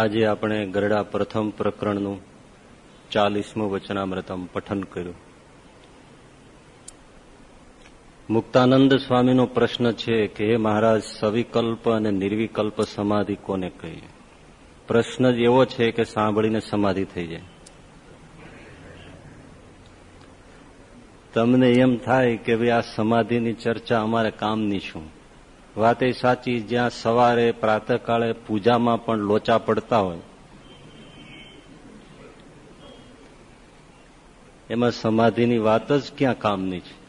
આજે આપણે ગરડા પ્રથમ પ્રકરણનું ચાલીસમું વચનામૃતમ પઠન કર્યું. મુક્તાનંદ સ્વામીનો પ્રશ્ન છે કે, હે મહારાજ, સવિકલ્પ અને નિર્વિકલ્પ સમાધિ કોને કહીએ? પ્રશ્ન જ એવો છે કે સાંભળીને સમાધિ થઈ જાય. તમને એમ થાય કે, ભાઈ આ સમાધિની ચર્ચા અમારે કામની શું? વાત એ સાચી જ્યાં સવારે પ્રાતઃકાળે પૂજામાં પણ લોચા પડતા હોય. એમાં સમાધિની વાત જ ક્યાં કામની છે?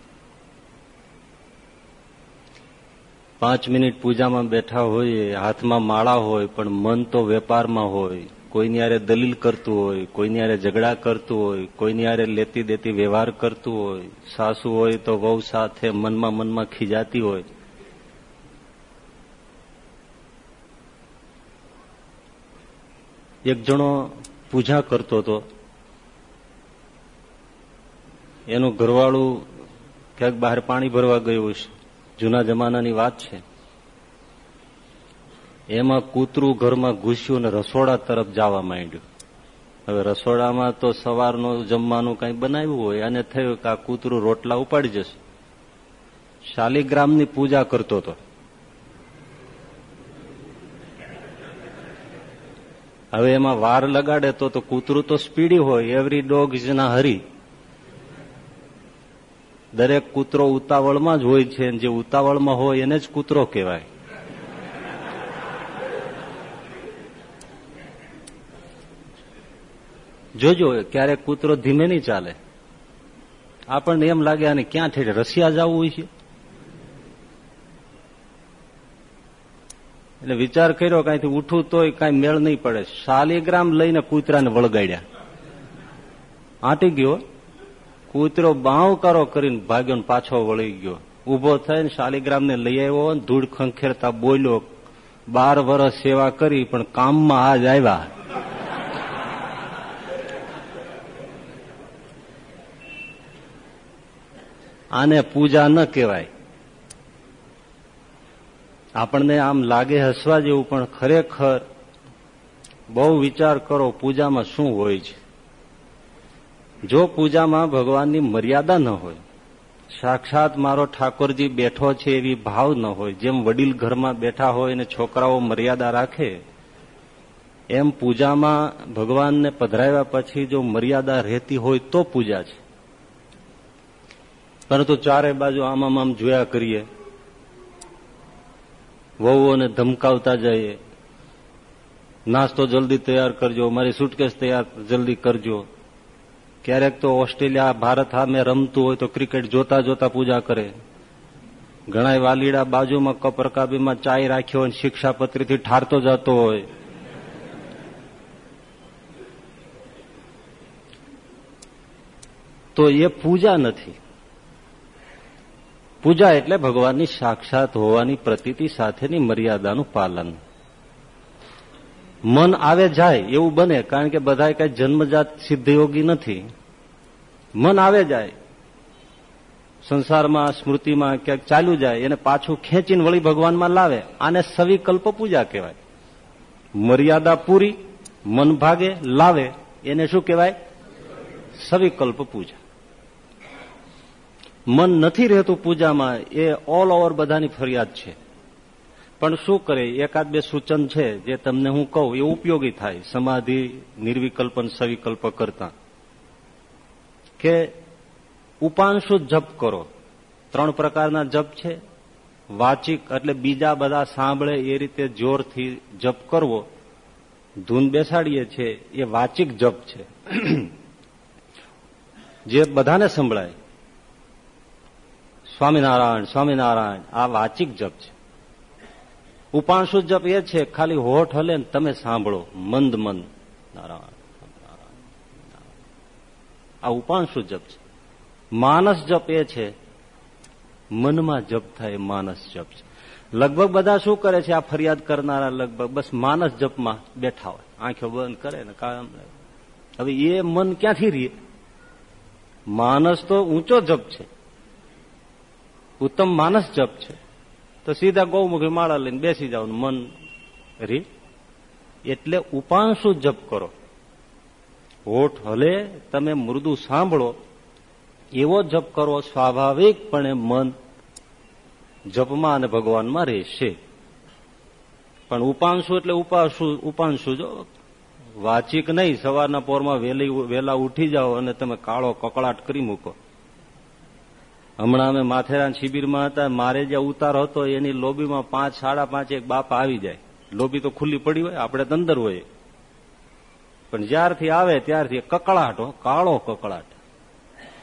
પાંચ મિનિટ પૂજામાં બેઠા હોઈએ, હાથમાં માળા હોય, પણ મન તો વેપારમાં હોય. કોઈની યારે દલીલ કરતું હોય, કોઈની યારે ઝઘડા કરતું હોય, કોઈની યારે લેતી દેતી વ્યવહાર કરતું હોય. સાસુ હોય તો વહુ સાથે મનમાં મનમાં ખીજાતી હોય. એક જણો પૂજા કરતો હતો. એનું ઘરવાળું ક્યાંક બહાર પાણી ભરવા ગયું છે જૂના જમાનાની વાત છે. એમાં કૂતરું ઘરમાં ઘૂસ્યું અને રસોડા તરફ જવા માંડ્યું. હવે રસોડામાં તો સવારનું જમવાનું કઈ બનાવ્યું હોય, અને થયું કે આ કૂતરું રોટલા ઉપાડી જશે. શાલિગ્રામની પૂજા કરતો હતો. હવે એમાં વાર લગાડે તો તો કૂતરું તો સ્પીડી હોય એવરી ડોગ ઇઝ ના હરી દરેક કૂતરો ઉતાવળમાં જ હોય છે, જે ઉતાવળમાં હોય એને જ કૂતરો કહેવાય. જોજો, ક્યારેક કૂતરો ધીમે નહીં ચાલે. આપણને એમ લાગે અને ક્યાં ઠેઠ રશિયા જવું હોય છે? એટલે વિચાર કર્યો, કઈથી ઉઠું તોય કઈ મેળ નહીં પડે. શાલિગ્રામ લઈને કૂતરાને વળગાડ્યા. આંટી ગયો, કૂતરો બાવ કરો કરીને ભાગ્યો પાછો વળી ગયો. ઊભો થઈને શાલિગ્રામ ને લઈ આવ્યો ધૂળ ખંખેરતા બોલ્યો, બાર વર્ષ સેવા કરી, પણ કામમાં આજ આવ્યા. આને પૂજા ન કહેવાય. આપણને આમ લાગે હસવા જેવું, પણ ખરેખર બહુ વિચાર કરો પૂજામાં શું હોય છે. જો પૂજામાં ભગવાનની મર્યાદા ન હોય, સાક્ષાત મારો ઠાકોરજી બેઠો છે એવી ભાવ ન હોય, જેમ વડીલ ઘરમાં બેઠા હોય અને છોકરાઓ મર્યાદા રાખે, એમ પૂજામાં ભગવાનને પધરાવ્યા પછી જો મર્યાદા રહેતી હોય તો પૂજા છે. પરંતુ ચારે બાજુ આમ આમ જોયા કરીએ વહુઓને ધમકાવતા જઈએ. નાસ્તો જલ્દી તૈયાર કરજો, મારી સુટકેસ તૈયાર જલ્દી કરજો. ક્યારેક તો ઓસ્ટ્રેલિયા, ભારત સામે રમતું હોય તો ક્રિકેટ જોતા જોતા પૂજા કરે. ઘણા વાલીડા બાજુમાં કપરકાબીમાં ચાય રાખ્યો હોય શિક્ષાપત્રીથી ઠારતો જતો હોય. તો એ પૂજા નથી. પૂજા એટલે ભગવાનની સાક્ષાત હોવાની પ્રતીતિ સાથેની મર્યાદાનું પાલન. મન આવે જાય એવું બને કારણ કે બધા કઈ જન્મજાત સિદ્ધયોગી નથી. મન આવે જાય. સંસારમાં, સ્મૃતિમાં ક્યાંક ચાલ્યું જાય, એને પાછું ખેંચીને વળી ભગવાનમાં લાવે. આને સવિકલ્પ પૂજા કહેવાય. મર્યાદા પૂરી, મન ભાગે, લાવે. એને શું કહેવાય? સવિકલ્પ પૂજા. મન નથી રહેતું પૂજામાં, એ ઓલ ઓવર બધાની ફરિયાદ છે. પણ શું કરે? એકાદ બે સૂચન છે જે તમને હું કહું, એ ઉપયોગી થાય. સમાધિ નિર્વિકલ્પન સવિકલ્પ કરતા. કે ઉપાંશુ જપ કરો. ત્રણ પ્રકારના જપ છે. વાચિક એટલે બીજા બધા સાંભળે એ રીતે જોરથી જપ કરવો. ધૂન બેસાડીએ છીએ એ વાચિક જપ છે. જે બધાને સંભળાય. સ્વામિનારાયણ સ્વામિનારાયણ, આ વાચિક જપ છે. ઉપાંશુ જપ એ છે, ખાલી હોઠ હલે ને તમે સાંભળો. મંદ મંદ. નારાયણ આ ઉપાંશુ જપ છે. માનસ જપ એ છે, મનમાં જપ થાય માનસ જપ છે. લગભગ બધા શું કરે છે, આ ફરિયાદ કરનારા લગભગ બસ માનસ જપમાં બેઠા હોય. આંખો બંધ કરે ને કામ હવે એ મન ક્યાંથી રે માનસ તો ઊંચો જપ છે. ઉત્તમ માનસ જપ છે. તો સીધા ગૌમુખી માળા લઈને બેસી જાવ મન રી. એટલે ઉપાંશુ જપ કરો. હોઠ હલે, તમે મૃદુ સાંભળો. એવો જપ કરો સ્વાભાવિકપણે મન જપમાં અને ભગવાનમાં રહેશે. પણ ઉપાંશુ એટલે ઉપાશુ, ઉપાંશુ જો વાચિક નહીં, સવારના પોરમાં વહેલી વેલા ઉઠી જાઓ અને તમે કાળો કકળાટ કરી મૂકો. હમણાં અમે માથેરાન શિબિરમાં હતા. મારે જે ઉતાર હતો, એની લોબીમાં પાંચ સાડા પાંચ એક બાપ આવી જાય. લોબી તો ખુલ્લી પડી હોય, આપણે તો અંદર હોય. પણ જ્યારથી આવે ત્યારથી કકળાટ કાળો કકળાટ.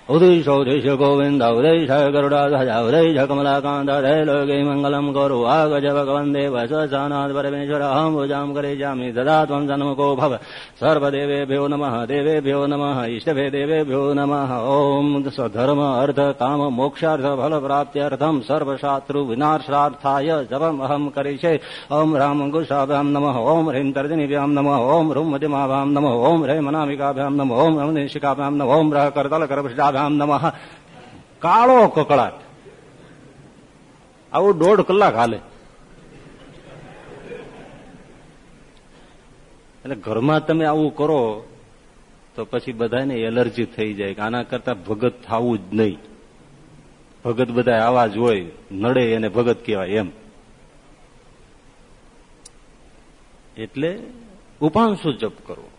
ઉદય સૌદેશ ગોવિંદ ઉદય ગરુડા ઉદય કમલાકાંત હરે લોકે મંગલમ કરું આગજ ભગવન દેવ સનાથ પરમેશ્વર અહમ ભુજામ કરે જામી દદા ત્વમ જન્મકો ભવ સર્વદેવેભ્યો નમઃ દેવેભ્યો નમઃ ઈષ્ટભે દેવેભ્યો નમઃ ઓમ સ્વધર્મ અર્થ કામ મોક્ષાર્થ ફલ પ્રાપ્ત્યર્થમ સર્વશાત્રુ વિનાશાર્થાય જપમ અહમ કરીશે ઓમ રામ ગુષાભ્યામ નમઃ ઓમ હ્રીમ તર્જનીભ્યામ નમઃ ઓમ રૂમ મધ્યમાભ્યામ નમઃ ઓમ રે મનામિકાભ્યામ નમઃ રામ નમઃ. કાળો કકળાટ. આવું દોઢ કલાક હાલે. એટલે ઘરમાં તમે આવું કરો, તો પછી બધાને એલર્જી થઈ જાય કે આના કરતા ભગત થવું જ નહીં. ભગત બધા આવા જ હોય, નડે એને ભગત કહેવાય એમ. એટલે ઉપાંશુ જપ કરવો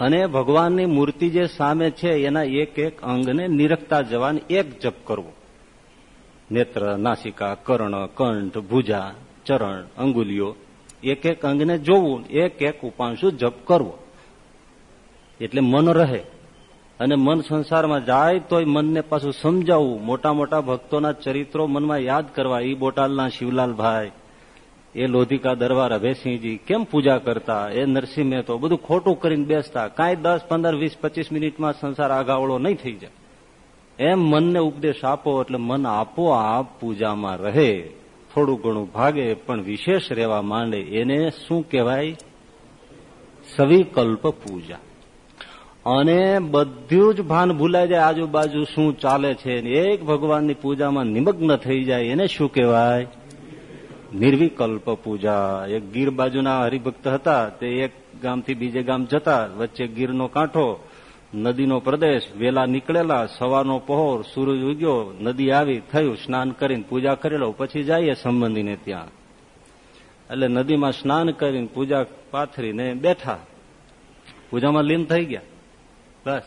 અને ભગવાનની મૂર્તિ જે સામે છે, એના એક એક અંગને નિરખતા જવાન એક જપ કરવો. નેત્ર, નાસિકા, કર્ણ, કંઠ, ભુજા, ચરણ અંગુલીઓ એક એક અંગને જોવું, એક એક ઉપાંશુ જપ કરવો. એટલે મન રહે અને મન સંસારમાં જાય તોય મનને પાછું સમજાવવું. મોટા મોટા ભક્તોના ચરિત્રો મનમાં યાદ કરવા એ બોટાલના શિવલાલભાઈ એ લોધિકા દરબાર અભયસિંહજી કેમ પૂજા કરતા? એ નરસિંહ મહેતો બધું ખોટું કરીને બેસતા. કાંઈ દસ, પંદર, વીસ, પચીસ મિનિટમાં સંસાર આગાવળો નહીં થઈ જાય. એમ મનને ઉપદેશ આપો એટલે મન આપોઆપ પૂજામાં રહે. થોડું ઘણું ભાગે પણ વિશેષ રહેવા માંડે. એને શું કહેવાય? સવિકલ્પ પૂજા. અને બધું જ ભાન ભૂલાઈ જાય. આજુબાજુ શું ચાલે છે એક ભગવાનની પૂજામાં નિમગ્ન થઈ જાય. એને શું કહેવાય? નિર્વિકલ્પ પૂજા. એક ગીર બાજુના હરિભક્ત હતા, તે એક ગામથી બીજે ગામ જતા, વચ્ચે ગીરનો કાંઠો, નદીનો પ્રદેશ, વેલા નીકળેલા, સવારનો પહોર, સૂરજ ઉગ્યો, નદી આવી, થયું, સ્નાન કરીને પૂજા કરેલો, પછી જઈએ સંબંધીને ત્યાં. એટલે નદીમાં સ્નાન કરીને પૂજા પાથરીને બેઠા. પૂજામાં લીન થઈ ગયા. બસ.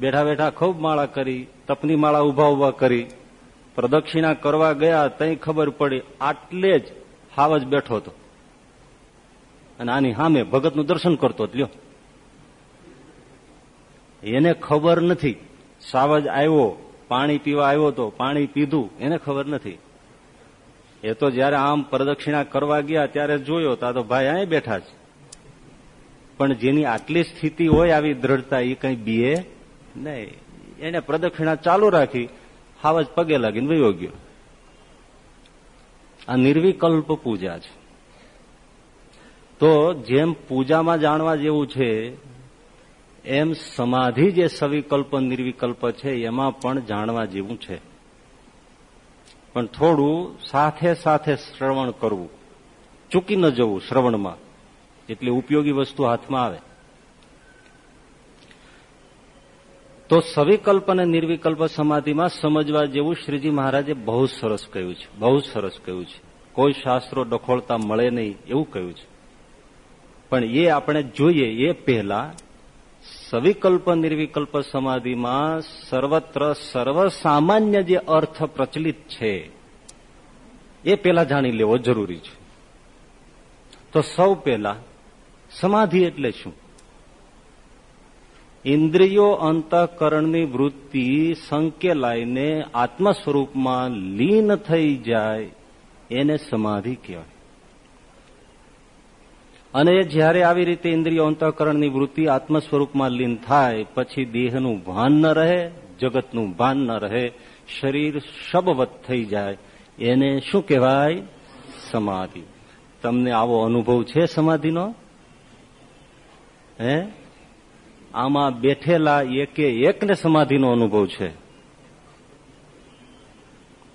બેઠા બેઠા ખૂબ માળા કરી, તપની માળા ઊભા ઊભા કરી. પ્રદક્ષિણા કરવા ગયા તઈ ખબર પડી, આટલે જ હાવ જ બેઠો હતો. અને આની સામે ભગતનું દર્શન કરતો લ્યો. એને ખબર નથી, સાવજ આવ્યો, પાણી પીવા આવ્યો તો પાણી પીધું, એને ખબર નથી. એ તો જયારે આમ પ્રદક્ષિણા કરવા ગયા ત્યારે જોયો, તા તો ભાઈ અહીં બેઠા છે. પણ જેની આટલી સ્થિતિ હોય આવી દ્રઢતા, એ કઈ બીએ નહીં. એને પ્રદક્ષિણા ચાલુ રાખી હાવ જ પગે લાગીને વયો ગયો. આ નિર્વિકલ્પ પૂજા છે. તો જેમ પૂજામાં જાણવા જેવું છે, એમ સમાધિ જે સવિકલ્પ, નિર્વિકલ્પ છે, એમાં પણ જાણવા જેવું છે. પણ થોડું સાથે સાથે શ્રવણ કરવું. ચૂકી ન જવું શ્રવણમાં. એટલે ઉપયોગી વસ્તુ હાથમાં આવે. તો સવિકલ્પ અને નિર્વિકલ્પ સમાધિમાં સમજવા જેવું શ્રીજી મહારાજે બહુ સરસ કહ્યું છે, બહુ સરસ કહ્યું છે. કોઈ શાસ્ત્રો ડખોળતા મળે નહીં એવું કહ્યું છે. પણ એ આપણે જોઈએ એ પહેલા સવિકલ્પ નિર્વિકલ્પ સમાધિમાં સર્વત્ર સર્વસામાન્ય જે અર્થ પ્રચલિત છે, એ પહેલા જાણી લેવો જરૂરી છે. તો સૌ પહેલા સમાધિ એટલે શું? ઇન્દ્રિયો અંતઃકરણની વૃત્તિ સંકેલાઈને આત્મ સ્વરૂપમાં લીન થઈ જાય, એને સમાધિ કહેવાય. અને જ્યારે આવી રીતે ઇન્દ્રિયો અંતઃકરણની વૃત્તિ આત્મ સ્વરૂપમાં લીન થાય, પછી દેહનું ભાન ન રહે, જગતનું ભાન ન રહે, શરીર શબવત થઈ જાય, એને શું કહેવાય? સમાધિ. તમને આવો અનુભવ છે સમાધિનો? હે? આમાં બેઠેલા એકે એકને સમાધિનો અનુભવ છે.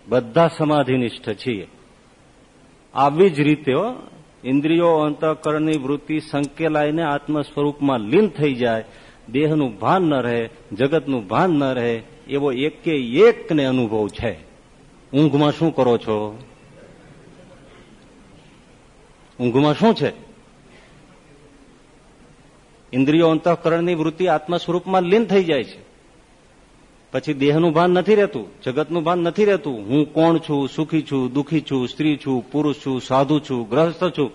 બધા સમાધિનિષ્ઠ છીએ. આવી જ રીતે ઇન્દ્રિયો અંતઃકરણની વૃત્તિ સંકેલાઈને આત્મ સ્વરૂપમાં લીન થઈ જાય, દેહનું ભાન ન રહે, જગતનું ભાન ન રહે, એવો એકે એકને અનુભવ છે. ઊંઘમાં શું કરો છો? ઊંઘમાં શું છે? ઇન્દ્રિયો અંતઃકરણની વૃત્તિ આત્મ સ્વરૂપમાં લીન થઈ જાય છે. પછી દેહનું ભાન નથી રહેતું, જગતનું ભાન નથી રહેતું. હું કોણ છું, સુખી છું, દુખી છું, સ્ત્રી છું, પુરુષ છું, સાધુ છું, ગ્રહસ્થ છું,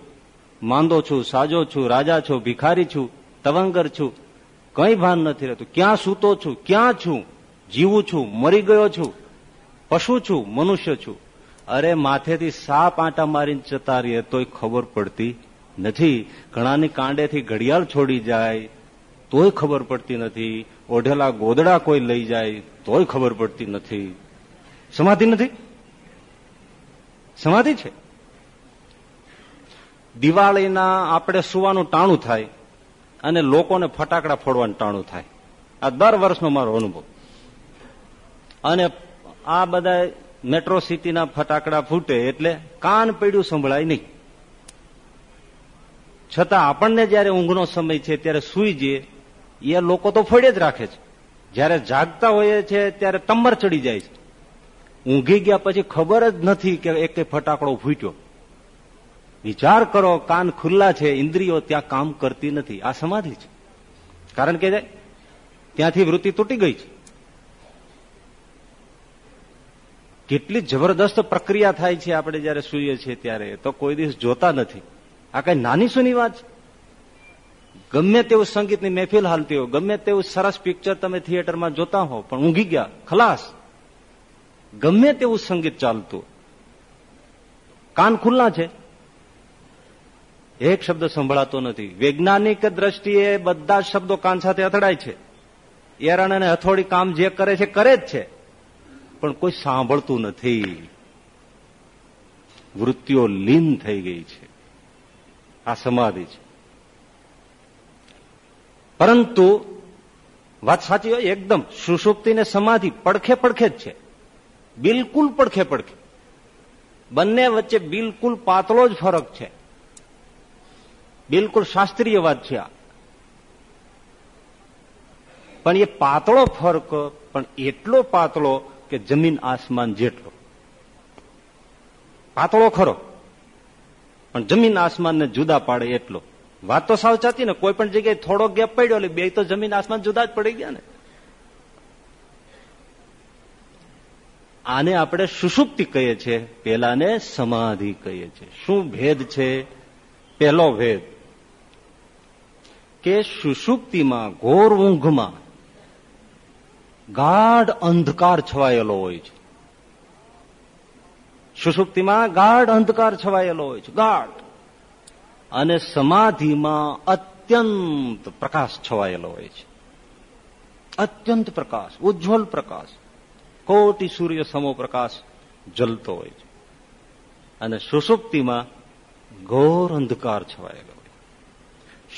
માંદો છું, સાજો છું, રાજા છું, ભિખારી છું, તવંગર છું. કઈ ભાન નથી રહેતું. ક્યાં સૂતો છું, ક્યાં છું? જીવું છું, મરી ગયો છું, પશુ છું, મનુષ્ય છું. અરે માથેથી સાપ આંટા મારીને જતા રહીએ, તોય ખબર પડતી નથી. ઘણાની કાંડેથી ઘડિયાળ છોડી જાય, તોય ખબર પડતી નથી. ઓઢેલા ગોદડા કોઈ લઈ જાય, તોય ખબર પડતી નથી. સમાધિ નથી? સમાધિ છે? દિવાળીના આપણે સુવાનું ટાણું થાય અને લોકોને ફટાકડા ફોડવાનું ટાણું થાય. આ દર વર્ષનો મારો અનુભવ. અને આ બધા મેટ્રો સિટીના ફટાકડા ફૂટે એટલે કાન પડ્યું સંભળાય નહીં. છતાં આપણને જયારે ઊંઘનો સમય છે, ત્યારે સુઈ જઈએ, એ લોકો તો ફળે જ રાખે છે. જયારે જાગતા હોઈએ છે, ત્યારે ટમ્બર ચડી જાય છે. ઊંઘી ગયા પછી ખબર જ નથી કે એક ફટાકડો ફૂટ્યો. વિચાર કરો, કાન ખુલ્લા છે, ઇન્દ્રિયો ત્યાં કામ કરતી નથી. આ સમાધિ છે. કારણ કે ત્યાંથી વૃત્તિ તૂટી ગઈ છે. કેટલી જબરદસ્ત પ્રક્રિયા થાય છે આપણે જયારે સુઈએ છીએ ત્યારે. તો કોઈ દિવસ જોતા નથી. આ કઈ નાની સુની વાત છે? ગમે તેવું સંગીતની મહેફિલ હાલતી હોય, ગમે તેવું સરસ પિક્ચર તમે થિયેટરમાં જોતા હો, પણ ઊંઘી ગયા, ખલાસ. ગમે તેવું સંગીત ચાલતું કાન ખુલ્લા છે? એક શબ્દ સંભળાતો નથી. વૈજ્ઞાનિક દ્રષ્ટિએ બધા શબ્દો કાન સાથે અથડાય છે. એરણ અને હથોડી કામ જે કરે છે, કરે જ છે. પણ કોઈ સાંભળતું નથી. વૃત્તિઓ લીન થઈ ગઈ છે. આ સમાધિ છે. પરંતુ વાત સાચી હોય એકદમ સુષુપ્તિ ને સમાધિ પડખે પડખે જ છે. બિલકુલ પડખે પડખે. બંને વચ્ચે બિલકુલ પાતળો જ ફરક છે. બિલકુલ શાસ્ત્રીય વાત છે આ. પણ એ પાતળો ફરક, પણ એટલો પાતળો કે જમીન આસમાન જેટલો. પાતળો ખરો. પણ જમીન આસમાનને જુદા પાડે એટલો. વાત તો સાવ સાચી ને, કોઈ પણ જગ્યાએ થોડો ગેપ પડ્યો એટલે બે તો જમીન આસમાન જુદા જ પડી ગયા ને. આને આપણે સુષુપ્તિ કહીએ છીએ પેલાને સમાધિ કહીએ છીએ શું ભેદ છે? પહેલો ભેદ કે સુષુપ્તિમાં ઘોર ઊંઘમાં ગાઢ અંધકાર છવાયેલો હોય છે. સુષુપ્તિમાં ગાઢ અંધકાર છવાયેલો હોય છે, ગાઢ. અને સમાધિમાં અત્યંત પ્રકાશ છવાયેલો હોય છે. અત્યંત પ્રકાશ, ઉજ્જવલ પ્રકાશ. કોટી સૂર્ય સમો પ્રકાશ જલતો હોય છે. અને સુષુપ્તિમાં ઘોર અંધકાર છવાયેલો હોય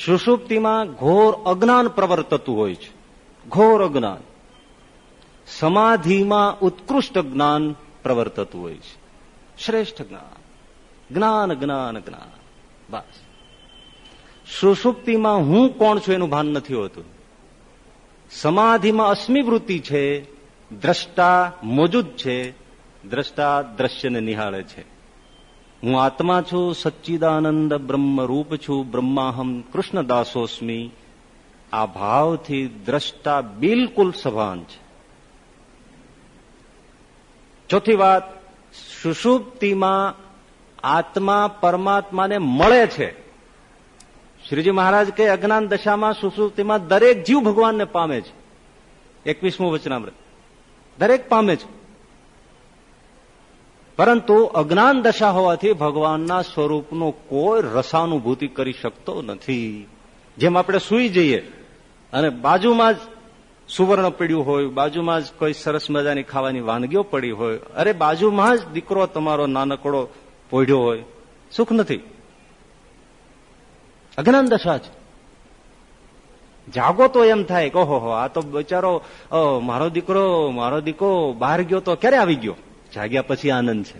સુષુપ્તિમાં ઘોર અજ્ઞાન પ્રવર્તતું હોય છે. ઘોર અજ્ઞાન. સમાધિમાં ઉત્કૃષ્ટ જ્ઞાન પ્રવર્તતું હોય છે. શ્રેષ્ઠ જ્ઞાન. જ્ઞાન જ્ઞાન જ્ઞાન. બસ. સુષુપ્તિમાં હું કોણ છું એનું ભાન નથી હોતું. સમાધિમાં અસ્મિવૃત્તિ છે, દ્રષ્ટા મોજૂદ છે, દ્રષ્ટા દ્રશ્યને નિહાળે છે. હું આત્મા છું, સચ્ચિદાનંદ બ્રહ્મ રૂપ છું, બ્રહ્માહમ કૃષ્ણદાસોસ્મી. આ ભાવથી દ્રષ્ટા બિલકુલ સભાન છે. ચોથી વાત સુષુપ્તિમાં આત્મા પરમાત્માને મળે છે. શ્રીજી મહારાજ કે અજ્ઞાન દશામાં સુષુપ્તિમાં દરેક જીવ ભગવાનને પામે છે. એકવીસમું વચનામૃત. દરેક પામે છે. પરંતુ અજ્ઞાન દશા હોવાથી ભગવાનના સ્વરૂપનો કોઈ રસાનુભૂતિ કરી શકતો નથી. જેમ આપણે સુઈ જઈએ અને બાજુમાં જ સુવર્ણ પડ્યું હોય, બાજુમાં જ કોઈ સરસ મજાની ખાવાની વાનગીઓ પડી હોય, અરે બાજુમાં જ દીકરો તમારો નાનકડો પોઢ્યો હોય, સુખ નથી. અજ્ઞાન દશા છે. જાગો તો એમ થાય કે, ઓહો, આ તો બચારો મારો દીકરો મારો દીકરો બહાર ગયો તો ક્યારે આવી ગયો? જાગ્યા પછી આનંદ છે.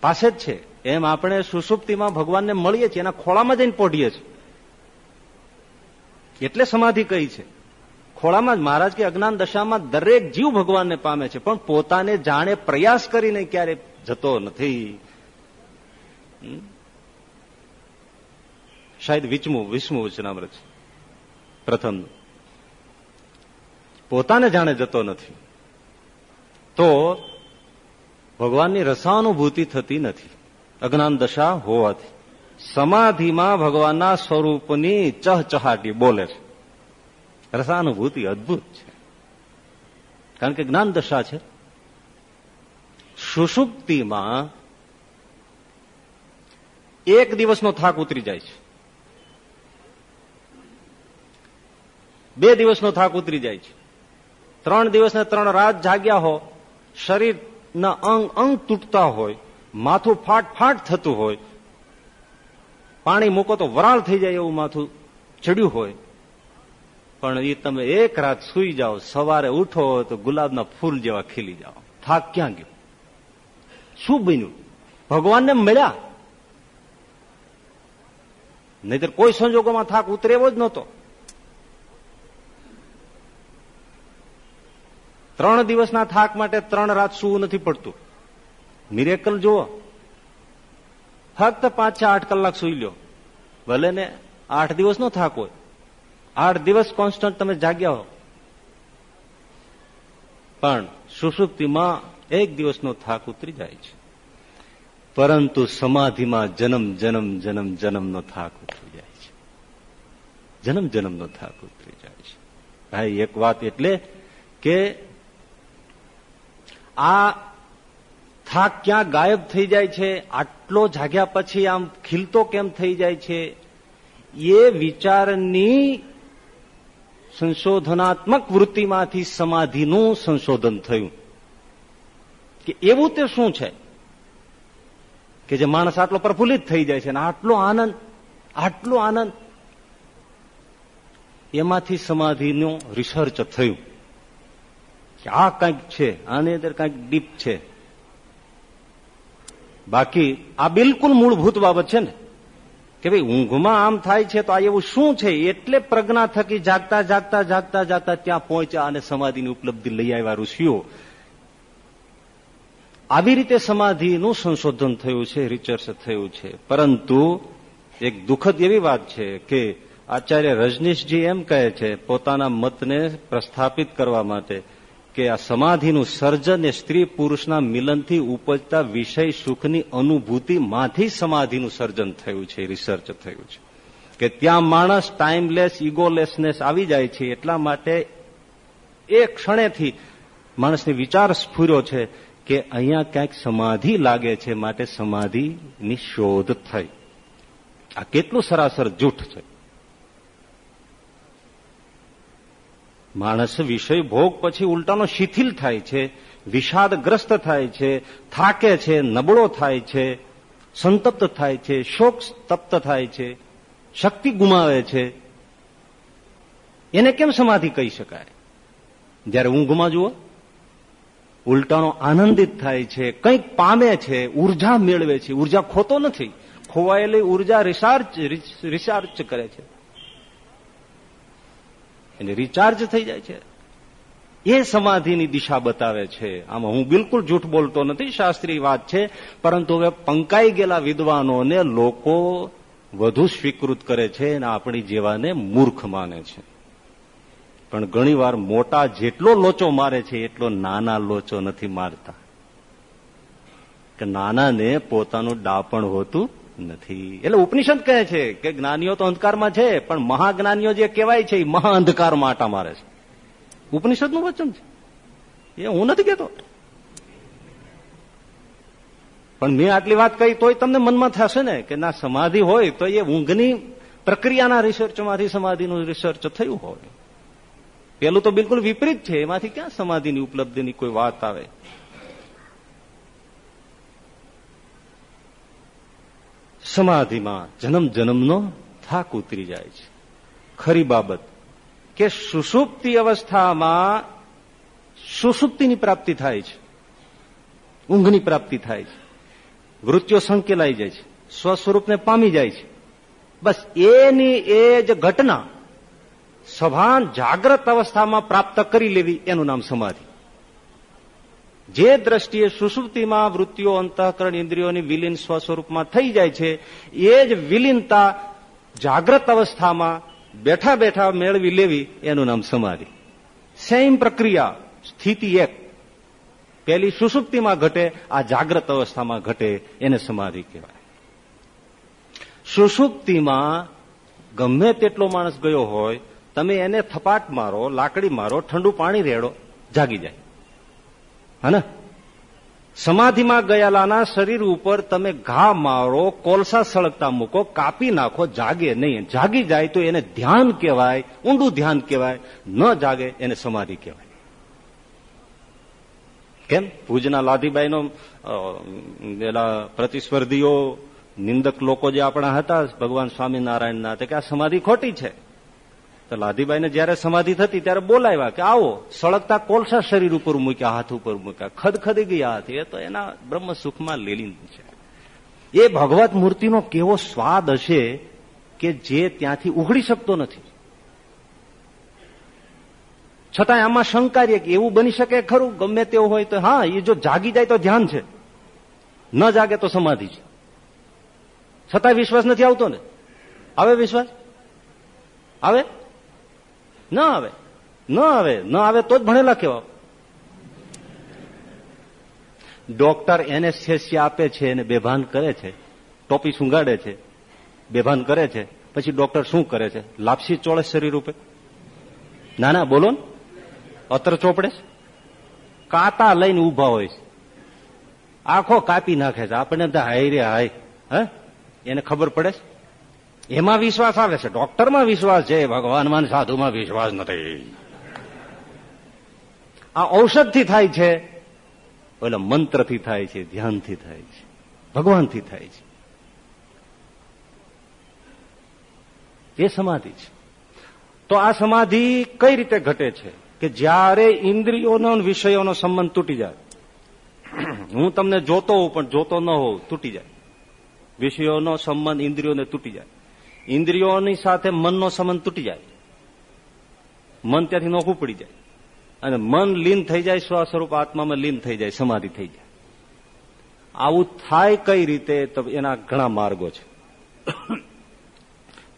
પાસે જ છે. એમ આપણે સુસુપ્તિમાં ભગવાનને મળીએ છીએ, એના ખોળામાં જઈને પોઢીએ છીએ. એટલે સમાધિ કહી છે? ખોળામાં મહારાજ કે અજ્ઞાન દશામાં દરેક જીવ ભગવાનને પામે છે, પણ પોતાને જાણે પ્રયાસ કરીને ક્યારે જતો નથી. શાયદ વિચમું વિસ્મું વચનામૃત પ્રથમ પોતાને જાણે જતો નથી. તો ભગવાનની રસાનુભૂતિ થતી નથી, અજ્ઞાન દશા હોવાથી. સમાધિમાં ભગવાનના સ્વરૂપની ચહચહાટી બોલે છે. રસાનુભૂતિ અદભુત છે. કારણ કે જ્ઞાન દશા છે. સુષુપ્તિમાં એક દિવસનો થાક ઉતરી જાય છે. બે દિવસનો થાક ઉતરી જાય છે. ત્રણ દિવસ ને ત્રણ રાત જાગ્યા હો, શરીરના અંગ અંગ તૂટતા હોય, માથું ફાટ ફાટ થતું હોય પાણી મૂકો તો વરાળ થઈ જાય એવું માથું ચડ્યું હોય. પણ એ તમે એક રાત સુઈ જાઓ, સવારે ઉઠો તો ગુલાબના ફૂલ જેવા ખીલી જાઓ. થાક ક્યાં ગયો? શું બન્યું? ભગવાનને મળ્યા? નહીતર કોઈ સંજોગોમાં થાક ઉતરેવો જ નહોતો. ત્રણ દિવસના થાક માટે ત્રણ રાત સુવું નથી પડતું. મિરેકલ જુઓ. ફક્ત પાંચ છ આઠ કલાક સુઈ લ્યો. ભલે ને આઠ દિવસનો થાક હોય. આઠ દિવસ કોન્સ્ટન્ટ તમે જાગ્યા હો. પણ સુસુપ્તિમાં એક દિવસનો થાક ઉતરી જાય છે. પરંતુ સમાધિમાં જન્મ જન્મ જન્મ, જન્મનો થાક ઉતરી જાય છે. જન્મ, જન્મનો થાક ઉતરી જાય છે. ભાઈ, એક વાત એટલે કે આ થાક ક્યાં ગાયબ થઈ જાય છે? આટલો જાગ્યા પછી આમ ખીલતો કેમ થઈ જાય છે? એ વિચારની સંશોધનાત્મક વૃત્તિમાંથી સમાધિનું સંશોધન થયું. કે એવું તે શું છે? કે જે માણસ આટલો પ્રફુલ્લિત થઈ જાય છે અને આટલો આનંદ આટલો આનંદ. એમાંથી સમાધિનું રિસર્ચ થયું. કે આ કંઈક છે, આની અંદર કંઈક ડીપ છે. બાકી આ બિલકુલ મૂળભૂત બાબત છે ને, કે ભાઈ ઊંઘમાં આમ થાય છે તો આ એવું શું છે? એટલે પ્રજ્ઞા થકી જાગતા જાગતા જાગતા જાગતા ત્યાં પહોંચ્યા અને સમાધિની ઉપલબ્ધિ લઈ આવ્યા ઋષિઓ. આવી રીતે સમાધિનું સંશોધન થયું છે રિસર્ચ થયું છે. પરંતુ એક દુઃખદ એવી વાત છે કે આચાર્ય રજનીશજી એમ કહે છે, પોતાના મતને પ્રસ્થાપિત કરવા માટે કે આ સમાધિનું સર્જન એ સ્ત્રી પુરુષના મિલનથી ઉપજતા વિષય સુખની અનુભૂતિમાંથી સમાધિનું સર્જન થયું છે રિસર્ચ થયું છે. કે ત્યાં માણસ ટાઈમલેસ ઇગોલેસનેસ આવી જાય છે, એટલા માટે એ ક્ષણેથી માણસને વિચાર સ્ફુર્યો છે કે અહીંયા ક્યાંક સમાધિ લાગે છે, માટે સમાધિની શોધ થઈ. આ કેટલું સરાસર જૂઠ છે? માણસ વિષય ભોગ પછી ઉલટાનો શિથિલ થાય છે, વિષાદગ્રસ્ત થાય છે, થાકે છે, નબળો થાય છે, સંતપ્ત થાય છે, શોક તપ્ત થાય છે, શક્તિ ગુમાવે છે. એને કેમ સમાધિ કહી શકાય? જયારે ઊંઘમાં જુઓ, ઉલટાનો આનંદિત થાય છે, કંઈક પામે છે, ઊર્જા મેળવે છે, ઊર્જા ખોતો નથી, ખોવાયેલી ઊર્જા રિસાર્ચ રિસાર્ચ કરે છે. એટલે રિચાર્જ થઈ જાય છે. એ સમાધિની દિશા બતાવે છે. આમાં હું બિલકુલ જૂઠ બોલતો નથી, શાસ્ત્રીય વાત છે, પરંતુ હવે પંકાઈ ગયેલા વિદ્વાનોને લોકો વધુ સ્વીકૃત કરે છે અને આપણી જેવાને મૂર્ખ માને છે. પણ ઘણીવાર મોટા જેટલો લોચો મારે છે, એટલો નાના લોચો નથી મારતા. કે નાનાને પોતાનું ડાપણ હોતું નથી. એટલે ઉપનિષદ કહે છે કે જ્ઞાનીઓ તો અંધકારમાં છે, પણ મહાજ્ઞાનીઓ જે કહેવાય છે, એ મહા અંધકારમાં આટા મારે છે. ઉપનિષદનું વચન છે. એ હું નથી કેતો પણ મેં આટલી વાત કહી તોય તમને મનમાં થશે ને કે ના, સમાધિ હોય તો એ ઊંઘની પ્રક્રિયાના રિસર્ચમાંથી સમાધિનું રિસર્ચ થયું હોય. પેલું તો બિલકુલ વિપરીત છે. એમાંથી ક્યાં સમાધિની ઉપલબ્ધિની કોઈ વાત આવે? સમાધિમાં જન્મ જન્મનો થાક ઉતરી જાય છે. ખરી બાબત કે સુસુપ્તિ અવસ્થામાં સુસુપ્તિની પ્રાપ્તિ થાય છે. ઊંઘની પ્રાપ્તિ થાય છે. વૃત્તિઓ સંકેલાઈ જાય છે. સ્વસ્વરૂપને પામી જાય છે. બસ એની એ જ ઘટના સભાન જાગ્રત અવસ્થામાં પ્રાપ્ત કરી લેવી એનું નામ સમાધિ. જે દ્રષ્ટિએ સુસુપ્તિમાં વૃત્તિઓ, અંતઃકરણ ઇન્દ્રિયોની વિલીન સ્વસ્વરૂપમાં થઈ જાય છે, એ જ વિલીનતા જાગ્રત અવસ્થામાં બેઠા બેઠા મેળવી લેવી, એનું નામ સમાધિ. સેમ પ્રક્રિયા, સ્થિતિ એક. પેલી સુસુપ્તિમાં ઘટે, આ જાગ્રત અવસ્થામાં ઘટે, એને સમાધિ કહેવાય. સુસુપ્તિમાં ગમે તેટલો માણસ ગયો હોય, તમે એને થપાટ મારો, લાકડી મારો, ઠંડુ પાણી રેડો, જાગી જાય. હા સમાધિમાં ગયેલાના શરીર ઉપર તમે ઘા મારો, કોલસા સળગતા મૂકો, કાપી નાખો, જાગે નહીં. જાગી જાય તો એને ધ્યાન કહેવાય, ઊંડું ધ્યાન કહેવાય. ન જાગે એને સમાધિ કહેવાય. કેમ? ભુજના લાધીબાઈનો પેલા પ્રતિસ્પર્ધીઓ, નિંદક લોકો જે આપણા હતા, ભગવાન સ્વામિનારાયણના કે આ સમાધિ ખોટી છે. તો લાધીબાઈને જયારે સમાધિ થતી ત્યારે બોલાવ્યા કે આવો. સળગતા કોલસા શરીર ઉપર મૂક્યા, હાથ ઉપર મૂક્યા. ખદખદી ગયા હતી તો એના બ્રહ્મ સુખમાં લીલીન છે. એ ભગવત મૂર્તિનો કેવો સ્વાદ હશે કે જે ત્યાંથી ઉઘડી શકતો નથી. છતાં આમાં શંકારીએ કે એવું બની શકે ખરું? ગમે તેવું હોય તો હા, એ જો જાગી જાય તો ધ્યાન છે. ન જાગે તો સમાધિ છે. છતાં વિશ્વાસ નથી આવતો ને. આવે વિશ્વાસ? આવે? ન આવે. ન આવે. ન આવે તો જ ભણેલા કેવા ડોક્ટર એનેસ્થેસિયા આપે છે અને બેભાન કરે છે, ટોપી સુંગાડે છે, બેભાન કરે છે, પછી ડોક્ટર શું કરે છે? લાપસી ચોળે શરીર રૂપે ના ના, બોલો ને. અત્ર ચોપડે કાતા લઈને ઊભા હોય છે. આખો કાપી નાખે છે. આપણે તો હાય રે હાય. હે? એને ખબર પડે છે? એમાં વિશ્વાસ આવે છે. ડોક્ટરમાં વિશ્વાસ છે ભગવાનમાં સાધુમાં વિશ્વાસ નથી. આ ઔષધથી થાય છે એટલે મંત્રથી થાય છે, ધ્યાનથી થાય છે, ભગવાનથી થાય છે. એ સમાધિ છે. તો આ સમાધિ કઈ રીતે ઘટે છે? કે જ્યારે ઇન્દ્રિયોનો વિષયોનો સંબંધ તૂટી જાય. હું તમને જોતો હોઉં, પણ જોતો ન હોઉં, તૂટી જાય. વિષયોનો સંબંધ ઇન્દ્રિયોને તૂટી જાય. ઇન્દ્રિયોની સાથે મનનો સંબંધ તૂટી જાય. મન ત્યાંથી નોખું પડી જાય. અને મન લીન થઈ જાય સ્વ સ્વરૂપ આત્મામાં લીન થઈ જાય, સમાધિ થઈ જાય. આવું થાય કઈ રીતે, તો એના ઘણા માર્ગો છે.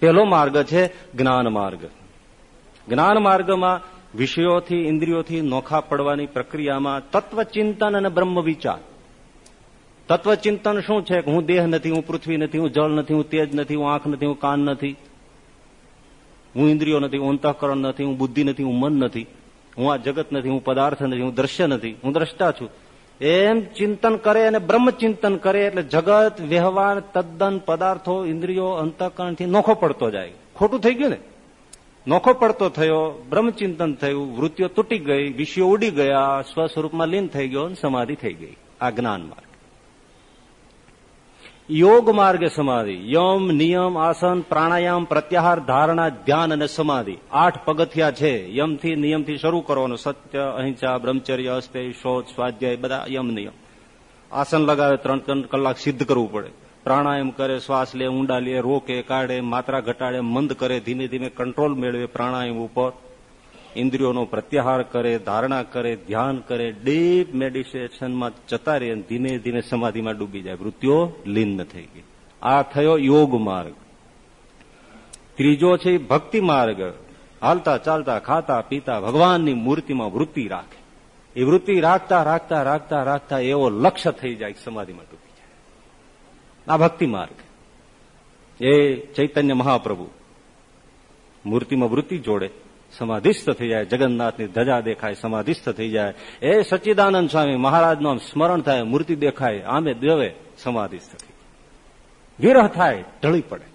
પહેલો માર્ગ છે જ્ઞાન માર્ગ. જ્ઞાન માર્ગમાં વિષયોથી, ઇન્દ્રિયોથી નોખા પડવાની પ્રક્રિયામાં તત્વચિંતન અને બ્રહ્મ વિચાર તત્વચિંતન શું છે કે હું દેહ નથી હું પૃથ્વી નથી હું જળ નથી હું તેજ નથી હું આંખ નથી હું કાન નથી હું ઇન્દ્રિયો નથી હું અંતઃકરણ નથી હું બુદ્ધિ નથી હું મન નથી હું આ જગત નથી હું પદાર્થ નથી હું દ્રશ્ય નથી હું દ્રષ્ટા છું એમ ચિંતન કરે અને બ્રહ્મ કરે એટલે જગત વ્યવહાર તદ્દન પદાર્થો ઇન્દ્રિયો અંતઃકરણથી નોખો પડતો જાય ખોટું થઈ ગયું ને નોખો પડતો થયો બ્રહ્મચિંતન થયું વૃત્તિઓ તૂટી ગઈ વિષયો ઉડી ગયા સ્વ સ્વરૂપમાં લીન થઈ ગયો અને સમાધિ થઈ ગઈ આ જ્ઞાન માર્ગ યોગ માર્ગે સમાધિ, યમ, નિયમ, આસન, પ્રાણાયામ, પ્રત્યાહાર, ધારણા, ધ્યાન અને સમાધિ. આઠ પગથિયા છે. યમથી, નિયમથી શરૂ કરવાનું. સત્ય, અહિંસા, બ્રહ્મચર્ય, અસ્તે, શોધ, સ્વાધ્યાય, બધા યમ, નિયમ. આસન લગાવે ત્રણ ત્રણ કલાક સિદ્ધ કરવું પડે. પ્રાણાયામ કરે, શ્વાસ લે, ઊંડા લે, રોકે, કાઢે, માત્રા ઘટાડે, મંદ કરે, ધીમે ધીમે કંટ્રોલ મેળવે પ્રાણાયામ ઉપર. ઇન્દ્રિયોનો પ્રત્યાહાર કરે, ધારણા કરે, ધ્યાન કરે ડીપ મેડિટેશનમાં જતા રહે ધીમે ધીમે સમાધિમાં ડૂબી જાય. વૃત્તિઓ લીન થઈ ગઈ. આ થયો યોગ માર્ગ. ત્રીજો છે ભક્તિ માર્ગ. હાલતા ચાલતા, ખાતા, પીતા, ભગવાનની મૂર્તિમાં વૃત્તિ રાખે. એ વૃત્તિ રાખતા રાખતા રાખતા રાખતા એવો લક્ષ્ય થઈ જાય સમાધિમાં ડૂબી જાય. આ ભક્તિ માર્ગ. એ ચૈતન્ય મહાપ્રભુ મૂર્તિમાં વૃત્તિ જોડે સમાધિસ્થ થઈ જાય. જગન્નાથની ધજા દેખાય, સમાધિસ્થ થઈ જાય. એ સચ્ચિદાનંદ સ્વામી મહારાજનું સ્મરણ થાય, મૂર્તિ દેખાય, આમે દેવે સમાધિસ્થ થઈ વિરહ થાય, ઢળી પડે.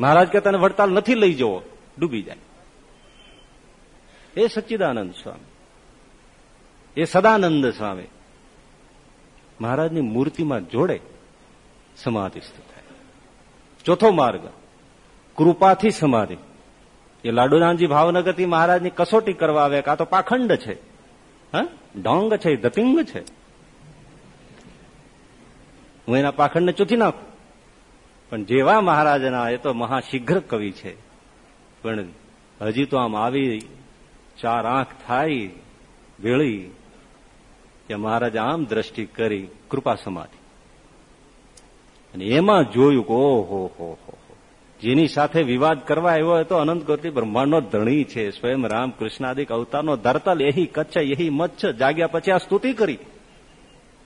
મહારાજ કે તને વડતાલ નથી લઈ જવો, ડૂબી જાય. એ સચ્ચિદાનંદ સ્વામી. એ સદાનંદ સ્વામી. મહારાજની મૂર્તિમાં જોડે સમાધિસ્થ થાય. ચોથો માર્ગ, કૃપાથી સમાધિ. એ લાડુરામજી ભાવનગરથી મહારાજની કસોટી કરવા આવે કાં તો પાખંડ છે. ઢોંગ છે ધતિંગ છે. હું એના પાખંડને ચૂથી નાખું. પણ જેવા મહારાજના, એ તો મહાશીઘ્ર કવિ છે. પણ હજી તો આમ આવી ચાર આંખ થાય, વેળી કે મહારાજ આમ દ્રષ્ટિ કરી કૃપા સમાધિ. અને એમાં જોયું કે ઓહો હો. જેની સાથે વિવાદ કરવા આવ્યો હતો અનંત ગતિ બ્રહ્માંડનો ધણી છે. સ્વયં રામ કૃષ્ણાદિક અવતારનો ધરતલ, એહી કચ્છ, એહી મચ્છ, જાગ્યા પછી આ સ્તુતિ કરી.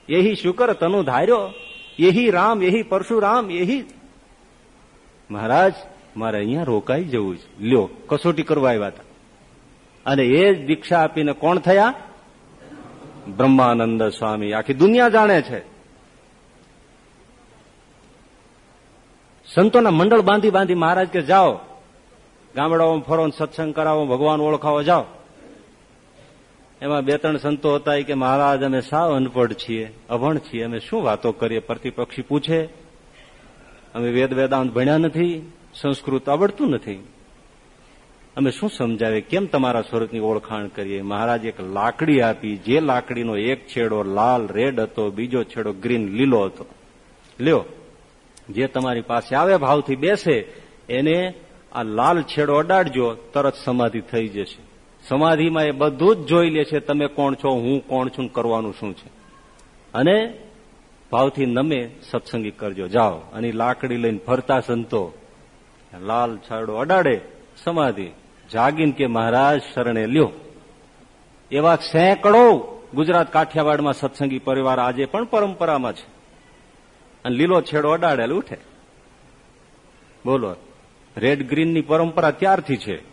એહી શુકર તનુ ધાર્યો, એહી રામ, એહી પરશુરામ, એહી મહારાજ, મારે અહીંયા રોકાઈ જવું છે. લ્યો, કસોટી કરવા આવ્યા હતા. અને એ જ દીક્ષા આપીને કોણ થયા? બ્રહ્માનંદ સ્વામી. આખી દુનિયા જાણે છે. સંતોના મંડળ બાંધી બાંધી મહારાજ કે, જાઓ, ગામડાઓમાં ફરો સત્સંગ કરાવો, ભગવાન ઓળખાવો, જાઓ. એમાં બે ત્રણ સંતો હતા કે, મહારાજ, અમે સાવ અનપઢ છીએ, અભણ છીએ, અમે શું વાતો કરીએ? પ્રતિપક્ષી પૂછે, અમે વેદ વેદાંત ભણ્યા નથી, સંસ્કૃત આવડતું નથી. અમે શું સમજાવે કેમ તમારા સ્વરૂપની ઓળખાણ કરીએ? મહારાજ એક લાકડી આપી, જે લાકડીનો એક છેડો લાલ, રેડ હતો, બીજો છેડો ગ્રીન, લીલો હતો. લ્યો જે તમારી પાસે આવે ભાવથી બેસે, એને આ લાલ છેડો અડાડજો, તરત સમાધિ થઈ જશે. સમાધિમાં એ બધું જ જોઈ લે છે, તમે કોણ છો, હું કોણ છું કરવાનું શું છે. અને ભાવથી નમે, સત્સંગી કરજો, જાઓ. અને લાકડી લઈને ફરતા સંતો, લાલ છેડો અડાડે, સમાધિ. જાગીન કે મહારાજ શરણે લ્યો. એવા સેંકડો ગુજરાત કાઠિયાવાડમાં સત્સંગી પરિવાર આજે પણ પરંપરામાં છે. અને લીલો છેડો અડાડેલ ઉઠે. બોલો રેડ ગ્રીનની પરંપરા ત્યારથી છે?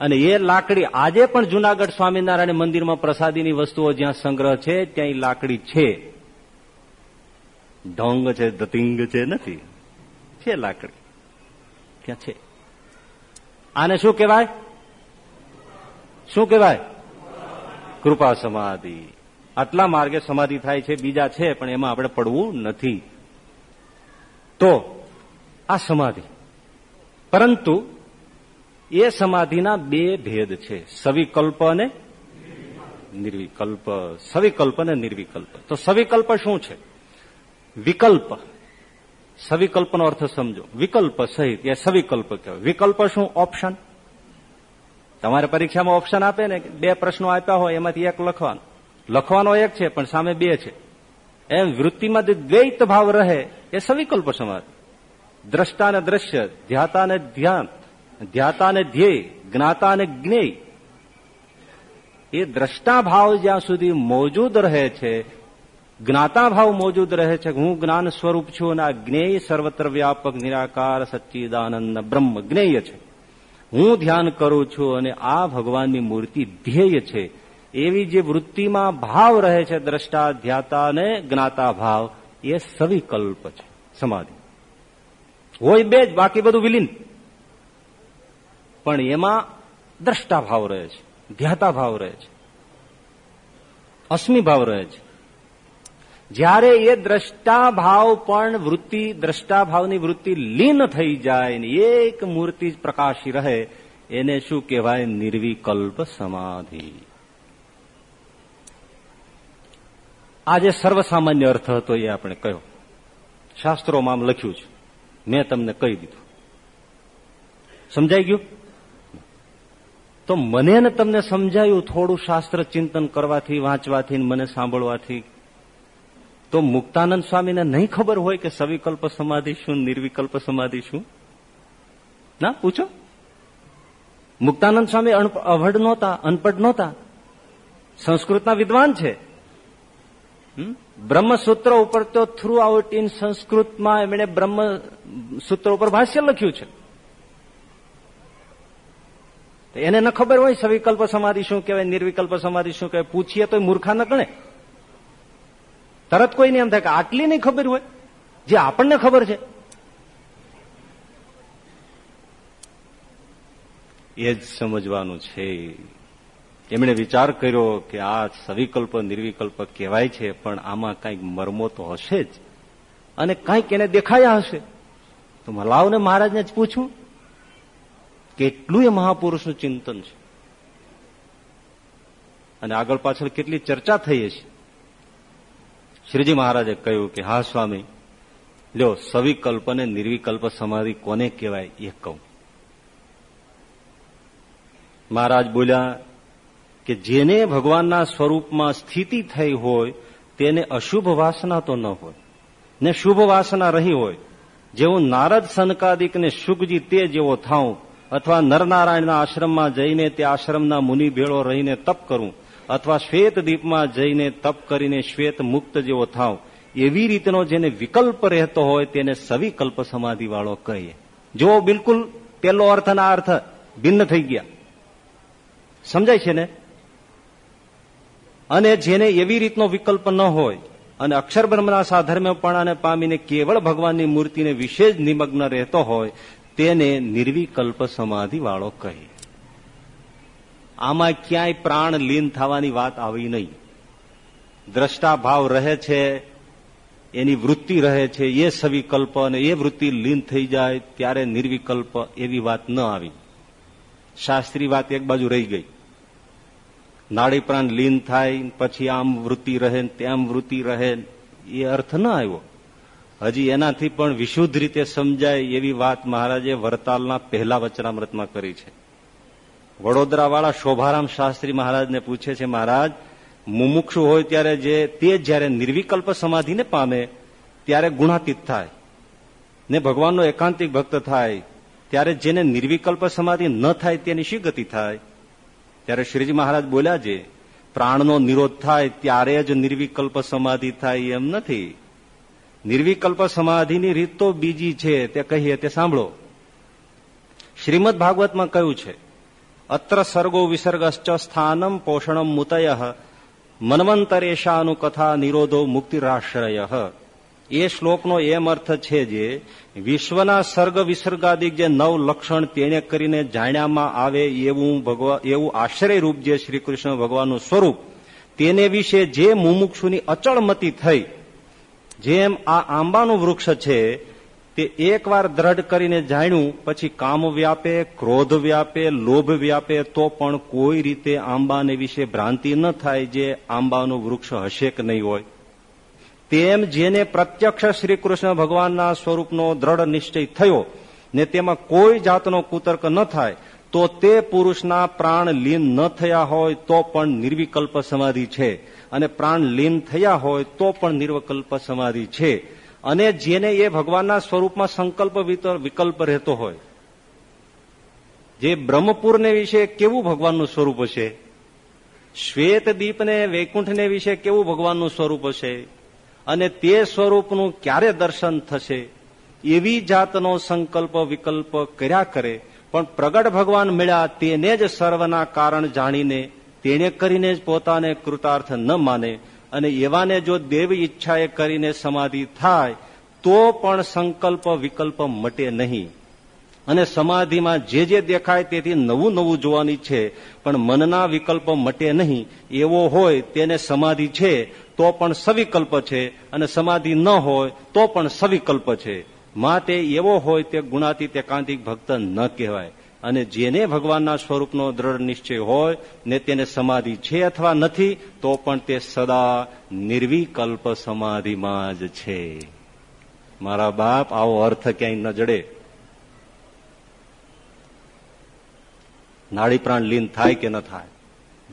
અને એ લાકડી આજે પણ જુનાગઢ સ્વામિનારાયણ મંદિરમાં પ્રસાદીની વસ્તુઓ જ્યાં સંગ્રહ છે ત્યાં લાકડી છે. ઢોંગ છે, દતિંગ છે, નથી. છે લાકડી. ત્યાં છે? આને શું કહેવાય? શું કહેવાય? કૃપા સમાધિ. આટલા માર્ગે સમાધિ થાય છે, બીજા છે, પણ એમાં આપણે પડવું નથી. તો આ સમાધિ. પરંતુ એ સમાધિના બે ભેદ છે, સવિકલ્પ અને નિર્વિકલ્પ. સવિકલ્પ અને નિર્વિકલ્પ. તો સવિકલ્પ શું છે? વિકલ્પ. સવિકલ્પનો અર્થ સમજો. વિકલ્પ સહિત, એ સવિકલ્પ કહેવાય. વિકલ્પ શું? ઓપ્શન. તમારે પરીક્ષામાં ઓપ્શન આપે ને, બે પ્રશ્નો આપ્યા હોય, એમાંથી એક લખવાનું. લખવાનો એક છે, પણ સામે બે છે. એમ વૃત્તિમાં જે દ્વૈત ભાવ રહે, એ સવિકલ્પ સમાજ. દ્રષ્ટા ને દ્રશ્ય ધ્યાતા ને ધ્યાન ધ્યાતા ને ધ્યેય જ્ઞાતા ને જ્ઞેય. એ દ્રષ્ટા ભાવ જ્યાં સુધી મોજૂદ રહે છે, જ્ઞાતા ભાવ મોજૂદ રહે છે, હું જ્ઞાન સ્વરૂપ છું અને આ જ્ઞેય સર્વત્ર વ્યાપક, નિરાકાર, સચ્ચિદાનંદ, બ્રહ્મ જ્ઞેય છે. હું ધ્યાન કરું છું અને આ ભગવાનની મૂર્તિ ધ્યેય છે. એવી જે વૃત્તિમાં ભાવ રહે છે દ્રષ્ટા, ધ્યાતા અને જ્ઞાતા ભાવ, એ સવિકલ્પ છે, સમાધિ. હોય બે જ, બાકી બધું વિલીન. પણ એમાં દ્રષ્ટા ભાવ રહે છે, ધ્યાતા ભાવ રહે છે, અસ્મી ભાવ રહે છે. જ્યારે એ દ્રષ્ટા ભાવ પણ વૃત્તિ, દ્રષ્ટા ભાવની વૃત્તિ લીન થઈ જાય એક મૂર્તિ પ્રકાશી રહે, એને શું કહેવાય? નિર્વિકલ્પ સમાધિ. આ જે સર્વસામાન્ય અર્થ હતો એ આપણે કહ્યો શાસ્ત્રોમાં આમ લખ્યું છે. મેં તમને કહી દીધું. સમજાઈ ગયું? તો મને ને તમને સમજાયું થોડું શાસ્ત્ર ચિંતન કરવાથી, વાંચવાથી મને સાંભળવાથી. તો મુક્તાનંદ સ્વામીને નહીં ખબર હોય કે સવિકલ્પ સમાધિ શું, નિર્વિકલ્પ સમાધિ શું? ના, પૂછો. મુક્તાનંદ સ્વામી અવઢ નહોતા, અનપઢ નહોતા. સંસ્કૃતના વિદ્વાન છે. બ્રહ્મસૂત્ર ઉપર તો થ્રુ આઉટ ઇન સંસ્કૃતમાં એમણે બ્રહ્મસૂત્ર ઉપર ભાષ્ય લખ્યું છે. એને ન ખબર હોય સવિકલ્પ સમાધિ શું કહેવાય, નિર્વિકલ્પ સમાધિ શું કહેવાય, પૂછીએ તો મૂર્ખા ન ગણે. તરત કોઈને એમ થાય કે આટલી નહીં ખબર હોય, જે આપણને ખબર છે. એ જ સમજવાનું છે. એમણે વિચાર કર્યો કે આ સવિકલ્પ, નિર્વિકલ્પ કહેવાય છે, પણ આમાં કંઈક મર્મો તો હશે જ. અને કંઈક એને દેખાયા હશે. તો મલાવને મહારાજને જ પૂછું, કેટલું એ મહાપુરુષનું ચિંતન છે? અને આગળ પાછળ કેટલી ચર્ચા થઈ છે શ્રીજી મહારાજે કહ્યું કે, હા, સ્વામી. લ્યો, સવિકલ્પ અને નિર્વિકલ્પ સમાધિ કોને કહેવાય એ કહું. મહારાજ બોલ્યા કે જેને ભગવાનના સ્વરૂપમાં સ્થિતિ થઈ હોય, તેને અશુભ વાસના તો ન હોય, ને શુભ વાસના રહી હોય, જેવું નારદ સનકાદિકને શુકજી તે જેવો થાઉં, અથવા નરનારાયણના આશ્રમમાં જઈને તે આશ્રમના મુનિ ભેળો રહીને તપ કરું, અથવા શ્વેત દીપમાં જઈને તપ કરીને શ્વેત મુક્ત જેવો થાવ એવી રીતનો જેને વિકલ્પ રહેતો હોય તેને સવિકલ્પ સમાધિ વાળો કહીએ જો બિલકુલ પેલો અર્થ અર્થ ભિન્ન થઈ ગયા. સમજાય છે ને? અને જેને એવી રીતનો વિકલ્પ ન હોય, અને અક્ષર બ્રહ્મના સાધર્મ્યપણાને પામીને કેવળ ભગવાનની મૂર્તિને વિશેષ નિમગ્ન રહેતો હોય, તેને નિર્વિકલ્પ સમાધિ વાળો કહે. આમાં ક્યાંય પ્રાણ લીન થવાની વાત આવી નહીં. દ્રષ્ટા ભાવ રહે છે, એની વૃત્તિ રહે છે, એ સવિકલ્પ અને એ વૃત્તિ લીન થઈ જાય, ત્યારે નિર્વિકલ્પ એવી વાત ન આવી. શાસ્ત્રી વાત એક બાજુ રહી ગઈ. નાડી પ્રાણ લીન થાય, પછી આમ વૃત્તિ રહે, તેમ વૃત્તિ રહે, એ અર્થ ન આવ્યો. હજી એનાથી પણ વિશુદ્ધ રીતે સમજાય એવી વાત મહારાજે વરતાલના પહેલા વચનામૃતમાં કરી છે. વડોદરાવાળા શોભારામ શાસ્ત્રી મહારાજને પૂછે છે, મહારાજ, મુમુક્ષુ હોય ત્યારે જે, તે જયારે નિર્વિકલ્પ સમાધિને પામે, ત્યારે ગુણાતીત થાય. ને ભગવાનનો એકાંતિક ભક્ત થાય, ત્યારે જેને નિર્વિકલ્પ સમાધિ ન થાય તેની શી ગતિ થાય? ત્યારે શ્રીજી મહારાજ બોલ્યા છે, પ્રાણનો નિરોધ થાય ત્યારે જ નિર્વિકલ્પ સમાધિ થાય એમ નથી. નિર્વિકલ્પ સમાધિની રીત તો બીજી છે, તે કહીએ તે સાંભળો. શ્રીમદ ભાગવતમાં કહ્યું છે, અત્ર સર્ગો વિસર્ગશ્ચ સ્થાનમ પોષણમ મુતય મનવંતરેશાનું કથા નિરોધો મુક્તિરાશ્રય. એ શ્લોકનો એમ અર્થ છે જે, વિશ્વના સર્ગ વિસર્ગાદિક જે નવ લક્ષણ તેને કરીને જાણ્યામાં આવે એવું ભગવાન એવું આશ્રયરૂપ જે શ્રી કૃષ્ણ ભગવાનનું સ્વરૂપ, તેને વિશે જે મુમુક્ષુની અચળમતી થઈ, જેમ આ આંબાનું વૃક્ષ છે, તે એકવાર દ્રઢ કરીને જાણ્યું, પછી કામ વ્યાપે, ક્રોધ વ્યાપે, લોભ વ્યાપે, તો પણ કોઈ રીતે આંબાને વિશે ભ્રાંતિ ન થાય જે આંબાનું વૃક્ષ હશે કે નહીં હોય. તેમ જેને પ્રત્યક્ષ શ્રી કૃષ્ણ ભગવાનના સ્વરૂપનો દ્રઢ નિશ્ચય થયો ને તેમાં કોઈ જાતનો કુતર્ક ન થાય, તો તે પુરુષના પ્રાણ લીન ન થયા હોય તો પણ નિર્વિકલ્પ સમાધિ છે. અને પ્રાણ લીન થયા હોય તો પણ નિર્વિકલ્પ સમાધિ છે. અને જેને એ ભગવાનના સ્વરૂપમાં સંકલ્પ વિકલ્પ રહેતો હોય. જે બ્રહ્મપુરને વિશે કેવું ભગવાનનું સ્વરૂપ હશે? શ્વેત દીપને વૈકુંઠને વિશે કેવું ભગવાનનું સ્વરૂપ હશે? અને તે સ્વરૂપનું ક્યારે દર્શન થશે? એવી જાતનો સંકલ્પ વિકલ્પ કર્યા કરે, પણ પ્રગટ ભગવાન મળ્યા તેને જ સર્વના કારણ જાણીને તેને કરીને જ પોતાને કૃતાર્થ ન માને, અને એવાને જો દેવ ઈચ્છાએ કરીને સમાધિ થાય, તો પણ સંકલ્પ વિકલ્પ મટે નહીં. અને સમાધિમાં જે જે દેખાય તેથી નવું નવું જોવાની છે, પણ મનના વિકલ્પ મટે નહીં. એવો હોય તેને સમાધિ છે, તો પણ સવિકલ્પ છે. અને સમાધિ ન હોય, તો પણ સવિકલ્પ છે. માટે એવો હોય તે ગુણાતી તે કાંતિક ભક્ત ન કહેવાય. અને જેને ભગવાનના સ્વરૂપનો દ્રઢ નિશ્ચય હોય, ને તેને સમાધિ છે અથવા નથી, તો પણ તે સદા નિર્વિકલ્પ સમાધિમાં જ છે. મારા બાપ, આવો અર્થ ક્યાંય ન જડે. નાડી પ્રાણ લીન થાય કે ન થાય.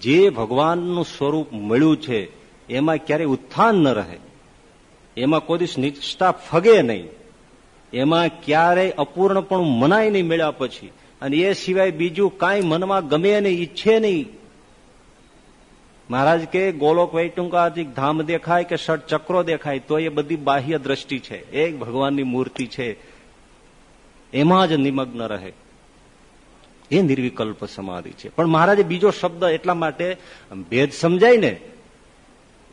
જે ભગવાનનું સ્વરૂપ મળ્યું છે, એમાં ક્યારેય ઉત્થાન ન રહે. એમાં કોઈ દિવસ નિષ્ઠા ફગે નહીં. એમાં ક્યારેય અપૂર્ણપણ મનાય નહીં મળ્યા પછી. અને એ સિવાય બીજું કાંઈ મનમાં ગમે નહીં ઈચ્છે નહીં. મહારાજ કે, ગોલોક વૈટુંકાથી ધામ દેખાય કે ષટ ચક્રો દેખાય, તો એ બધી બાહ્ય દ્રષ્ટિ છે. એક ભગવાનની મૂર્તિ છે. એમાં જ નિમગ્ન રહે. એ નિર્વિકલ્પ સમાધિ છે. પણ મહારાજે બીજો શબ્દ એટલા માટે ભેદ સમજાય ને,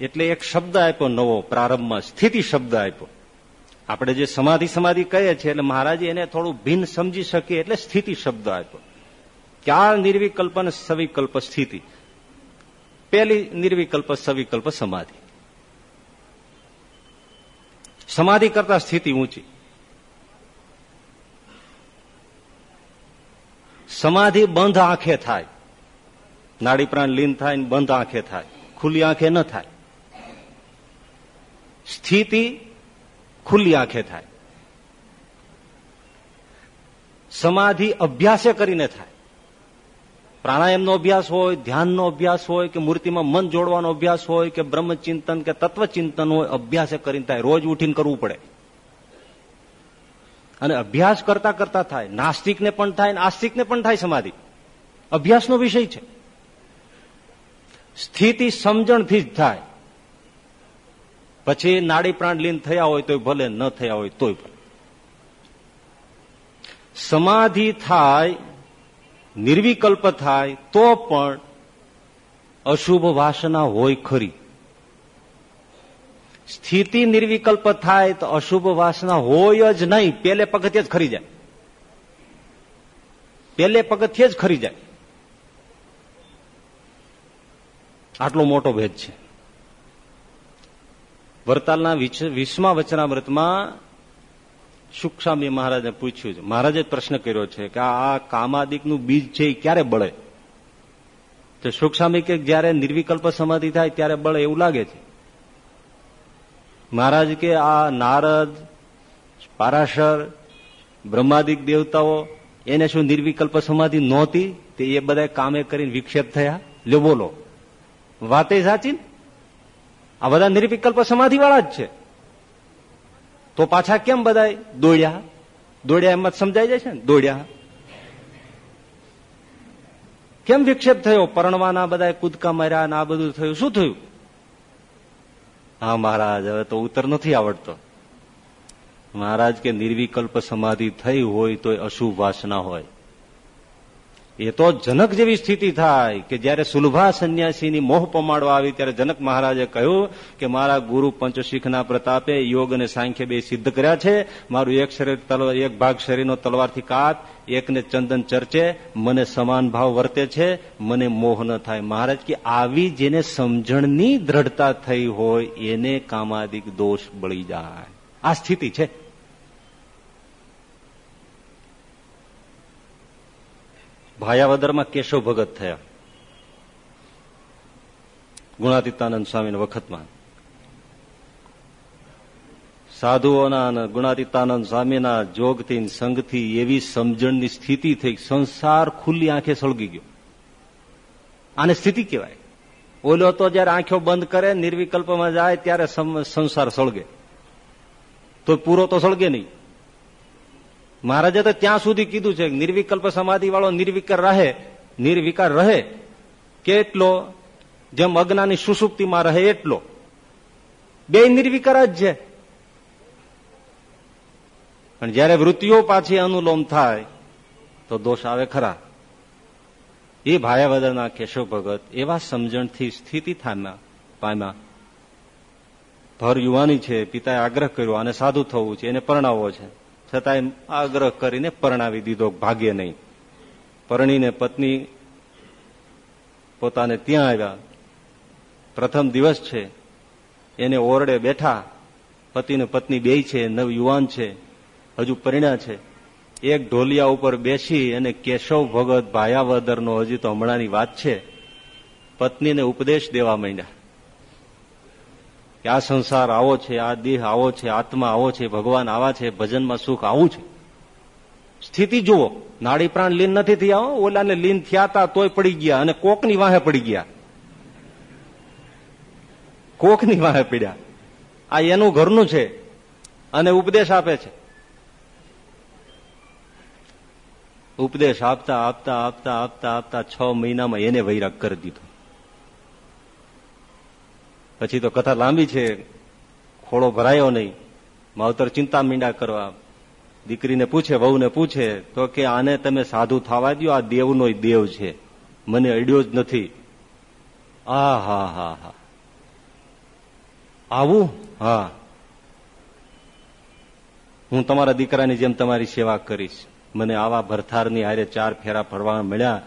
એટલે એક શબ્દ આપ્યો નવો, પ્રારંભમાં સ્થિતિ શબ્દ આપ્યો. આપણે જે સમાધિ સમાધિ કહીએ છીએ, એટલે મહારાજે એને થોડું ભિન્ન સમજી શકીએ, એટલે સ્થિતિ શબ્દ આપ્યો. ક્યાં નિર્વિકલ્પ અને સવિકલ્પ સ્થિતિ? પેલી નિર્વિકલ્પ, સવિકલ્પ સમાધિ. સમાધિ કરતા સ્થિતિ ઊંચી. સમાધિ બંધ આંખે થાય. નાડી પ્રાણ લીન થાય બંધ આંખે થાય. ખુલ્લી આંખે ન થાય. સ્થિતિ ખુલ્લી આંખે થાય. સમાધિ અભ્યાસે કરીને થાય. પ્રાણાયામનો અભ્યાસ હોય, ધ્યાનનો અભ્યાસ હોય, કે મૂર્તિમાં મન જોડવાનો અભ્યાસ હોય, કે બ્રહ્મચિંતન કે તત્વચિંતન હોય, અભ્યાસે કરીને થાય. રોજ ઉઠીને કરવું પડે. અને અભ્યાસ કરતા કરતા થાય, નાસ્તિકને પણ થાય આસ્તિકને પણ થાય સમાધિ. અભ્યાસનો વિષય છે. સ્થિતિ સમજણથી જ થાય. પછી નાડી પ્રાણ લીન થયા હોય તોય ભલે, ન થયા હોય તોય ભલે. સમાધિ થાય, નિર્વિકલ્પ થાય તો પણ અશુભ વાસના હોય ખરી. સ્થિતિ નિર્વિકલ્પ થાય તો અશુભ વાસના હોય જ નહીં. પેલે પગથિયે જ ખરી જાય. પેલે પગથિયે જ ખરી જાય. આટલો મોટો ભેદ છે. વરતાલના વિશ્વમાં વચનામૃતમાં સુખસ્વામી મહારાજે પૂછ્યું છે. મહારાજે પ્રશ્ન કર્યો છે કે આ કામાદિકનું બીજ છે એ ક્યારે બળે? તો સુખસ્વામી કે જયારે નિર્વિકલ્પ સમાધિ થાય ત્યારે બળે એવું લાગે છે? મહારાજ કે આ નારદ, પારાશર, બ્રહ્માદિક દેવતાઓ એને શું નિર્વિકલ્પ સમાધિ નહોતી? તે એ બધા કામે કરીને વિક્ષેપ થયા. લ્યો બોલો. વાતે સાચી આ બધા નિર્વિકલ્પ સમાધિ વાળા જ છે. તો પાછા કેમ બધા દોડ્યા? દોડ્યા એમ જ સમજાઈ જાય છે ને? દોડ્યા. કેમ વિક્ષેપ થયો? પરણવાના બધા કૂદકા માર્યા ને આ બધું થયું. શું થયું? હા, મહારાજ, હવે તો ઉત્તર નથી આવડતો. મહારાજ કે નિર્વિકલ્પ સમાધિ થઈ હોય તો અશુભ વાસના હોય. એ તો જનક જેવી સ્થિતિ થાય કે જયારે સુલભા સંન્યાસીની મોહ પમાડવા આવી, ત્યારે જનક મહારાજે કહ્યું કે મારા ગુરુ પંચશીખના પ્રતાપે યોગ અને સાંખ્ય બે સિદ્ધ કર્યા છે. મારું એક શરીર એક ભાગ શરીરનો તલવારથી કાપ એકને ચંદન ચર્ચે, મને સમાન ભાવ વર્તે છે, મને મોહ ન થાય. મહારાજ કે આવી જેને સમજણની દ્રઢતા થઈ હોય, એને કામાદિક દોષ બળી જાય. આ સ્થિતિ છે. ભાયાવદરમાં કેશવ ભગત થયા. ગુણાતીતાનંદ સ્વામીના વખતમાં. સાધુઓના અને ગુણાતીતાનંદ સ્વામીના જોગથી સંઘથી એવી સમજણની સ્થિતિ થઈ સંસાર ખુલ્લી આંખે સળગી ગયો. આને સ્થિતિ કહેવાય. ઓલો તો જયારે આંખો બંધ કરે, નિર્વિકલ્પમાં જાય, ત્યારે સંસાર સળગે. તો પૂરો તો સળગે નહીં. મહારાજે તો ત્યાં સુધી કીધું છે નિર્વિકલ્પ સમાધિ વાળો નિર્વિકાર રહે નિર્વિકાર રહે. કેટલો? જેમ અજ્ઞાની સુસુપ્તિમાં રહે એટલો. બે નિર્વિકાર જ છે. પણ જયારે વૃત્તિઓ પાછી અનુલોમ થાય, તો દોષ આવે ખરા. એ ભાયાવદરના કેશવ ભગત એવા સમજણથી સ્થિતિ પામ્યા. ભર યુવાની છે, પિતાએ આગ્રહ કર્યો અને સાધુ થવું છે, એને પરણાવવો છે. છતાંય આગ્રહ કરીને પરણાવી દીધો. ભાગ્ય નહીં. પરણીને પત્ની પોતાને ત્યાં આવ્યા. પ્રથમ દિવસ છે. એને ઓરડે બેઠા. પતિને પત્ની બે છે, નવ યુવાન છે. હજુ પરિણા છે. એક ઢોલિયા ઉપર બેસી અને કેશવ ભગત ભાયાવદરનો હજી તો હમણાંની વાત છે. પત્નીને ઉપદેશ દેવા માંડ્યા. કે આ સંસાર આવો છે, આ દેહ આવો છે, આત્મા આવો છે, ભગવાન આવા છે, ભજનમાં સુખ આવું છે. સ્થિતિ જુઓ, નાડી પ્રાણ લીન નથી થયા ઓલાને લીન થયા હતા તોય પડી ગયા અને કોકની વાહે પડી ગયા. કોકની વાહે પડ્યા. આ એનું ઘરનું છે અને ઉપદેશ આપે છે. ઉપદેશ આપતા આપતા આપતા આપતા આપતા છ મહિનામાં એને વૈરાગ કરી દીધો. પછી તો કથા લાંબી છે, ખોળો ભરાયો નહીં. માવતર ચિંતા મીંડા કરવા. દીકરીને પૂછે, વહુને પૂછે, તો કે આને તમે સાધુ થવા દો આ દેવનો દેવ છે. મને અડ્યો જ નથી. આ હા હા હા. આવું? હા. હું તમારા દીકરાની જેમ તમારી સેવા કરીશ. મને આવા ભરથારની હારે ચાર ફેરા ફરવા મળ્યા.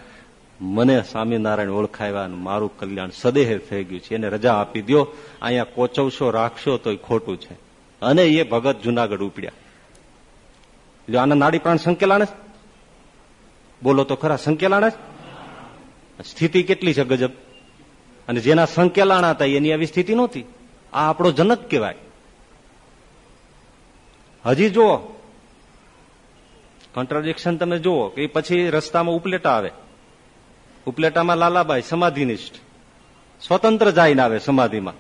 મને સ્વામિનારાયણ ઓળખાવ્યા મારું કલ્યાણ સદેહ થઈ ગયું છે. એને રજા આપી દો અહીંયા કોચવશો, રાખશો તો ખોટું છે. અને એ ભગત જુનાગઢ ઉપડ્યા. આના નાડી પ્રાણ સંકેલાણ બોલો તો ખરા, સંકેલાણ સ્થિતિ કેટલી છે ગજબ? અને જેના સંકેલાણા હતા, એની આવી સ્થિતિ નહોતી. આ આપણો જનક કહેવાય. હજી જુઓ. કોન્ટ્રાડિક્શન તમે જુઓ કે પછી રસ્તામાં ઉપલેટા આવે. ઉપલેટામાં લાલાબાઈ સમાધિનિષ્ઠ. સ્વતંત્ર જઈને આવે સમાધિમાં.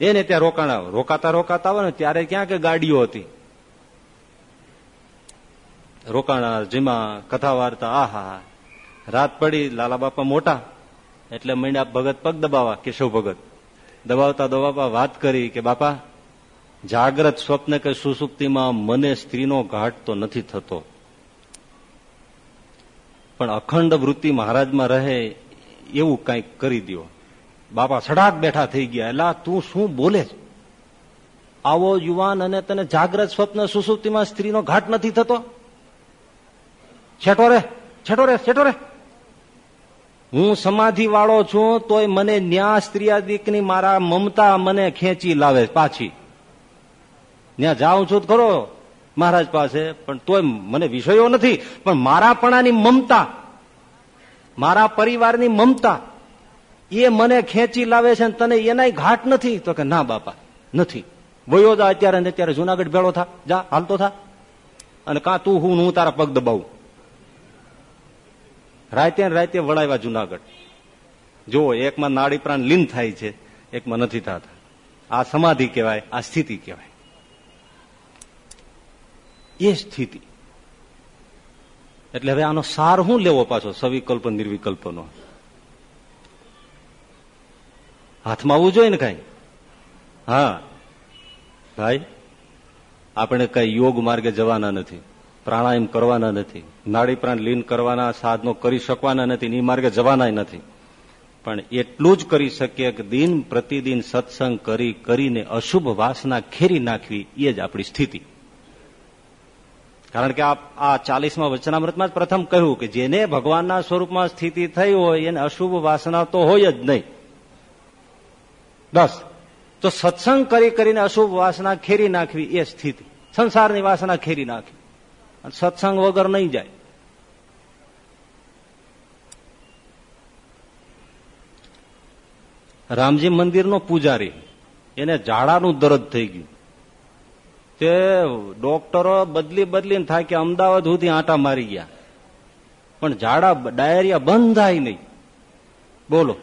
એને ત્યાં રોકાણ આવે રોકાતા રોકાતા આવે ને ત્યારે ક્યાં કે ગાડીઓ હતી. રોકાણા જેમાં કથા વાર્તા, આહા, રાત પડી, લાલા બાપા મોટા, એટલે મહિના ભગત પગ દબાવા કેશવ ભગત. દબાવતા દબાવતા વાત કરી કે, બાપા, જાગ્રત સ્વપ્ન કે સુસુપ્તિમાં મને સ્ત્રીનો ઘાટ તો નથી થતો. પણ અખંડ વૃત્તિ મહારાજમાં રહે એવું કંઈક કરી દો બાપા સડાક બેઠા થઈ ગયા. એલા, તું શું બોલે આવો યુવાન અને તને જાગ્રત સ્વપ્ન સુસુપ્તિમાં સ્ત્રીનો ઘાટ નથી થતો? છેટો રે છેટો રે છેટો રે હું સમાધિ વાળો છું, તોય મને ન્યા સ્ત્રીયાદિકની મારા મમતા મને ખેંચી લાવે પાછી. ત્યાં જાઉં છું ખરો. મહારાજ પાસે, પણ તોય મને વિષયો નથી, પણ મારાપણાની મમતા, મારા પરિવારની મમતા, એ મને ખેંચી લાવે છે તને એનાય ઘાટ નથી. તો કે, ના બાપા, નથી. વયો જા અત્યારે ને અત્યારે જુનાગઢ ભેળો થા. જા હાલતો થા. અને કાં તું હું હું તારા પગ દબાવું? રાતે રાતે વળાવ્યા જુનાગઢ. જુઓ એકમાં નાડી પ્રાણ લીન થાય છે, એકમાં નથી થતા. આ સમાધિ કહેવાય, આ સ્થિતિ કહેવાય. એ સ્થિતિ. એટલે હવે આનો સાર હું લેવો પાછો, સવિકલ્પ, નિર્વિકલ્પનો? હાથમાં આવવું જોઈએ ને કઈ? હા. ભાઈ, આપણે કઈ યોગ માર્ગે જવાના નથી, પ્રાણાયામ કરવાના નથી, નાડી પ્રાણ લીન કરવાના, સાધનો કરી શકવાના નથી એ માર્ગે જવાના નથી. પણ એટલું જ કરી શકીએ કે દિન પ્રતિદિન સત્સંગ કરી કરીને અશુભ વાસના ખેરી નાખવી, એ જ આપણી સ્થિતિ. કારણ કે આ ચાલીસમાં વચનામૃતમાં જ પ્રથમ કહ્યું કે જેને ભગવાનના સ્વરૂપમાં સ્થિતિ થઈ હોય, એને અશુભ વાસના તો હોય જ નહીં. બસ તો સત્સંગ કરી કરીને અશુભ વાસના ખેરી નાખવી એ સ્થિતિ. સંસારની વાસના ખેરી નાખવી. સત્સંગ વગર નહીં જાય. રામજી મંદિરનો પૂજારી. એને ઝાડાનું દરદ થઈ ગયું. તે ડોક્ટરો બદલી બદલીને થાય કે અમદાવાદ સુધી આંટા મારી ગયા. પણ ઝાડા ડાયરિયા બંધ થાય નહીં. બોલો,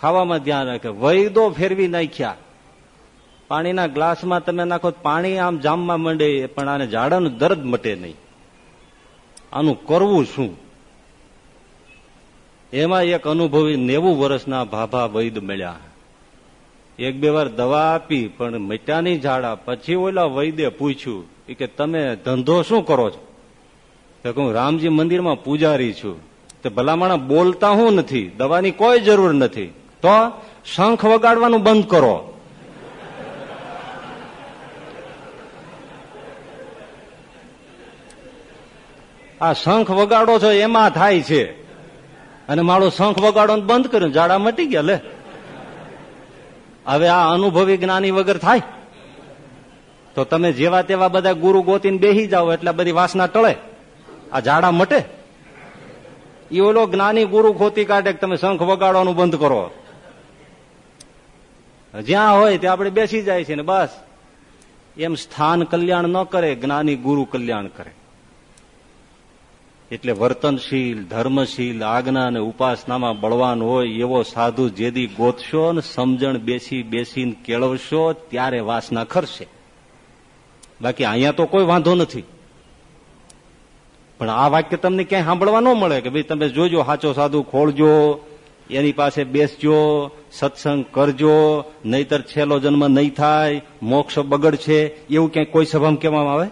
ખાવામાં ધ્યાન રાખે. વૈદો ફેરવી નાખ્યા. પાણીના ગ્લાસમાં તમે નાખો પાણી આમ જામમાં મંડે, પણ આને ઝાડાનું દર્દ મટે નહીં. આનું કરવું શું? એમાં એક અનુભવી નેવું વર્ષના ભાભા વૈદ મળ્યા. એક બે વાર દવા આપી, પણ મટ્યાની ઝાડા. પછી ઓલા વૈદે પૂછ્યું કે તમે ધંધો શું કરો છો? તો હું રામજી મંદિરમાં પૂજારી છું. તો ભલામણા બોલતા હું નથી. દવાની કોઈ જરૂર નથી. તો શંખ વગાડવાનું બંધ કરો. આ શંખ વગાડો છો, એમાં થાય છે. અને મારો શંખ વગાડો બંધ કર્યો. ઝાડા મટી ગયા, લે. હવે આ અનુભવી જ્ઞાની વગર થાય? તો તમે જેવા તેવા બધા ગુરુ ગોતીને બેસી જાઓ એટલે બધી વાસના ટળે. આ ઝાડા મટે. એ ઓલો જ્ઞાની ગુરુ ખોતી કાઢે તમે શંખ વગાડવાનું બંધ કરો. જ્યાં હોય ત્યાં આપણે બેસી જાય છે ને બસ. એમ સ્થાન કલ્યાણ ન કરે, જ્ઞાની ગુરુ કલ્યાણ કરે. એટલે વર્તનશીલ, ધર્મશીલ, આજ્ઞા અને ઉપાસનામાં બળવાન હોય એવો સાધુ જેદી ગોતશો ને સમજણ બેસી બેસીને કેળવશો, ત્યારે વાસના ખરશે. બાકી અહીંયા તો કોઈ વાંધો નથી. પણ આ વાક્ય તમને ક્યાંય સાંભળવા ન મળે કે ભાઈ તમે જોજો સાચો સાધુ ખોળજો, એની પાસે બેસજો, સત્સંગ કરજો, નહીતર છેલ્લો જન્મ નહીં થાય, મોક્ષ બગડશે, એવું ક્યાંય કોઈ સભામાં કહેવામાં આવે?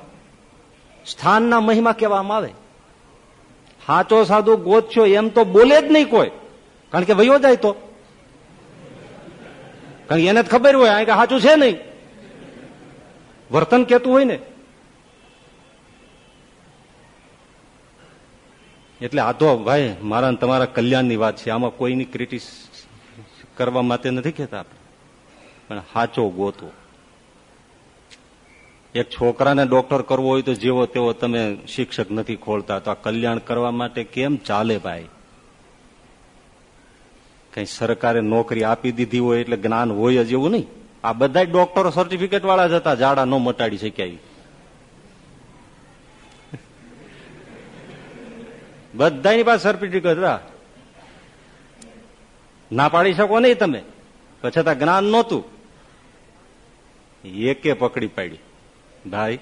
સ્થાનના મહિમા કહેવામાં આવે? સાચો સાધુ ગોતશો એમ તો બોલે જ નહીં કોઈ. કારણ કે વયો જાય તો. કારણ એને જ ખબર હોય કે સાચું છે નહીં. વર્તન કેતું હોય ને. એટલે આ તો ભાઈ, મારા તમારા કલ્યાણની વાત છે. આમાં કોઈની ક્રિટિસ કરવા માટે નથી કહેતા આપણે. પણ સાચો ગોતો એક છોકરાને ડોક્ટર કરવો હોય તો જેવો તેવો તમે શિક્ષક નથી ખોલતા. તો આ કલ્યાણ કરવા માટે કેમ ચાલે ભાઈ? કઈ સરકારે નોકરી આપી દીધી હોય એટલે જ્ઞાન હોય જ એવું નહીં. આ બધા ડોક્ટરો સર્ટિફિકેટ વાળા જ હતા જાડા ન મટાડી શક્યા બધાની પાસે સર્ટિફિકેટ હતા. ના પાડી શકો નહીં તમે. પછી છતાં જ્ઞાન નહોતું. એકે પકડી પાડી. ભાઈ,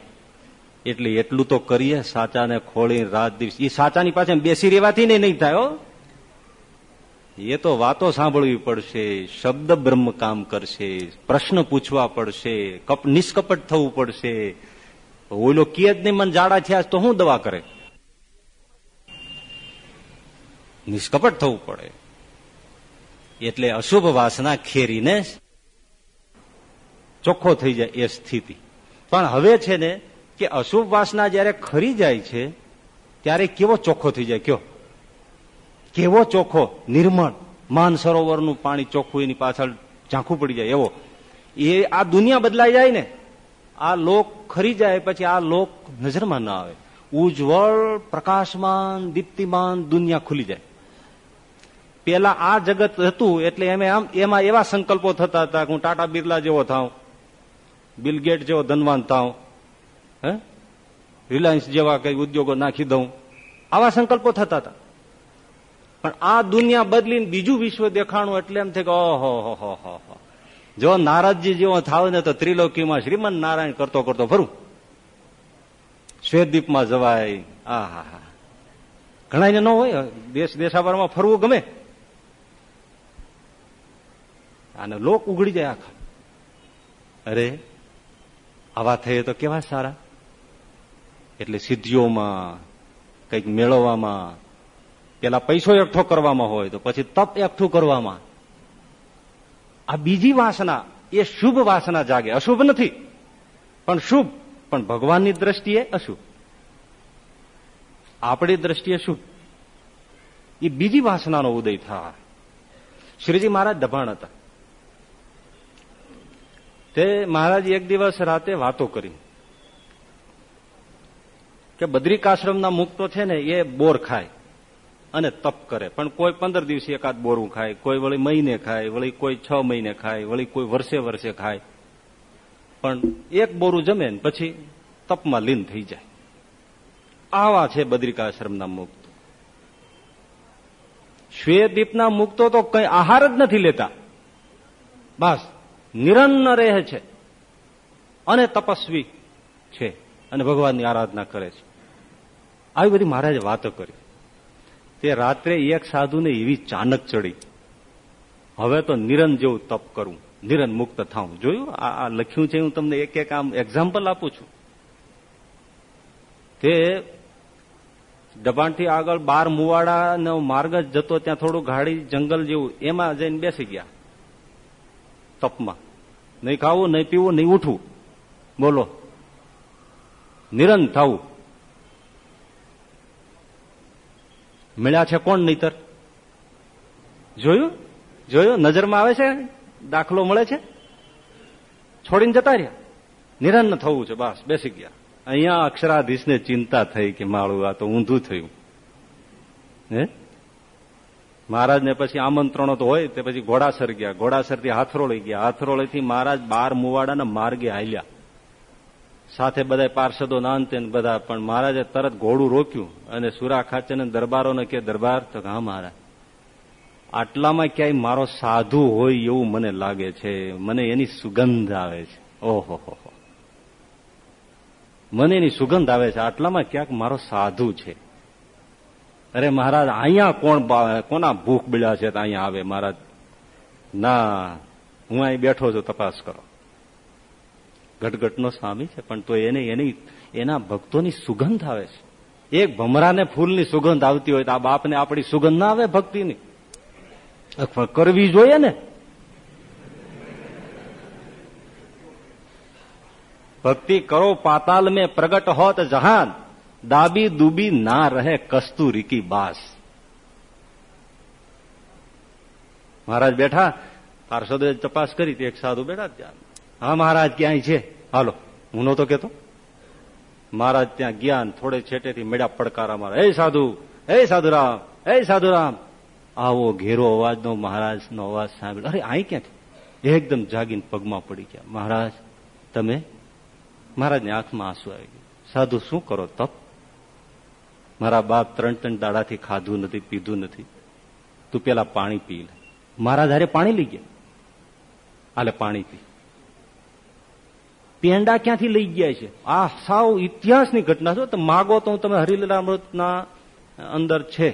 એટલે એટલું તો કરીએ, સાચાને ખોળી રાત દિવસ. એ સાચાની પાસે બેસી રહેવાથી નહીં થાય એ તો વાતો સાંભળવી પડશે, શબ્દ બ્રહ્મ કામ કરશે, પ્રશ્ન પૂછવા પડશે, કપ, નિષ્કપટ થવું પડશે. ઓલો કિયત ને મન જાડા થયા તો શું દવા કરે? નિષ્કપટ થવું પડે. એટલે અશુભ વાસના ખેરીને ચોખ્ખો થઈ જાય એ સ્થિતિ. પણ હવે છે ને કે અશુભ વાસના જયારે ખરી જાય છે, ત્યારે કેવો ચોખ્ખો થઈ જાય? કયો? કેવો ચોખ્ખો? નિર્મળ. માન સરોવરનું પાણી ચોખ્ખું એની પાછળ ઝાંખું પડી જાય. એવો. એ આ દુનિયા બદલાઈ જાય ને. આ લોક ખરી જાય પછી આ લોક નજરમાં ના આવે. ઉજ્જવળ, પ્રકાશમાન, દીપ્તિમાન દુનિયા ખુલી જાય. પેલા આ જગત હતું એટલે એમ એમાં એવા સંકલ્પો થતા હતા કે હું ટાટા બિરલા જેવો થાઉં. બિલ ગેટ જેવો ધનવાન થાઉં હે? રિલાયન્સ જેવા કઈ ઉદ્યોગો નાખી દઉં. આવા સંકલ્પો થતા હતા. પણ આ દુનિયા બદલીને બીજું વિશ્વ દેખાણું એટલે એમ થાય કે ઓહો, હો હો હો હો. જો નારદજી જેવો થાવ ને તો ત્રિલોકીમાં શ્રીમન નારાયણ કરતો કરતો ફરું. શ્વેતદીપમાં જવાય. આ હા. હા ઘણા ન હોય, દેશ દેશાવરમાં ફરવું ગમે. અને લોક ઉઘડી જાય આખા. અરે આવા થયે તો કેવા સારા? એટલે સિદ્ધિઓમાં, કંઈક મેળવવામાં, પેલા પૈસો એકઠો કરવામાં હોય તો પછી તપ એકઠું કરવામાં. આ બીજી વાસના, એ શુભ વાસના જાગે. અશુભ નથી. પણ શુભ. પણ ભગવાનની દ્રષ્ટિએ અશુભ. આપણી દ્રષ્ટિએ શુભ. એ બીજી વાસનાનો ઉદય થાય. શ્રીજી મહારાજ દભાણ હતા. તે મહારાજ એક દિવસ રાતે વાતો કરી કે બદ્રિકાશ્રમના મુક્તો છે ને એ બોર ખાય અને તપ કરે. પણ કોઈ પંદર દિવસે એકાદ બોરું ખાય, કોઈ વળી મહિને ખાય, વળી કોઈ છ મહિને ખાય, વળી કોઈ વર્ષે વર્ષે ખાય. પણ એક બોરું જમે ને પછી તપમાં લીન થઈ જાય. આવા છે બદ્રિકાશ્રમના મુક્ત શ્વેદીપના મુક્તો તો કઈ આહાર જ નથી લેતા. બસ. નિરન્ન રહે છે અને તપસ્વી છે અને ભગવાનની આરાધના કરે છે. આવી બધી મહારાજે વાતો કરી. તે રાત્રે એક સાધુને એવી ચાનક ચડી. હવે તો નિરન જેવું તપ કરવું નિરન મુક્ત થાઉં. જોયું? આ લખ્યું છે, હું તમને એક એક આમ એક્ઝામ્પલ આપું છું. તે દબાણથી આગળ બાર મુવાડા નો માર્ગ જ જતો, ત્યાં થોડું ગાડી જંગલ જેવું, એમાં જઈને બેસી ગયા તપમાં. નહીં ખાવું, નહીં પીવું, નહીં ઉઠવું. બોલો. નિરંત થવું. મળ્યા છે કોણ નહીતર? જોયું? જોયું? નજરમાં આવે છે? દાખલો મળે છે? છોડીને જતા રહ્યા. નિરન્ન થવું છે, બસ, બેસી ગયા. અહીંયા અક્ષરાધીશને ચિંતા થઈ કે માળું આ તો ઊંધું થયું. હે? મહારાજને પછી આમંત્રણો તો હોય, તે પછી ઘોડાસર ગયા. ઘોડાસરથી હાથરોળી ગયા. હાથરોળીથી મહારાજ બાર મુવાડાના માર્ગે હાલ્યા. સાથે બધા પાર્ષદો ના અંતે બધા, પણ મહારાજે તરત ઘોડું રોક્યું અને સુરા ખાચર દરબારોને કે, દરબાર તો હા મહારાજ આટલામાં ક્યાંય મારો સાધુ હોય એવું મને લાગે છે. મને એની સુગંધ આવે છે. ઓહો હો. મને એની સુગંધ આવે છે. આટલામાં ક્યાંક મારો સાધુ છે. અરે મહારાજ, અહીંયા કોણ કોના ભૂખ બળ્યા છે અહીંયા આવે મહારાજ? ના, હું અહીં બેઠો છું, તપાસ કરો. ગટગટનો સ્વામી છે, પણ તો એને, એની, એના ભક્તોની સુગંધ આવે છે. એક ભમરાને ફૂલની સુગંધ આવતી હોય તો આ બાપને આપણી સુગંધ ના આવે ભક્તિની. કરવી જોઈએ ને. ભક્તિ કરો પાતાલ મેં પ્રગટ હોત જહાન. દાબી દુબી ના રહે કસ્તુરી બાસ. મહારાજ બેઠા, પાર્ષદે તપાસ કરી એક સાધુ બેઠા ત્યાં. હા, મહારાજ, ક્યાંય છે? હાલો, હું નહોતો કેતો મહારાજ ત્યાં ગયા થોડે છેટેથી મેળા પડકારા મારા હે સાધુ, હે સાધુરામ હે સાધુરામ. આવો ઘેરો અવાજનો, મહારાજનો અવાજ સાંભળ્યો. અરે અહીં ક્યાંથી? એકદમ જાગીને પગમાં પડી ગયા. મહારાજ, તમે? મહારાજની આંખમાં આંસુ આવી ગયું. સાધુ, શું કરો? તપ? મારા બાપ ત્રણ ત્રણ દાડાથી ખાધું નથી, પીધું નથી. તું પેલા પાણી પી લે. મારા ધારે પાણી લઈ ગયા. આલે પાણી પી. પેંડા ક્યાંથી લઈ ગયા છે? આ સાવ ઇતિહાસની ઘટના છે તો માગો તો હું તમે હરિલીલામૃતના અંદર છે.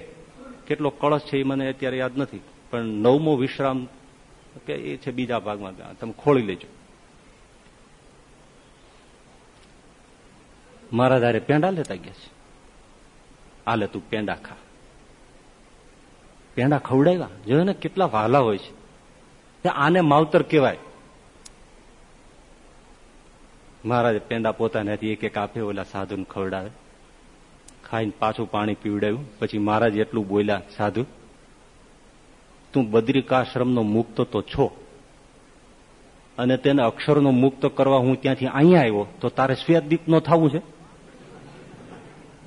કેટલો કળશ છે એ મને અત્યારે યાદ નથી. પણ નવમો વિશ્રામ કે એ છે બીજા ભાગમાં. તમે ખોળી લેજો. મારા ધારે પેંડા લેતા ગયા છે. આલે તું પેંડા ખા. પેંડા ખવડાવ્યા? જોયો ને? કેટલા વાલા હોય છે. આને માવતર કહેવાય. મહારાજે પેંડા પોતાનાથી એક એક આપે, ઓલા સાધુને ખવડાવે. ખાઈને પાછું પાણી પીવડાવ્યું. પછી મહારાજ એટલું બોલ્યા, સાધુ, તું બદ્રિકાશ્રમનો મુક્ત તો છો. અને તેને અક્ષરનો મુક્ત કરવા હું ત્યાંથી અહીંયા આવ્યો, તો તારે શ્વેતદીપ નો થવું છે?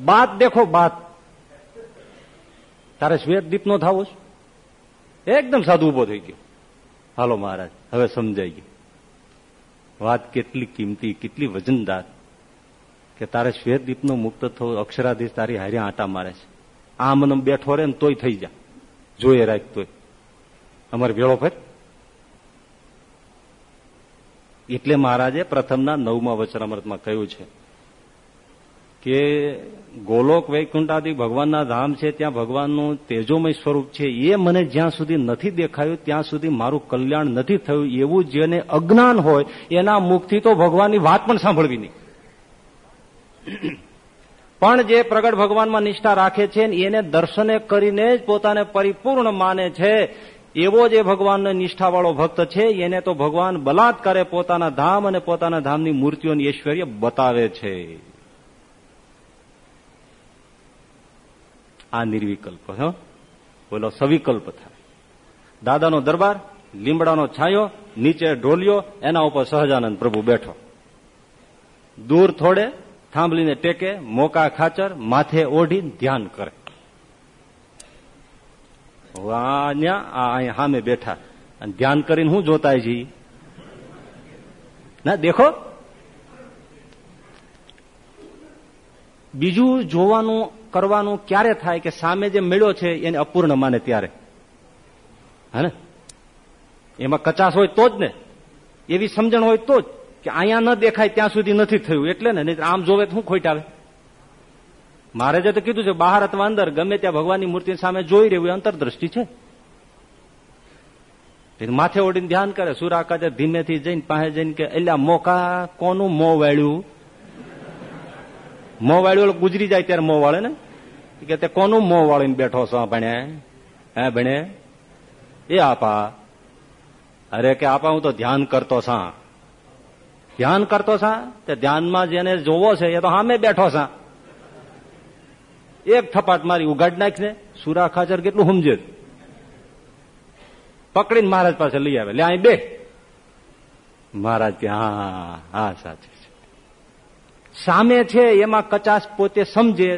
બાત દેખો બાત તારે શ્વેતદીપ નો થવો છે? એકદમ સાધુ ઊભો થઈ ગયો. હાલો મહારાજ, હવે સમજાઈ ગયું. વાત કેટલી કિંમતી, કેટલી વજનદાર કે તારે શ્વેતદીપ નો મુક્ત થવો, અક્ષરાધીશ તારી હારી આટા મારે છે. આ મને બેઠો રે ને તોય થઈ જા. જોઈએ રાખ તોય. અમારે ભેળો ફેર. એટલે મહારાજે પ્રથમના નવમા વચનામૃતમાં કહ્યું છે કે ગોલોક વૈકુંઠાદી ભગવાનના ધામ છે, ત્યાં ભગવાનનું તેજોમય સ્વરૂપ છે, એ મને જ્યાં સુધી નથી દેખાયું, ત્યાં સુધી મારું કલ્યાણ નથી થયું, એવું જેને અજ્ઞાન હોય, એના મુખથી તો ભગવાનની વાત પણ સાંભળવી નહીં. પણ જે પ્રગટ ભગવાનમાં નિષ્ઠા રાખે છે એને દર્શને કરીને જ પોતાને પરિપૂર્ણ માને છે, એવો જે ભગવાનનો નિષ્ઠાવાળો ભક્ત છે, એને તો ભગવાન બલાત્કારે પોતાના ધામ અને પોતાના ધામની મૂર્તિઓની ઐશ્વર્ય બતાવે છે. આ નિર્વિકલ્પ, હો? બોલો, સવિકલ્પ થાય. દાદાનો દરબાર, લીમડાનો છાંયો, નીચે ઢોલ્યો, એના ઉપર સહજાનંદ પ્રભુ બેઠો. દૂર થોડે થાંભલીને ટેકે, મોકા ખાચર, માથે ઓઢી, ધ્યાન કરે. સામે બેઠા. અને ધ્યાન કરીને હું જોતા જી. ના, દેખો બીજું જોવાનું, કરવાનું ક્યારે થાય કે સામે જે મેળ્યો છે એને અપૂર્ણ માને ત્યારે? હે એમાં કચાશ હોય તો જ ને. એવી સમજણ હોય તો જ કે અહીંયા ન દેખાય ત્યાં સુધી નથી થયું. એટલે ને આમ જોવે શું ખોટ આવે? મારે જે તો કીધું છે, બહાર અથવા અંદર, ગમે ત્યાં ભગવાનની મૂર્તિ સામે જોઈ રહ્યું અંતરદ્રષ્ટિ છે. માથે ઓડીને ધ્યાન કરે સુરાકાજે ધીમેથી જઈને, પાસે જઈને કે, એલા, મોકા, કોનું મો વાળ્યું? મો વાળ્યો ગુજરી જાય ત્યારે મો વાળે ને કે તે કોનું મો વાળીને બેઠો છો ભણે? હે ભણે? એ આપા. અરે કે આપા, હું તો ધ્યાન કરતો છા. ધ્યાન કરતો છા? તે ધ્યાનમાં જેને જોવો છે, એ તો સામે બેઠો છા. એક થપાટ મારી ઉગાડ નાખીને સુરા ખાચર કેટલું સમજે? પકડીને મહારાજ પાસે લઈ આવે. લે, અહીં બે. મહારાજ કે, હા હા સાચી સામે છે, એમાં કચાશ પોતે સમજે,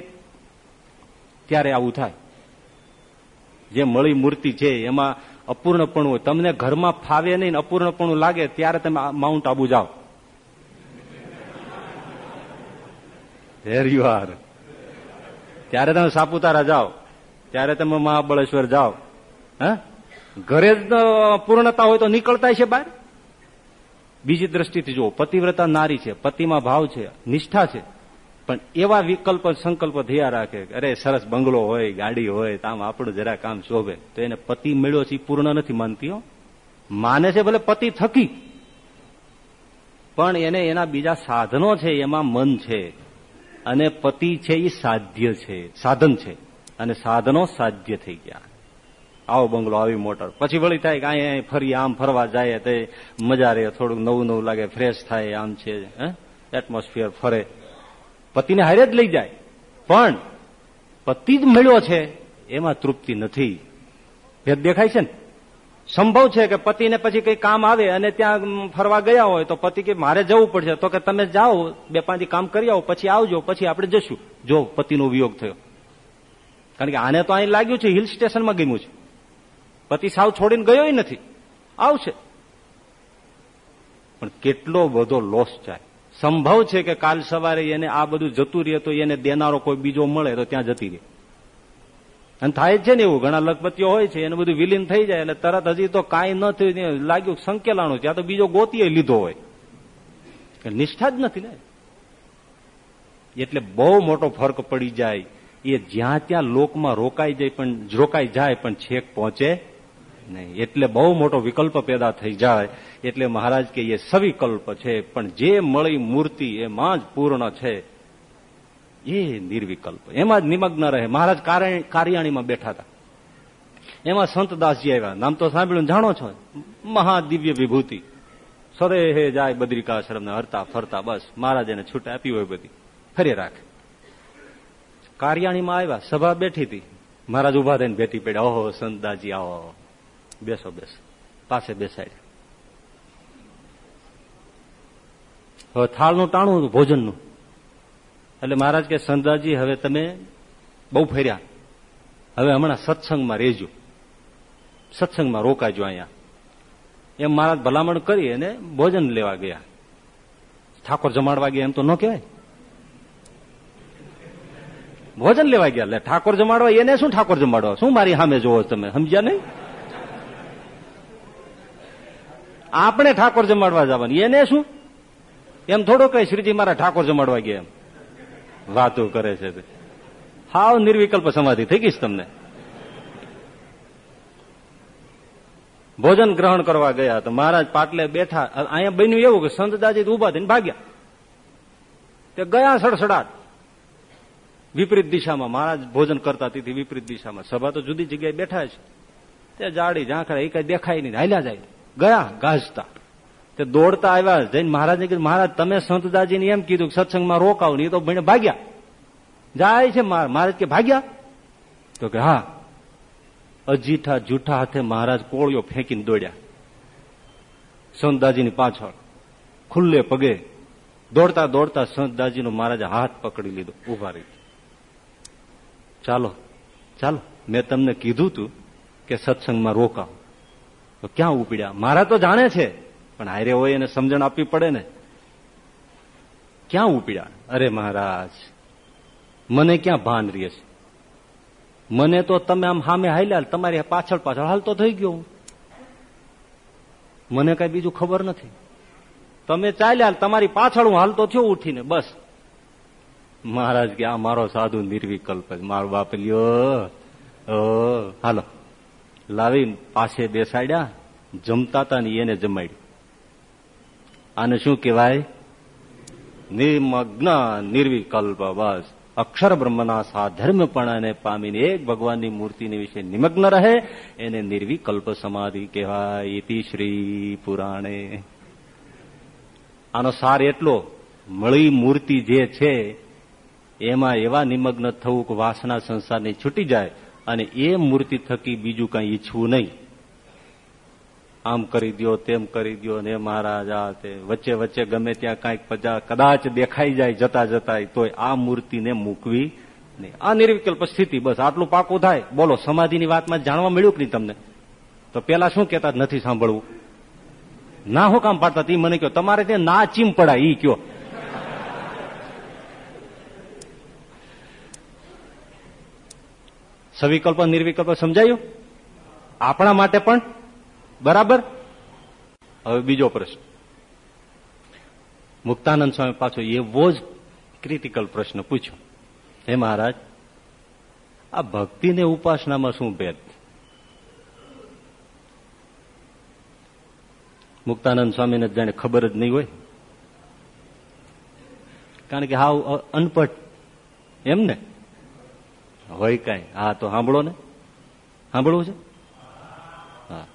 ત્યારે આવું થાય. જે મળી મૂર્તિ છે, એમાં અપૂર્ણપણું, તમને ઘરમાં ફાવે નહીં અપૂર્ણપણું લાગે, ત્યારે તમે માઉન્ટ આબુ જાઓ. આર ત્યારે તમે સાપુતારા જાઓ, ત્યારે તમે મહાબળેશ્વર જાઓ. હા? ઘરે જ પૂર્ણતા હોય તો નીકળતા છે બહાર? બીજી દ્રષ્ટિથી જુઓ, પતિવ્રતા નારી છે, પતિમાં ભાવ છે, નિષ્ઠા છે. પણ એવા વિકલ્પ, સંકલ્પ ધ્યા રાખે અરે, સરસ બંગલો હોય, ગાડી હોય આમ આપણું જરા કામ શોભે. તો એને પતિ મળ્યો છે પૂર્ણ નથી માનતી માને છે ભલે પતિ થકી. પણ એને એના બીજા સાધનો છે, એમાં મન છે. અને પતિ છે એ સાધ્ય છે, સાધન છે. અને સાધનો સાધ્ય થઈ ગયા. આવો બંગલો, આવી મોટર. પછી વળી થાય કે અહીંયા ફરી આમ ફરવા જાય તે મજા રહે, થોડુંક નવું નવું લાગે ફ્રેશ થાય, આમ છે એટમોસ્ફિયર ફરે. પતિને હારે જ લઈ જાય. પણ પતિ જ મળ્યો છે, એમાં તૃપ્તિ નથી. ભેદ દેખાય છે ને? સંભવ છે કે પતિને પછી કઈ કામ આવે અને ત્યાં ફરવા ગયા હોય તો પતિ કે મારે જવું પડશે. તો કે તમે જાઓ, બે પાંચ કામ કરી આવો, પછી આવજો, પછી આપણે જશું. જો પતિનો વિયોગ થયો. કારણ કે આને તો અહીં લાગ્યું છે હિલ સ્ટેશનમાં ગમ્યું છે. પતિ સાવ છોડીને ગયો નથી. આવશે. પણ કેટલો બધો લોસ જાય. સંભવ છે કે કાલ સવારે એને આ બધું જતું રહે તો એને દેનારો કોઈ બીજો મળે તો ત્યાં જતી રહે. અને થાય છે ને એવું. ઘણા લખપતિઓ હોય છે, એને બધું વિલીન થઈ જાય એટલે તરત હજી તો કાંઈ ન થયું લાગ્યું સંકેલાણું ત્યાં તો બીજો ગોતીએ લીધો હોય. નિષ્ઠા જ નથી ને. એટલે બહુ મોટો ફરક પડી જાય. એ જ્યાં ત્યાં લોકમાં રોકાઈ જાય પણ રોકાઈ જાય પણ છેક પહોંચે નહીં. એટલે બહુ મોટો વિકલ્પ પેદા થઈ જાય. એટલે મહારાજ કે એ સવિકલ્પ છે, પણ જે મળી મૂર્તિ એમાં જ પૂર્ણ છે. એ નિર્વિકલ્પ. એમાં જ નિમગ્ન રહે. મહારાજ કારિયાણીમાં બેઠા હતા. એમાં સંતદાસજી આવ્યા. નામ તો સાંભળ્યું જાણો છો? મહાદિવ્ય વિભૂતિ. સરે હે જાય બદ્રિકાશ્રમને હરતા ફરતા બસ. મહારાજ એને છૂટ આપી હોય બધી. ફરી રાખે. કારિયાણીમાં આવ્યા. સભા બેઠી હતી. મહારાજ ઊભા થઈને ભેટી પડ્યા. ઓહો સંતદાસજી આવો. બેસો બેસો. પાસે બેસાડ્યા. હવે થાળનું ટાણું હતું, ભોજનનું. એટલે મહારાજ કે સંતાજી હવે તમે બહુ ફેર્યા. હવે હમણાં સત્સંગમાં રહેજો. સત્સંગમાં રોકાજો અહીંયા. એમ મહારાજ ભલામણ કરી અને ભોજન લેવા ગયા. ઠાકોર જમાડવા ગયા એમ તો ન કહેવાય. ભોજન લેવા ગયા. એટલે ઠાકોર જમાડવા, એને શું ઠાકોર જમાડવા? શું મારી સામે જોવો તમે? સમજ્યા નહીં? આપણે ઠાકોર જમાડવા જવાનું. એને શું? એમ થોડો કઈ શ્રીજી, મારા ઠાકોર જમાડવા ગયા. એમ વાતો કરે છે હાવ નિર્વિકલ્પ સમાધિ. થઈ ગઈ તમને? ભોજન ગ્રહણ કરવા ગયા તો મહારાજ પાટલે બેઠા. અહીંયા બન્યું એવું કે સંતદાજી ઊભા થઈને ભાગ્યા. તે ગયા સડસડાટ. વિપરીત દિશામાં. મહારાજ ભોજન કરતા તેથી વિપરીત દિશામાં. સભા તો જુદી જગ્યાએ બેઠા છે. તે જાડી ઝાંખરા એ કઈ દેખાય નહીં. હાલ્યા જાય. ગયા, ગાજતા. તે દોડતા આવ્યા, જઈને મહારાજને કીધું, મહારાજ, તમે સંતદાજીને એમ કીધું સત્સંગમાં રોકાવ નહીં તો ભણે ભાગ્યા. જાય છે મહારાજ કે, ભાગ્યા? તો કે, હા. અજીઠા જૂઠા હાથે મહારાજ કોળીઓ ફેંકીને દોડ્યા. સંતદાજીની પાછળ, ખુલ્લે પગે, દોડતા દોડતા સંતદાજીનો મહારાજે હાથ પકડી લીધો ઊભા રહી. ચાલો ચાલો, મેં તમને કીધું તું કે સત્સંગમાં રોકાવ. તો ક્યાં ઉપડ્યા? મારા તો જાણે છે, પણ હારે હોય એને સમજણ આપવી પડે ને. ક્યાં ઉપડ્યા? અરે મહારાજ, મને ક્યાં ભાન રહે છે? મને તો તમે આમ સામે હાલ્યા, તમારી પાછળ પાછળ હાલતો થઈ ગયો મને કઈ બીજું ખબર નથી. તમે ચાલ્યા, તમારી પાછળ હું હાલતો થયો ઉઠીને, બસ. મહારાજ કે આ મારો સાધુ નિર્વિકલ્પ મારો બાપ લ્યો હાલો. લાવીને પાસે બેસાડ્યા. જમતા હતા ને એને જમાડ્યું. આને શું કહેવાય? નિર્મગ્ન નિર્વિકલ્પ બસ અક્ષર બ્રહ્મના સાધર્મપણાને પામીને એક ભગવાનની મૂર્તિને વિશે નિમગ્ન રહે, એને નિર્વિકલ્પ સમાધિ કહેવાય ઇતિ શ્રી પુરાણે. આનો સાર એટલો, મળી મૂર્તિ જે છે, એમાં એવા નિમગ્ન થવું કે વાસના સંસારની છૂટી જાય અને એ મૂર્તિ થકી બીજું કાંઈ ઈચ્છવું નહીં. આમ કરી દો તેમ કરી દો ને મહારાજ આ તે વચ્ચે વચ્ચે ગમે ત્યાં કાંઈક કદાચ દેખાઈ જાય જતા જતા તોય આ મૂર્તિને મૂકવી નહીં. આ નિર્વિકલ્પ સ્થિતિ, બસ આટલું પાકું થાય. બોલો, સમાધિની વાતમાં જાણવા મળ્યું કે નહીં તમને? તો પેલા શું કેતા નથી સાંભળવું? ના હું કામ પાડતા તી, મને કહો, તમારે ત્યાં ના ચીમ પડાય ઈ કયો સવિકલ્પ નિર્વિકલ્પ સમજાયું? આપણા માટે પણ? બરાબર? હવે બીજો પ્રશ્ન. મુક્તાનંદ સ્વામી પાછો એવો જ ક્રિટિકલ પ્રશ્ન પૂછ્યો. હે મહારાજ, આ ભક્તિ ને ઉપાસનામાં શું ભેદ મુક્તાનંદ સ્વામીને જાણે ખબર જ નહીં હોય. કારણ કે હાવ અનપટ એમ ને? હોય કઈ. હા, તો સાંભળો ને. સાંભળવું છે? હા.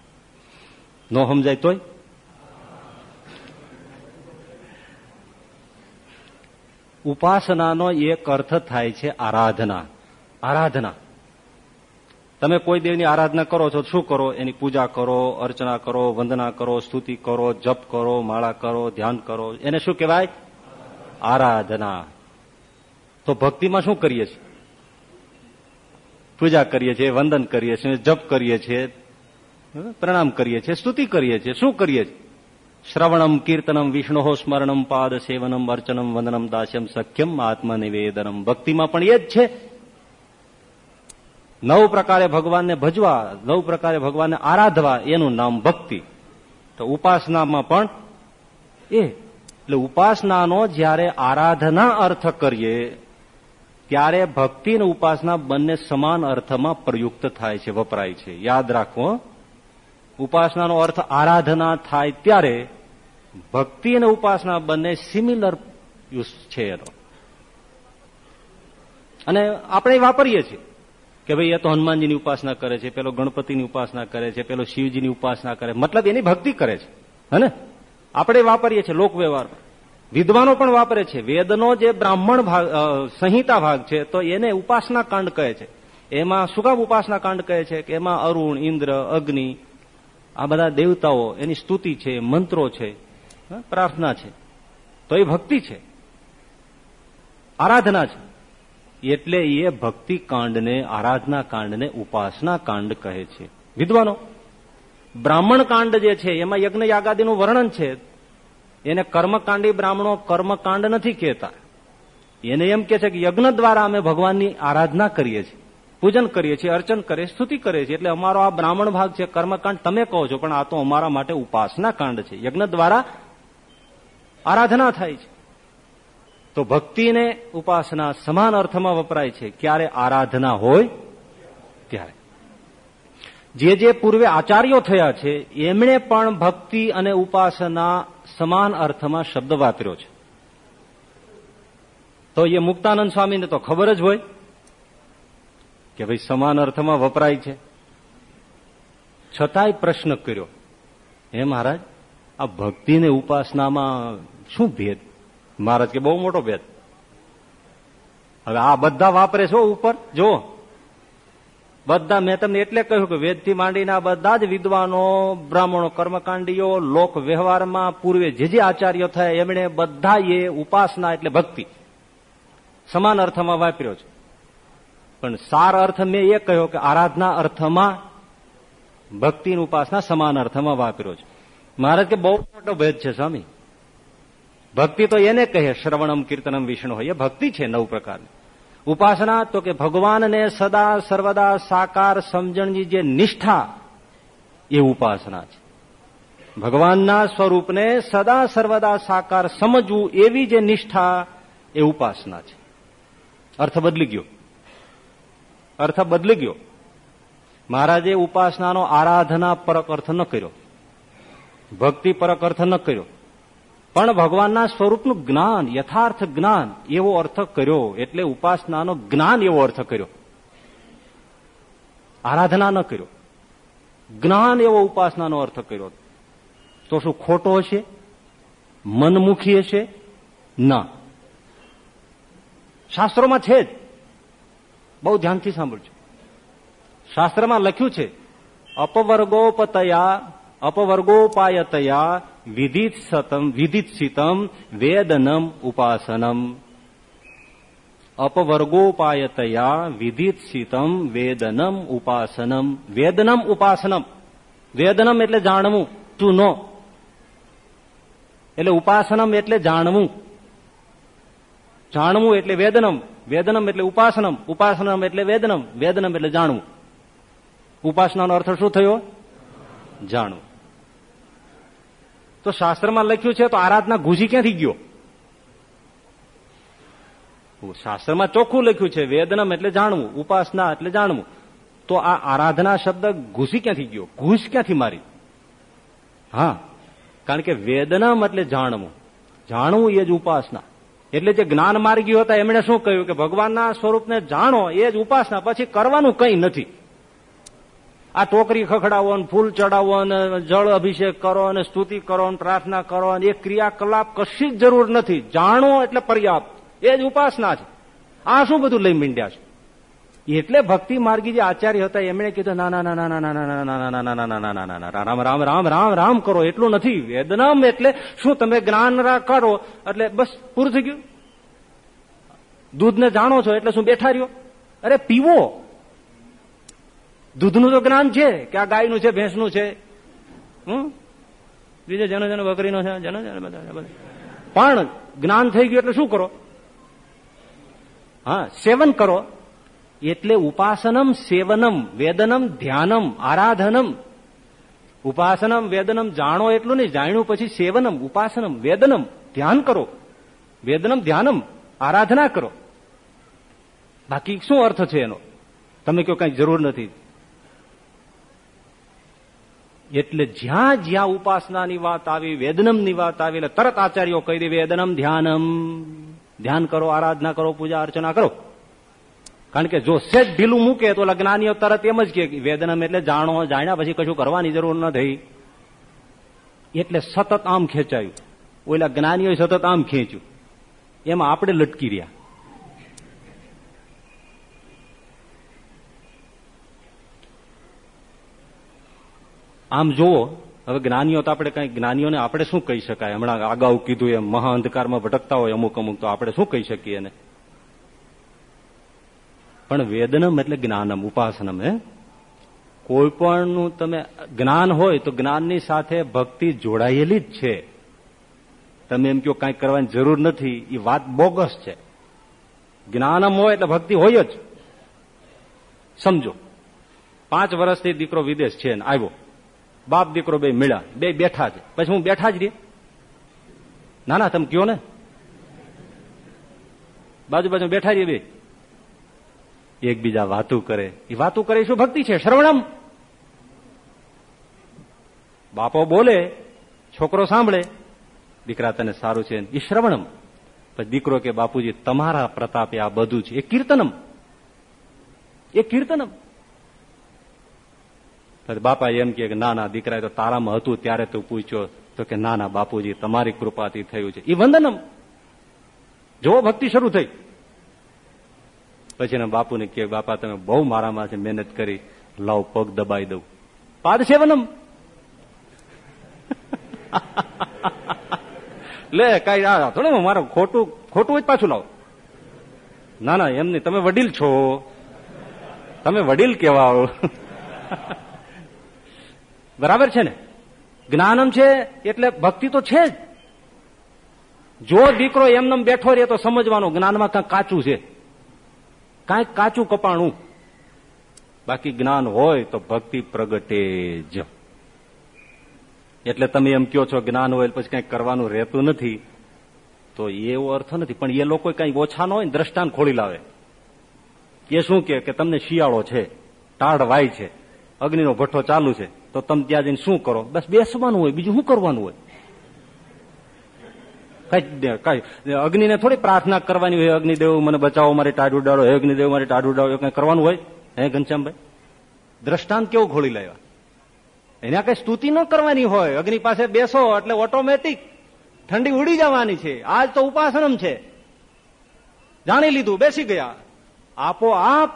ન સમજાય તોય? ઉપાસનાનો એક અર્થ થાય છે આરાધના. આરાધના. તમે કોઈ દેવની આરાધના કરો છો, શું કરો? એની પૂજા કરો, અર્ચના કરો, વંદના કરો, સ્તુતિ કરો, જપ કરો, માળા કરો, ધ્યાન કરો. એને શું કહેવાય? આરાધના. તો ભક્તિમાં શું કરીએ છીએ? પૂજા કરીએ છીએ, વંદન કરીએ છીએ, જપ કરીએ છીએ, પ્રણામ કરીએ છીએ, સ્તુતિ કરીએ છીએ. શું કરીએ છીએ? શ્રવણમ, કીર્તનમ, વિષ્ણુ સ્મરણમ, પાદ સેવનમ, અર્ચનમ, વંદનમ, દાસ્યમ, સખ્યમ, આત્મનિવેદનમ. ભક્તિમાં પણ એ જ છે. નવ પ્રકારે ભગવાનને ભજવા, નવ પ્રકારે ભગવાનને આરાધવા, એનું નામ ભક્તિ. તો ઉપાસનામાં પણ એ. એટલે ઉપાસનાનો જ્યારે આરાધના અર્થ કરીએ ત્યારે ભક્તિ અને ઉપાસના બંને સમાન અર્થમાં પ્રયુક્ત થાય છે, વપરાય છે. યાદ રાખો, ઉપાસનાનો અર્થ આરાધના થાય ત્યારે ભક્તિ અને ઉપાસના બંને સિમિલર યુઝ છે એનો. અને આપણે વાપરીએ છીએ કે ભાઈ એ તો હનુમાનજીની ઉપાસના કરે છે, પેલો ગણપતિની ઉપાસના કરે છે, પેલો શિવજીની ઉપાસના કરે મતલબ એની ભક્તિ કરે છે. હે આપણે વાપરીએ છીએ લોક વ્યવહાર વિદ્વાનો પણ વાપરે છે. વેદનો જે બ્રાહ્મણ ભાગ સંહિતા ભાગ છે, તો એને ઉપાસના કાંડ કહે છે. એમાં શું ઉપાસના કાંડ કહે છે કે એમાં અરુણ, ઇન્દ્ર, અગ્નિ, આ બધા દેવતાઓ, એની સ્તુતિ છે, મંત્રો છે પ્રાર્થના છે. તો એ ભક્તિ છે. આરાધના છે. એટલે એ ભક્તિ કાંડને, આરાધના કાંડને ઉપાસના કાંડ કહે છે. વિદ્વાનો, બ્રાહ્મણ કાંડ જે છે, એમાં યજ્ઞ યાગાદીનું વર્ણન છે. એને કર્મકાંડી બ્રાહ્મણો કર્મકાંડ નથી કહેતા. એને એમ કે છે કે યજ્ઞ દ્વારા અમે ભગવાનની આરાધના કરીએ છીએ, પૂજન કરીએ છીએ, અર્ચન કરીએ સ્તુતિ કરીએ છીએ. એટલે અમારો આ બ્રાહ્મણ ભાગ છે, કર્મકાંડ તમે કહો છો, પણ આ તો અમારા માટે ઉપાસના કાંડ છે. યજ્ઞ દ્વારા આરાધના થાય છે. તો ભક્તિને ઉપાસના સમાન અર્થમાં વપરાય છે, ક્યારે આરાધના હોય, ત્યારે. જે જે પૂર્વે આચાર્યો થયા છે, એમણે પણ ભક્તિ અને ઉપાસના સમાન અર્થમાં શબ્દ વાપર્યો છે. તો એ મુક્તાનંદ સ્વામીને તો ખબર જ હોય કે ભાઈ સમાન અર્થમાં વપરાય છે. છતાંય પ્રશ્ન કર્યો, હે મહારાજ, આ ભક્તિને ઉપાસનામાં શું ભેદ? મહારાજ કે બહુ મોટો ભેદ. હવે આ બધા વાપરે છો ઉપર જો બધા, મેં તમને એટલે કહ્યું કે વેદથી માંડીને આ બધા જ વિદ્વાનો, બ્રાહ્મણો, કર્મકાંડીઓ, લોક વ્યવહારમાં પૂર્વે જે જે આચાર્યો થયા, એમણે બધા એ ઉપાસના એટલે ભક્તિ સમાન અર્થમાં વાપર્યો છે. પણ સાર અર્થ મેં એ કહ્યો કે આરાધના અર્થમાં ભક્તિની ઉપાસના સમાન અર્થમાં વાપર્યો છે. મહારાજ કે બહુ મોટો ભેદ છે, સ્વામી. ભક્તિ તો એને કહે, શ્રવણમ કીર્તનમ વિષ્ણુ. હોય એ ભક્તિ છે નવ પ્રકારની. ઉપાસના તો કે ભગવાનને સદા સર્વદા સાકાર સમજણની જે નિષ્ઠા એ ઉપાસના છે. ભગવાનના સ્વરૂપને સદા સર્વદા સાકાર સમજવું એવી જે નિષ્ઠા એ ઉપાસના છે. અર્થ બદલી ગયો. અર્થ બદલી ગયો. મહારાજે ઉપાસનાનો આરાધના પરક અર્થ ન કર્યો. ભક્તિ પરક અર્થ ન કર્યો. પણ ભગવાનના સ્વરૂપનું જ્ઞાન, યથાર્થ જ્ઞાન એવો અર્થ કર્યો, એટલે ઉપાસનાનો જ્ઞાન એવો અર્થ કર્યો. આરાધના ન કર્યો. જ્ઞાન એવો ઉપાસનાનો અર્થ કર્યો. તો શું ખોટો હશે? મનમુખી હશે? ના. શાસ્ત્રોમાં છે જ. બહુ ધ્યાનથી સાંભળજો. શાસ્ત્રમાં લખ્યું છે, અપવર્ગોપતયા અપવર્ગોપાયતયા વિદિત સતમ વેદનમ ઉપાસનમ અપવર્ગોપાયતયા વિદિતસિતમ વેદનમ ઉપાસનમ વેદનમ ઉપાસનમ વેદનમ એટલે જાણવું ટુ નો એટલે ઉપાસનમ એટલે જાણવું. જાણવું એટલે વેદનમ. વેદનમ એટલે ઉપાસનમ. ઉપાસનમ એટલે વેદનમ. વેદનમ એટલે જાણવું. ઉપાસનાનો અર્થ શું થયો? જાણવું. તો શાસ્ત્રમાં લખ્યું છે, તો આરાધના ઘૂસી ક્યાંથી ગયો? શાસ્ત્રમાં ચોખ્ખું લખ્યું છે, વેદનમ એટલે જાણવું, ઉપાસના એટલે જાણવું. તો આ આરાધના શબ્દ ઘૂસી ક્યાંથી ગયો? ઘૂસ ક્યાંથી મારી? હા, કારણ કે વેદનમ એટલે જાણવું. જાણવું એ જ ઉપાસના. એટલે જે જ્ઞાન માર્ગીઓ હતા, એમણે શું કહ્યું? કે ભગવાનના સ્વરૂપને જાણો એ જ ઉપાસના, પછી કરવાનું કંઈ નથી. આ ટોકરી ખખડાવો ને ફૂલ ચડાવો ને જળ અભિષેક કરો અને સ્તુતિ કરો ને પ્રાર્થના કરો અને એ ક્રિયાકલાપ કશી જ જરૂર નથી જાણો એટલે પર્યાપ્ત એ જ ઉપાસના છે આ શું બધું લઈ મીંડ્યા છે એટલે ભક્તિ માર્ગી જે આચાર્ય હતા એમણે કીધું ના ના ના ના ના ના ના ના ના ના ના ના ના ના ના રામ રામ રામ રામ રામ કરો એટલું નથી વેદનામ એટલે શું તમે જ્ઞાન કરો એટલે બસ પૂરું થઈ ગયું દૂધને જાણો છો એટલે શું બેઠા રહ્યો અરે પીવો દૂધનું તો જ્ઞાન છે કે આ ગાયનું છે, ભેંસનું છે. હમ? બીજે જેનો જેનો બકરીનો છે, જેનો જેનો બધા પણ જ્ઞાન થઈ ગયું એટલે શું કરો? હા, સેવન કરો. એટલે ઉપાસનમ સેવનમ, વેદનમ ધ્યાનમ, આરાધનમ. ઉપાસનમ, વેદનમ જાણો એટલું નહીં, જાણ્યું પછી સેવનમ, ઉપાસનમ, વેદનમ, ધ્યાન કરો. વેદનમ, ધ્યાનમ, આરાધના કરો. બાકી શું અર્થ છે એનો? તમે કહો, કઈ જરૂર નથી. એટલે જ્યાં જ્યાં ઉપાસનાની વાત આવી, વેદનમની વાત આવી, એટલે તરત આચાર્યો કહી દે, વેદનમ, ધ્યાનમ. ધ્યાન કરો, આરાધના કરો, પૂજા અર્ચના કરો. કારણ કે જો સેજ ઢીલું મૂકે તો જ્ઞાનીઓ તરત એમ જ કે વેદનમ એટલે જાણો, જાણ્યા પછી કશું કરવાની જરૂર ન થઈ. એટલે સતત આમ ખેંચાયું. ઓલા જ્ઞાનીઓ સતત આમ ખેંચ્યું. એમાં આપણે લટકી રહ્યા. આમ જુઓ, હવે જ્ઞાનીઓ તો આપણે કઈ જ્ઞાનીઓને આપણે શું કહી શકાય? હમણાં અગાઉ કીધું એમ, મહા અંધકારમાં ભટકતા હોય અમુક અમુક, તો આપણે શું કહી શકીએ એને? પણ વેદનમ એટલે જ્ઞાનમ, ઉપાસનમ, હે? કોઈ પણ તમે જ્ઞાન હોય તો જ્ઞાનની સાથે ભક્તિ જોડાયેલી જ છે. તમે એમ કહો કાંઈ કરવાની જરૂર નથી એ વાત બોગસ છે. જ્ઞાનમ હોય એટલે ભક્તિ હોય જ. સમજો. પાંચ વર્ષથી દીકરો વિદેશ છે આવ્યો. બાપ દીકરો બે મળ્યા, બે બેઠા છે. પછી હું બેઠા જ રે ના ના તમે કયો ને? બાજુ બાજુ બેઠા રહીએ બે. એકબીજા વાતું કરે. એ વાતું કરે શું ભક્તિ છે? શ્રવણમ. બાપો બોલે, છોકરો સાંભળે, દીકરા તને સારું છે એ શ્રવણમ. પછી દીકરો કે, બાપુજી, તમારા પ્રતાપે આ બધું છે. એ કીર્તનમ. એ કીર્તનમ. બાપા એમ કે, ના ના દીકરા તો તારામાં હતું, ત્યારે તું પૂછ્યો. તો કે, ના ના, બાપુજી, તમારી કૃપાથી થયું છે. એ વંદનમ. જો ભક્તિ શરૂ થઈ. પછી બાપુને કે બાપા, તમે બહુ મારામાં છે, મહેનત કરી. લાવ, પગ દબાઈ દઉં. પાદ સેવનમ. લે, કઈ, આ થોડું મારો ખોટું ખોટું જ પાછું લાવો. ના ના, એમ નહીં, તમે વડીલ છો. તમે વડીલ કેવા બરાબર છે ને? જ્ઞાનમ છે એટલે ભક્તિ તો છે જ. જો દીકરો એમને બેઠો રહે તો સમજવાનું, જ્ઞાનમાં કાંઈક કાચું છે. કાંઈક કાચું કપાણું. બાકી જ્ઞાન હોય તો ભક્તિ પ્રગટે જ. એટલે તમે એમ કહો છો જ્ઞાન હોય પછી કંઈક કરવાનું રહેતું નથી, તો એવો અર્થ નથી. પણ એ લોકો કઈ ઓછા ન હોય દ્રષ્ટાંત ખોલી લાવે. એ શું કે તમને શિયાળો છે ટાઢ વાય છે, અગ્નિનો ભઠ્ઠો ચાલુ છે. તો તમે ત્યાં જઈને શું કરો? બસ બેસવાનું હોય, બીજું શું કરવાનું હોય? કઈ અગ્નિને થોડી પ્રાર્થના કરવાની હોય અગ્નિદેવ, મને બચાવો, મારે ટાઢું ઉડાડો. હે અગ્નિદેવ, મારે ટાઢું ઉડાડો. કઈ કરવાનું હોય? હે ઘનશ્યામભાઈ? દ્રષ્ટાંત કેવું ખોલી લાવ્યા? એના કઈ સ્તુતિ ન કરવાની હોય. અગ્નિ પાસે બેસો, એટલે ઓટોમેટિક ઠંડી ઉડી જવાની છે. આજ તો ઉપાસનમ છે. જાણી લીધું, બેસી ગયા. આપો આપ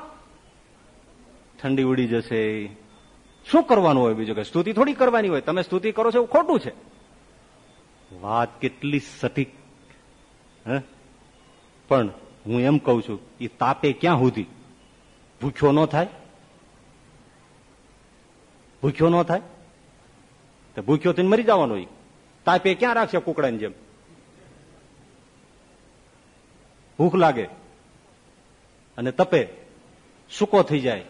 ઠંડી ઉડી જશે. શું કરવાનું હોય બીજું કે? સ્તુતિ થોડી કરવાની હોય. તમે સ્તુતિ કરો છો એવું ખોટું છે. વાત કેટલી સટીક હે? પણ હું એમ કઉ છું, એ તાપે ક્યાં સુધી? ભૂખ્યો ન થાય? ભૂખ્યો ન થાય? તો ભૂખ્યો થઈને મરી જવાનો તાપે ક્યાં રાખશે કુકડાની જેમ? ભૂખ લાગે અને તપે, સૂકો થઈ જાય.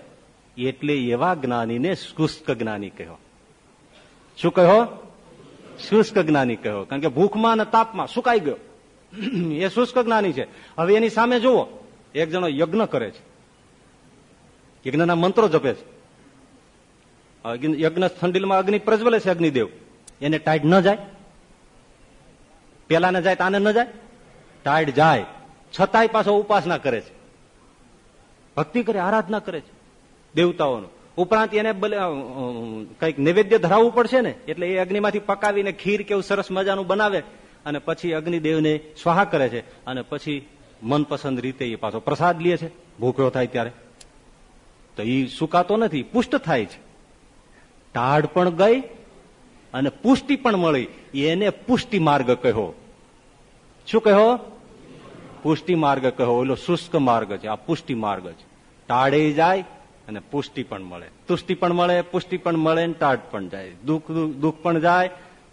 એટલે એવા જ્ઞાનીને શુષ્ક જ્ઞાની કહ્યો શું કહ્યો શુષ્ક જ્ઞાની કહ્યો કારણ કે ભૂખમાં અને તાપમાં સુકાઈ ગયો? એ શુષ્ક જ્ઞાની છે. હવે એની સામે જુઓ. એક જણો યજ્ઞ કરે છે. યજ્ઞના મંત્રો જપે છે. યજ્ઞ થંડીલમાં અગ્નિ પ્રજ્વલે છે અગ્નિદેવ. એને ટાઈટ ન જાય. પેલા ને જાય તાને ન જાય. ટાઈટ જાય. છતાંય પાછો ઉપાસના કરે છે. ભક્તિ કરે, આરાધના કરે છે. દેવતાઓનું. ઉપરાંત એને કંઈક નૈવેદ્ય ધરાવવું પડશે ને, એટલે એ અગ્નિમાંથી પકાવીને ખીર કેવું સરસ મજાનું બનાવે અને પછી અગ્નિદેવને સ્વાહા કરે છે અને પછી મનપસંદ રીતે એ પાછો પ્રસાદ લે છે. ભૂખ્યો થાય ત્યારે. તો એ સુકાતો નથી, પુષ્ટ થાય છે. ટાઢ પણ ગઈ અને પુષ્ટિ પણ મળી. એને પુષ્ટિ માર્ગ કહ્યો. શું કહ્યો? પુષ્ટિ માર્ગ કહ્યો. ઓલો શુષ્ક માર્ગ છે. આ પુષ્ટિ માર્ગ છે. ટાળે જાય અને પુષ્ટિ પણ મળે. તુષ્ટિ પણ મળે, પુષ્ટિ પણ મળે ટાઢ પણ જાય. દુઃખ દુઃખ પણ જાય,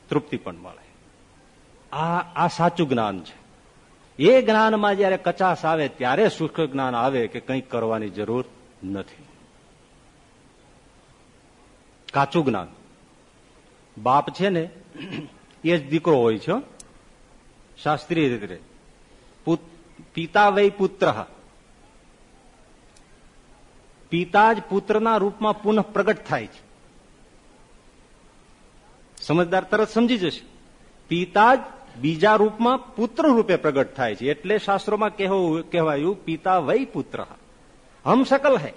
તૃપ્તિ પણ મળે. આ આ સાચું જ્ઞાન છે. એ જ્ઞાનમાં જયારે કચાશ આવે ત્યારે સુખ જ્ઞાન આવે કે કંઈક કરવાની જરૂર નથી. કાચું જ્ઞાન. બાપ છે ને, એ જ દીકરો હોય છે શાસ્ત્રીય રીતે. પિતા વય પુત્ર. પિતા જ પુત્રના રૂપમાં પુનઃ પ્રગટ થાય છે. સમજદાર તરત સમજી જશે. પિતા જ બીજા રૂપમાં પુત્ર રૂપે પ્રગટ થાય છે. એટલે શાસ્ત્રોમાં કહેવાયું, પિતા વય પુત્ર. હમ શકલ હૈ.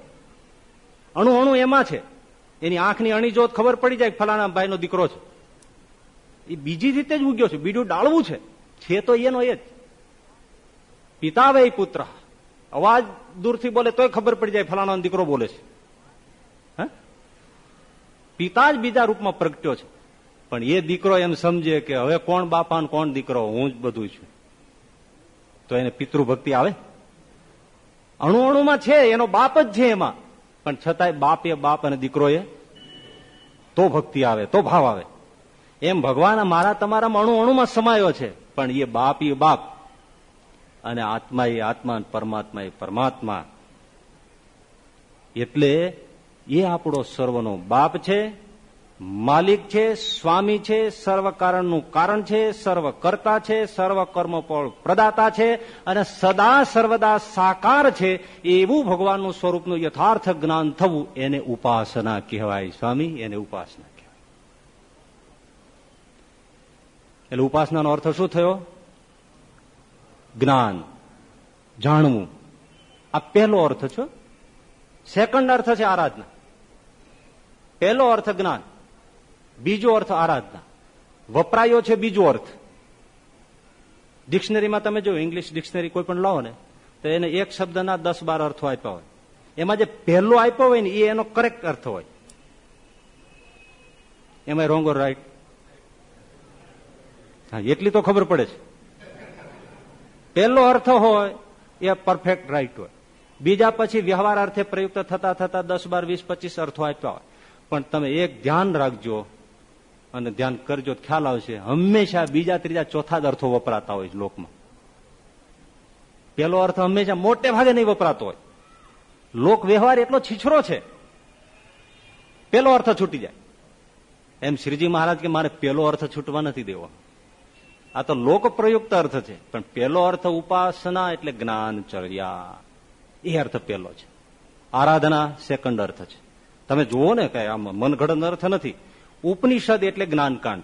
અણુ અણુ એમાં છે. એની આંખની અણી જોત ખબર પડી જાય ફલાણા ભાઈનો દીકરો છે. એ બીજી રીતે જ ઉગ્યો છે. બીજું ડાળવું છે. છે તો એનો એ જ. પિતા વય પુત્ર. અવાજ દૂરથી બોલે તોય ખબર પડી જાય ફલાણો દીકરો બોલે છે. પિતા જ બીજા રૂપમાં પ્રગટ્યો છે. પણ એ દીકરો એમ સમજે કે હવે કોણ બાપા કોણ દીકરો, હું જ બધું છું. તો એને પિતૃભક્તિ આવે? અણુ અણુમાં છે, એનો બાપ જ છે એમાં. પણ છતાંય બાપ એ બાપ અને દીકરો એ તો ભક્તિ આવે, તો ભાવ આવે. એમ ભગવાન મારા તમારા અણુ અણુમાં સમાયો છે, પણ એ બાપ એ બાપ અને આત્મા એ આત્મા પરમાત્મા એ પરમાત્મા. એટલે એ આપણો સર્વનો બાપ છે, માલિક છે, સ્વામી છે સર્વ કારણનું કારણ છે સર્વ કરતા છે સર્વ કર્મ પ્રદાતા છે અને સદા સર્વદા સાકાર છે એવું ભગવાનનું સ્વરૂપનું યથાર્થ જ્ઞાન થવું એને ઉપાસના કહેવાય સ્વામી, એને ઉપાસના કહેવાય. એટલે ઉપાસનાનો અર્થ શું થયો? જ્ઞાન, જાણવું. આ પહેલો અર્થ છે. સેકન્ડ અર્થ છે આરાધના. પહેલો અર્થ જ્ઞાન. બીજો અર્થ આરાધના. વપરાયો છે બીજો અર્થ. ડિક્શનરીમાં તમે જો ઇંગ્લિશ ડિક્શનરી કોઈ પણ લાવો ને, તો એને એક શબ્દના દસ બાર અર્થો આપ્યા હોય. એમાં જે પહેલો આપ્યો હોય ને, એ એનો કરેક્ટ અર્થ હોય. એમાં રોંગ ઓર રાઈટ હા, એટલી તો ખબર પડે છે. પહેલો અર્થ હોય, એ પરફેક્ટ રાઈટ હોય. બીજા પછી વ્યવહાર અર્થે પ્રયુક્ત થતા થતા દસ બાર વીસ પચીસ અર્થો આપ્યા હોય. પણ તમે એક ધ્યાન રાખજો અને ધ્યાન કરજો ખ્યાલ આવશે. હંમેશા બીજા ત્રીજા ચોથા જ અર્થો વપરાતા હોય લોકમાં. પેલો અર્થ હંમેશા મોટે ભાગે નહીં વપરાતો હોય. લોક વ્યવહાર એટલો છીછરો છે. પેલો અર્થ છૂટી જાય. એમ શ્રીજી મહારાજ કે મારે પેલો અર્થ છૂટવા નથી દેવો આ તો લોક પ્રયુક્ત અર્થ છે. પણ પેલો અર્થ ઉપાસના એટલે જ્ઞાનચર્યા. એ અર્થ પેલો છે. આરાધના સેકન્ડ અર્થ છે. તમે જુઓ ને કે આમ મનગઢન અર્થ નથી. ઉપનિષદ એટલે જ્ઞાનકાંડ.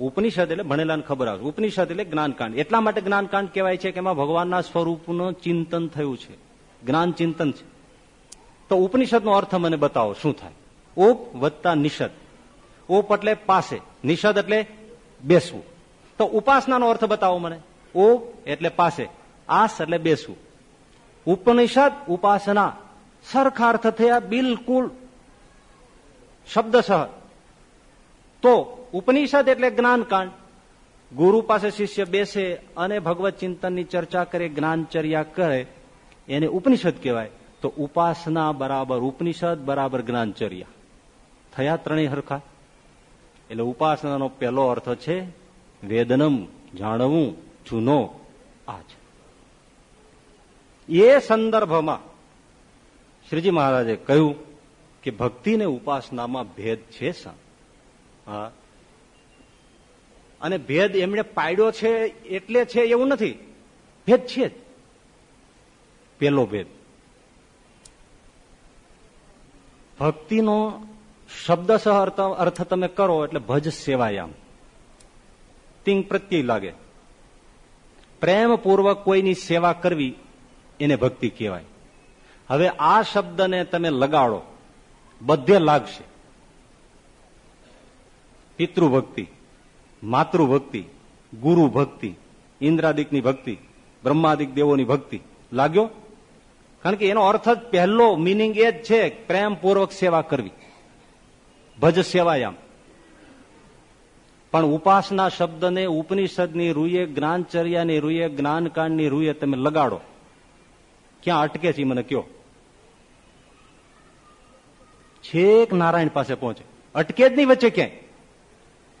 ઉપનિષદ એટલે ભણેલાને ખબર આવે. ઉપનિષદ એટલે જ્ઞાનકાંડ. એટલા માટે જ્ઞાનકાંડ કહેવાય છે કે એમાં ભગવાનના સ્વરૂપનું ચિંતન થયું છે. જ્ઞાન ચિંતન છે. તો ઉપનિષદનો અર્થ મને બતાવો, શું થાય? ઉપ વત્તા નિષદ. ઉપ એટલે પાસે. નિષદ એટલે બેસવું. તો ઉપાસનાનો અર્થ બતાવો મને. ઉપ એટલે પાસે, આસ એટલે બેસવું. ઉપનિષદ, ઉપાસના સરખા અર્થ થયા બિલકુલ શબ્દસહ તો ઉપનિષદ એટલે જ્ઞાનકાંડ. ગુરુ પાસે શિષ્ય બેસે અને ભગવત ચિંતનની ચર્ચા કરે, જ્ઞાનચર્યા કરે, એને ઉપનિષદ કહેવાય. તો ઉપાસના બરાબર ઉપનિષદ બરાબર જ્ઞાનચર્યા. થયા ત્રણેય હરખા. એટલે ઉપાસનાનો પહેલો અર્થ છે વેદનમ, જાણવું, જૂનો આ છે એ સંદર્ભમાં શ્રીજી મહારાજે કહ્યું કે ભક્તિ ને ઉપાસનામાં ભેદ છે હા. અને ભેદ એમણે પાડ્યો છે એટલે છે એવું નથી. ભેદ છે જ. પેલો ભેદ. ભક્તિનો શબ્દસહ અર્થ તમે કરો એટલે ભજ સેવાયામ. તિંગ પ્રત્યય લાગે. પ્રેમપૂર્વક કોઈની સેવા કરવી એને ભક્તિ કહેવાય. હવે આ શબ્દને તમે લગાડો. બધે લાગશે. પિતૃભક્તિ, માતૃભક્તિ ગુરુ ભક્તિ ઇન્દ્રાદિકની ભક્તિ, બ્રહ્માદિક દેવોની ભક્તિ. લાગ્યો? કારણ કે એનો અર્થ જ પહેલો મિનિંગ એ જ છે, પ્રેમપૂર્વક સેવા કરવી. ભજ સેવાયામ. પણ ઉપાસના શબ્દને ઉપનિષદની રૂએ, જ્ઞાનચર્યાની રૂએ, જ્ઞાનકાંડની રૂએ તમે લગાડો. ક્યાં અટકે છે મને કયો. છેક નારાયણ પાસે પહોંચે. અટકે જ નહીં વચ્ચે ક્યાંય.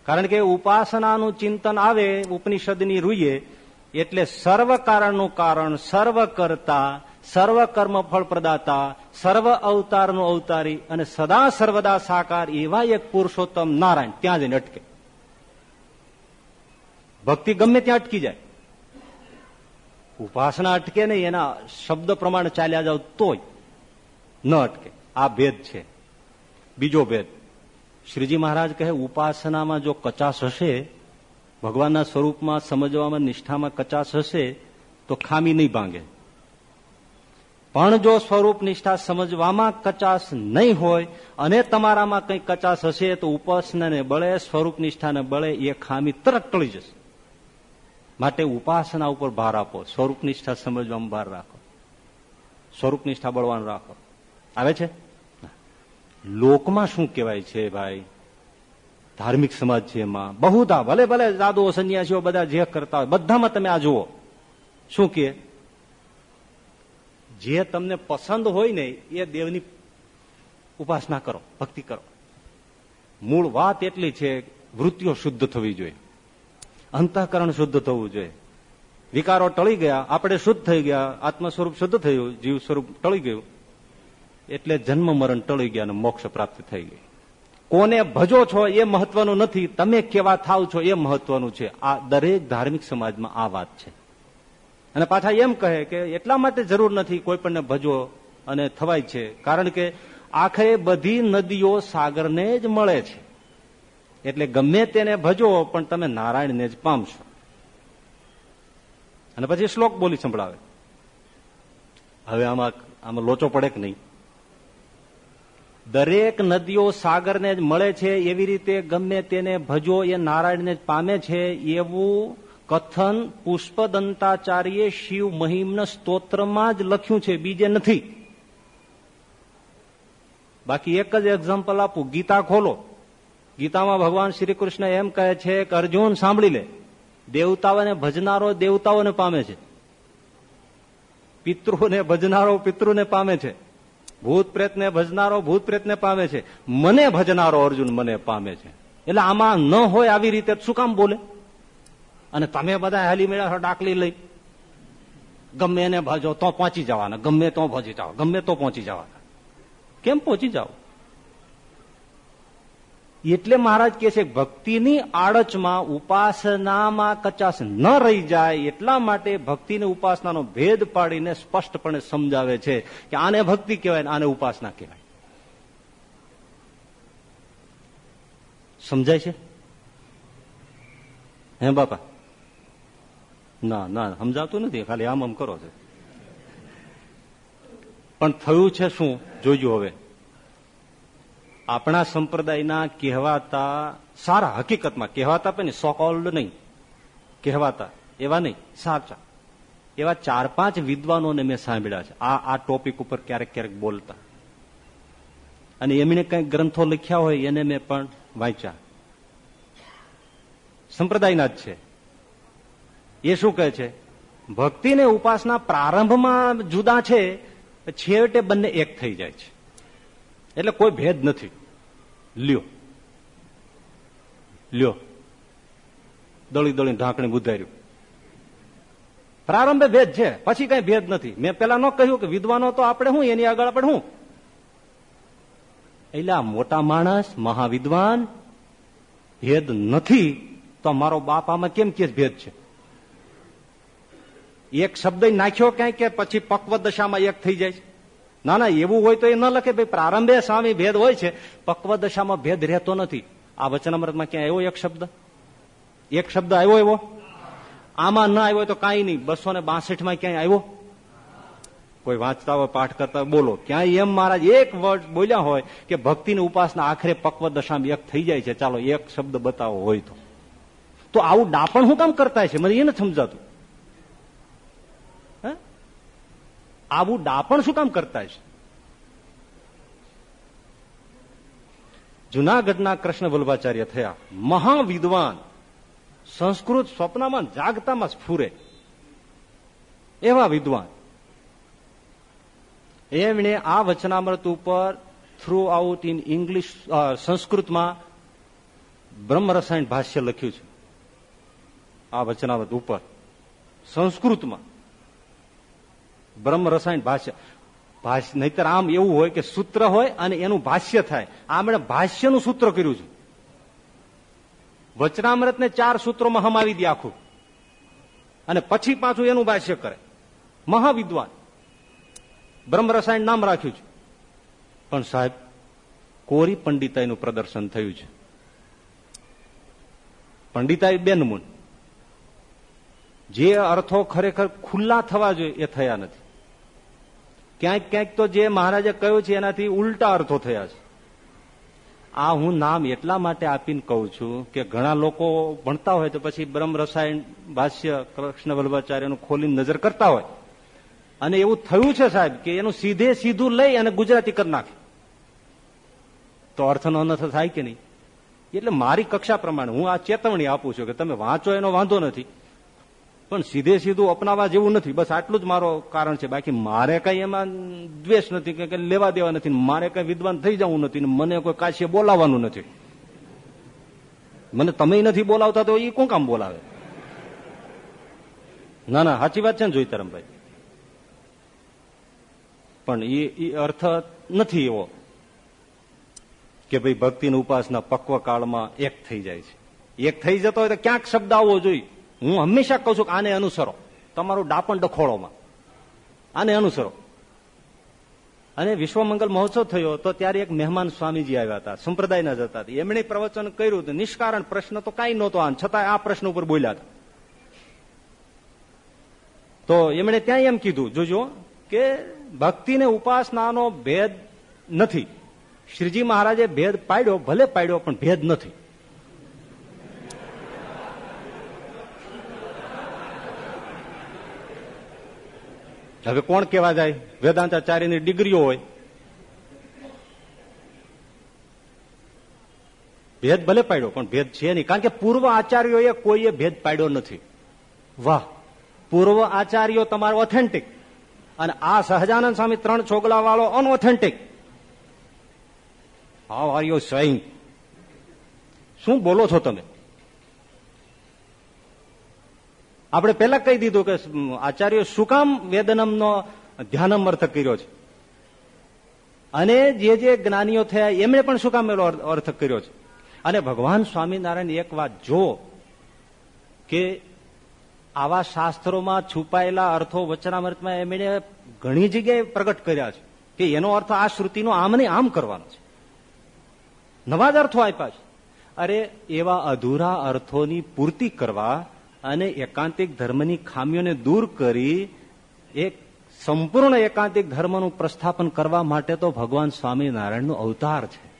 કારણ કે ઉપાસનાનું ચિંતન આવે ઉપનિષદની રૂએ, એટલે સર્વ કારણનું કારણ સર્વ કરતા સર્વ કર્મ ફળ પ્રદાતા, સર્વ અવતારનું અવતારી અને સદા સર્વદા સાકાર એવા એક પુરુષોત્તમ નારાયણ. ત્યાં જઈને અટકે. ભક્તિ ગમે ત્યાં અટકી જાય. ઉપાસના અટકે નહીં, એના શબ્દ પ્રમાણે ચાલ્યા જાવ તોય ન અટકે. આ ભેદ છે. બીજો ભેદ. શ્રીજી મહારાજ કહે, ઉપાસનામાં જો કચાશ હશે, ભગવાનના સ્વરૂપમાં, સમજવામાં, નિષ્ઠામાં કચાશ હશે, તો ખામી નહીં ભાંગે. પણ જો સ્વરૂપ નિષ્ઠા સમજવામાં કચાશ નહીં હોય અને તમારામાં કંઈ કચાશ હશે તો ઉપાસનાને બળે, સ્વરૂપ નિષ્ઠાને બળે એ ખામી તરત ટળી જશે. માટે ઉપાસના ઉપર ભાર આપો. સ્વરૂપ નિષ્ઠા સમજવામાં ભાર રાખો. સ્વરૂપ નિષ્ઠા બળવાનું રાખો. આવે છે? લોકમાં શું કહેવાય છે ભાઈ? ધાર્મિક સમાજ છે એમાં. બહુધા, ભલે ભલે દાદુઓ સંન્યાસીઓ બધા જે કરતા હોય, બધામાં તમે આ જુઓ. શું કે જે તમને પસંદ હોય ને, એ દેવની ઉપાસના કરો, ભક્તિ કરો. મૂળ વાત એટલી છે, વૃત્તિઓ શુદ્ધ થવી જોઈએ. અંતઃકરણ શુદ્ધ થવું જોઈએ. વિકારો ટળી ગયા, આપણે શુદ્ધ થઈ ગયા આત્મ સ્વરૂપ શુદ્ધ થયું, જીવ સ્વરૂપ ટળી ગયું, એટલે જન્મ મરણ ટળી ગયા અને મોક્ષ પ્રાપ્ત થઈ ગઈ. કોને ભજો છો એ મહત્વનું નથી, તમે કેવા થાવ છો એ મહત્વનું છે. આ દરેક ધાર્મિક સમાજમાં આ વાત છે. અને પાછા એમ કહે કે એટલા માટે જરૂર નથી કોઈ પણ ભજો અને થવાય છે. કારણ કે આખરે બધી નદીઓ સાગરને જ મળે છે. એટલે ગમે તેને ભજો પણ તમે નારાયણને જ પામશો. અને પછી શ્લોક બોલી સંભળાવે. હવે આમાં આમાં લોચો પડે કે નહીં? દરેક નદીઓ સાગરને જ મળે છે, એવી રીતે ગમે તેને ભજો એ નારાયણને જ પામે છે, એવું કથન પુષ્પદંતાચાર્ય શિવ મહિમના સ્તોત્રમાં જ લખ્યું છે, બીજે નથી. બાકી એક જ એક્ઝામ્પલ આપું, ગીતા ખોલો. ગીતામાં ભગવાન શ્રી કૃષ્ણ એમ કહે છે કે અર્જુન સાંભળી લે. દેવતાઓને ભજનારો દેવતાઓને પામે છે. પિતૃને ભજનારો પિતૃને પામે છે. ભૂત પ્રેતને ભજનારો ભૂત પ્રેતને પામે છે. મને ભજનારો અર્જુન મને પામે છે. એટલે આમાં ન હોય આવી રીતે શું કામ બોલે? અને તમે બધા હાલી મેળા ડાકલી લઈ. ગમે એને ભજો તો પહોંચી જવાના. ગમે તો પહોંચી જાવ ગમે તો પહોંચી જવાના. કેમ પહોંચી જાઓ? એટલે મહારાજ કે છે, ભક્તિની આડચમાં ઉપાસનામાં કચાશ ન રહી જાય, એટલા માટે ભક્તિને ઉપાસનાનો ભેદ પાડીને સ્પષ્ટપણે સમજાવે છે કે આને ભક્તિ કહેવાય આને ઉપાસના કહેવાય. સમજાય છે? હે બાપા? ના ના, સમજાતું નથી, ખાલી આમ આમ કરો છો. પણ થયું છે શું? જોયું હવે. આપણા સંપ્રદાયના કહેવાતા, સારા હકીકતમાં કહેવાતા પણ સો કોલ્ડ નહીં. કહેવાતા, એવા નહીં, સાચા. એવા ચાર પાંચ વિદ્વાનોને મેં સાંભળ્યા છે. આ આ ટોપિક ઉપર ક્યારેક ક્યારેક બોલતા. અને એમણે કંઈક ગ્રંથો લખ્યા હોય, એને મેં પણ વાંચ્યા. સંપ્રદાયના જ છે. એ શું કહે છે? ભક્તિ ને ઉપાસના પ્રારંભમાં જુદા છે, છેવટે બંને એક થઈ જાય છે. એટલે કોઈ ભેદ નથી. લ્યો. લ્યો. દળી દળી ઢાંકણી બુધાર્યું પ્રારંભે ભેદ છે, પછી કઈ ભેદ નથી. મેં પેલા ન કહ્યું કે વિદ્વાનો તો આપણે હું, એની આગળ આપણે હું? એટલે આ મોટા માણસ, મહાવિદ્વાન, ભેદ નથી, તો મારો બાપ આમાં કેમ કે ભેદ છે? એક શબ્દ નાખ્યો ક્યાંય કે પછી પક્વ દશામાં એક થઈ જાય ના ના, એવું હોય તો એ ન લખે. ભાઈ, પ્રારંભે સ્વામી ભેદ હોય છે. પક્વ દશામાં ભેદ રહેતો નથી. આ વચનામૃતમાં ક્યાં આવ્યો એક શબ્દ? એક શબ્દ આવ્યો એવો? આમાં ના આવ્યો તો કાંઈ નહીં. બસો ને બાસઠમાં ક્યાંય આવ્યો? કોઈ વાંચતા હોય પાઠ કરતા, બોલો. ક્યાંય એમ મહારાજ એક વર્ડ બોલ્યા હોય કે ભક્તિની ઉપાસના આખરે પક્વ દશામાં એક થઈ જાય છે. ચાલો, એક શબ્દ બતાવો હોય તો. તો આવું ડાપણ શું કામ કરતા છે? મને એ નથી સમજાતું. આવું ડાપણ શું કામ કરતા છે જુનાગઢના કૃષ્ણ વલ્ભાચાર્ય થયા, મહાવિદ્વાન, સંસ્કૃત સ્વપ્નમાં જાગતામાં સ્ફુરે એવા વિદ્વાન. એમણે આ વચનામૃત ઉપર થ્રુ આઉટ ઇન ઇંગ્લિશ સંસ્કૃતમાં બ્રહ્મરસાયણ ભાષ્ય લખ્યું છે. આ વચનામૃત ઉપર, સંસ્કૃતમાં. બ્રહ્મ રસાયણ ભાષ્ય. ભાષ્ય નહીતર આમ એવું હોય કે સૂત્ર હોય અને એનું ભાષ્ય થાય. આમણે ભાષ્યનું સૂત્ર કર્યું છે. વચનામૃતને ચાર સૂત્રોમાં હમાવી દે આખું. અને પછી પાછું એનું ભાષ્ય કરે. મહાવિદ્વાન. બ્રહ્મ રસાયણ નામ રાખ્યું છે. પણ સાહેબ, કોરી પંડિતાઈનું પ્રદર્શન થયું છે. પંડિતાઈ બેનમુન જે અર્થો ખરેખર ખુલ્લા થવા જોઈએ એ થયા નથી. ક્યાંક ક્યાંક તો જે મહારાજે કહ્યું છે એનાથી ઉલટા અર્થો થયા છે. આ હું નામ એટલા માટે આપીને કહું છું કે ઘણા લોકો ભણતા હોય તો પછી બ્રહ્મ રસાયણ, ભાષ્ય, કૃષ્ણ વલ્લભાચાર્યનું ખોલીને નજર કરતા હોય. અને એવું થયું છે સાહેબ કે એનું સીધે સીધું લઈ અને ગુજરાતી કરી નાખે. તો અર્થનો અનર્થ થાય કે નહીં? એટલે મારી કક્ષા પ્રમાણે હું આ ચેતવણી આપું છું કે તમે વાંચો એનો વાંધો નથી. પણ સીધે સીધું અપનાવવા જેવું નથી. બસ આટલું જ મારો કારણ છે. બાકી મારે કઈ એમાં દ્વેષ નથી કે લેવા દેવા નથી મારે કઈ વિદ્વાન થઈ જવું નથી મને કોઈ કાશ્ય બોલાવવાનું નથી. મને તમે નથી બોલાવતા તો એ કોણ કામ બોલાવે? ના ના, સાચી વાત છે ને જોઈતરમભાઈ. પણ એ અર્થ નથી એવો કે ભાઈ ભક્તિની ઉપાસના પક્વ કાળમાં એક થઈ જાય છે. એક થઈ જતો હોય તો ક્યાંક શબ્દ આવવો જોઈએ. હું હંમેશા કહું છું કે આને અનુસરો. તમારું ડાપણ ડખોળોમાં. આને અનુસરો. અને વિશ્વમંગલ મહોત્સવ થયો તો ત્યારે એક મહેમાન સ્વામીજી આવ્યા હતા, સંપ્રદાયના જ હતા. એમણે પ્રવચન કર્યું નિષ્કારણ પ્રશ્ન તો કઈ નહોતો આમ છતાં આ પ્રશ્ન ઉપર બોલ્યા હતા. તો એમણે ત્યાં એમ કીધું, જોજો, કે ભક્તિને ઉપાસનાનો ભેદ નથી. શ્રીજી મહારાજે ભેદ પાડ્યો, ભલે પાડ્યો, પણ ભેદ નથી. હવે કોણ કેવા જાય? વેદાંતાચાર્યની ડિગ્રીઓ હોય. ભેદ ભલે પાડ્યો, પણ ભેદ છે નહીં. કારણ કે પૂર્વ આચાર્યોએ કોઈએ ભેદ પાડ્યો નથી. વાહ. પૂર્વ આચાર્યો તમારો ઓથેન્ટિક અને આ સહજાનંદ સ્વામી ત્રણ છોગલા વાળો અનઓથેન્ટિક હાવ આર યુ સ્વયં. શું બોલો છો તમે? આપણે પેલા કહી દીધું કે આચાર્ય શું કામ વેદનમનો ધ્યાનમ અર્થ કર્યો છે? અને જે જે જ્ઞાનીઓ થયા, એમણે પણ શું કામ એનો અર્થ કર્યો છે? અને ભગવાન સ્વામિનારાયણ એક વાત જો કે આવા શાસ્ત્રોમાં છુપાયેલા અર્થો વચનામૃતમાં એમણે ઘણી જગ્યાએ પ્રગટ કર્યા છે કે એનો અર્થ આ શ્રુતિનો આમ ને આમ કરવાનો છે. નવા જ અર્થો આપ્યા છે. અરે એવા અધૂરા અર્થોની પૂર્તિ કરવા અને એકાંતિક ધર્મની ખામીઓને દૂર કરી એક સંપૂર્ણ એકાંતિક ધર્મનું પ્રસ્થાપન કરવા માટે તો ભગવાન સ્વામિનારાયણનો અવતાર છે.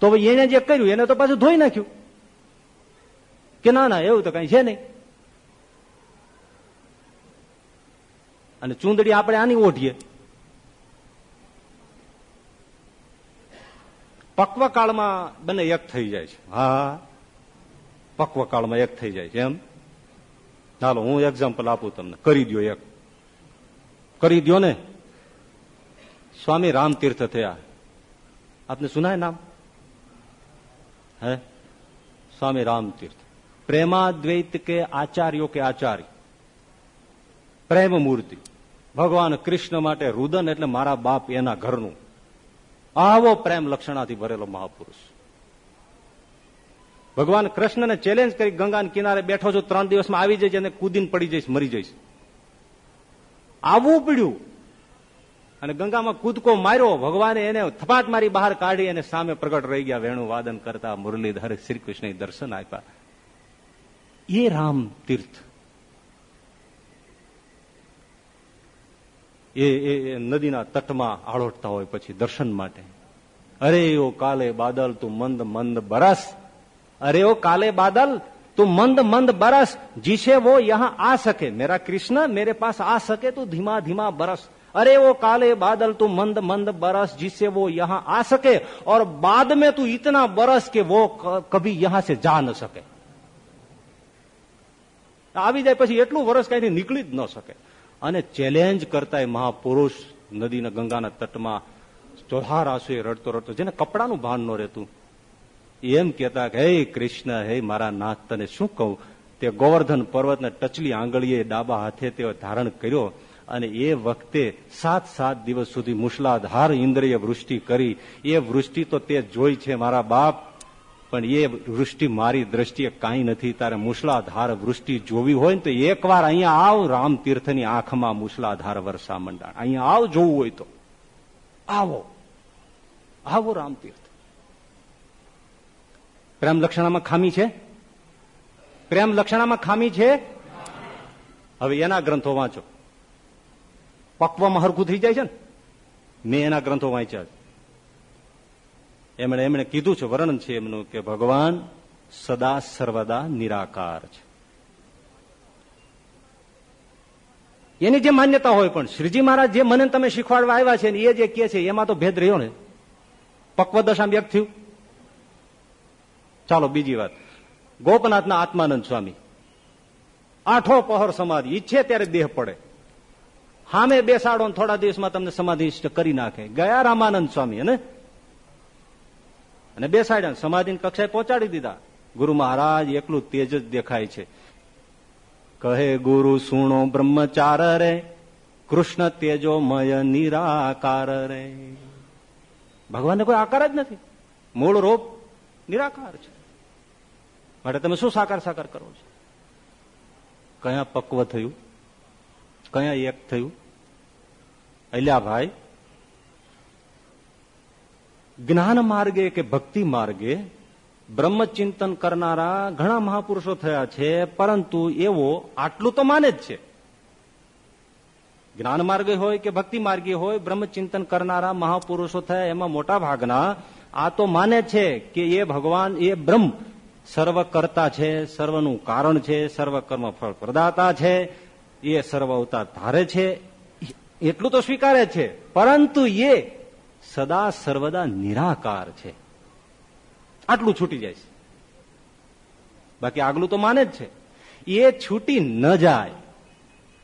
તો એને જે કર્યું, એને તો પાછું ધોઈ નાખ્યું. કે ના ના, એવું તો કઈ છે નહીં. અને ચૂંદડી આપણે આની ઓઢીએ. પક્વ કાળમાં બંને એક થઈ જાય છે. હા. પક્વ કાળમાં એક થઈ જાય છે એમ? ચાલો હું એક્ઝામ્પલ આપું તમને. કરી દો એક. કરી દો ને. સ્વામી રામતીર્થ થયા. આપને સુનાય નામ? હે? સ્વામી રામતીર્થ. પ્રેમાદ્વૈત કે આચાર્યો કે આચાર્ય પ્રેમ મૂર્તિ ભગવાન કૃષ્ણ માટે રુદન એટલે મારા બાપ એના ઘરનું. આવો પ્રેમ લક્ષણાથી ભરેલો મહાપુરુષ. ભગવાન કૃષ્ણને ચેલેન્જ કરી ગંગાના કિનારે બેઠો છું, ત્રણ દિવસમાં આવી જઈશ અને કૂદીને પડી જઈશ, મરી જઈશ. આવવું પડ્યું. અને ગંગામાં કૂદકો માર્યો, ભગવાને એને થપાટ મારી બહાર કાઢી અને સામે પ્રગટ રહી ગયા. વેણુ વાદન કરતા મુરલીધર શ્રી કૃષ્ણ દર્શન આપ્યા. એ રામ તીર્થ. એ એ નદીના તટમાં આળોટતા હોય પછી દર્શન માટે. અરે ઓ કાલે બાદલ તું મંદ મંદ બરસ. अरे ओ काले बादल तू मंद मंद बरस जिसे वो यहां आ सके मेरा कृष्ण मेरे पास आ सके तो धीमा धीमा बरस अरे वो काले बादल तू मंद मंद बरस जिससे वो यहां आ सके और बाद में तू इतना बरस के वो कभी यहां से जा न सके આવી જાય પછી એટલું વર્ષ કઈ નીકળી જ ન શકે અને ચેલેન્જ કરતા એ મહાપુરુષ નદીના ગંગાના તટમાં ચોહાર આંસુએ રડતો રડતો જેને કપડાનું ભાન ન રહેતું એમ કેતા કે, હે કૃષ્ણ, હે મારા નાથ, તને શું કહું? તે ગોવર્ધન પર્વતને ટચલી આંગળીએ ડાબા હાથે તેઓ ધારણ કર્યો અને એ વખતે સાત સાત દિવસ સુધી મુશલાધાર ઇન્દ્રિય વૃષ્ટિ કરી. એ વૃષ્ટિ તો તે જોઈ છે મારા બાપ, પણ એ વૃષ્ટિ મારી દ્રષ્ટિએ કાંઈ નથી. તારે મુશલાધાર વૃષ્ટિ જોવી હોય ને તો એકવાર અહીંયા આવ રામ તીર્થની આંખમાં મુશલાધાર વર્ષા મંડાણ. અહીંયા આવ જોવું હોય તો. આવો. આવો રામ તીર્થ પ્રેમ લક્ષણામાં ખામી છે? પ્રેમ લક્ષણામાં ખામી છે? હવે એના ગ્રંથો વાંચો. પક્વમાં હરખું થઈ જાય છે ને? મેં એના ગ્રંથો વાંચ્યા એમણે એમણે કીધું છે, વર્ણન છે એમનું કે ભગવાન સદા સર્વદા નિરાકાર છે. એની જે માન્યતા હોય પણ શ્રીજી મહારાજ જે મને તમે શીખવાડવા આવ્યા છે એ જે કે છે, એમાં તો ભેદ રહ્યો ને. પક્વ દશા વ્યક્ત થયું. ચાલો બીજી વાત. ગોપનાથના આત્માનંદ સ્વામી. આઠો પહોર સમાધિ. ઈચ્છે ત્યારે દેહ પડે. હામે બેસાડો થોડા દિવસમાં તમને સમાધિ કરી નાખે. ગયા રામાનંદ સ્વામી અને અને બેસાડ્યા સમાધિ કક્ષાએ પહોંચાડી દીધા. ગુરુ મહારાજ, એકલું તેજ જ દેખાય છે. કહે, ગુરુ સુણો બ્રહ્મચાર રે. કૃષ્ણ તેજો મય નિરાકાર રે. ભગવાનને કોઈ આકાર જ નથી. મૂળ રૂપ નિરાકાર છે. માટે તમે શું સાકાર સાકાર કરો છો? કયા પક્વ થયું? કયા એક થયું? અલ્યા ભાઈ, જ્ઞાન માર્ગે કે ભક્તિ માર્ગે બ્રહ્મચિંતન કરનારા ઘણા મહાપુરુષો થયા છે, પરંતુ એવો આટલું તો માને જ છે. જ્ઞાન માર્ગે હોય કે ભક્તિ માર્ગે હોય, બ્રહ્મચિંતન કરનારા મહાપુરુષો થયા, એમાં મોટા ભાગના આ તો માને છે કે એ ભગવાન, એ બ્રહ્મ સર્વ કરતા છે, સર્વનું કારણ છે સર્વ કર્મ ફળ પ્રદાતા છે, એ સર્વ અવતાર ધારે છે. એટલું તો સ્વીકારે છે. પરંતુ એ સદા સર્વદા નિરાકાર છે. આટલું છૂટી જાય છે. બાકી આગલું તો માને જ છે. એ છૂટી ન જાય.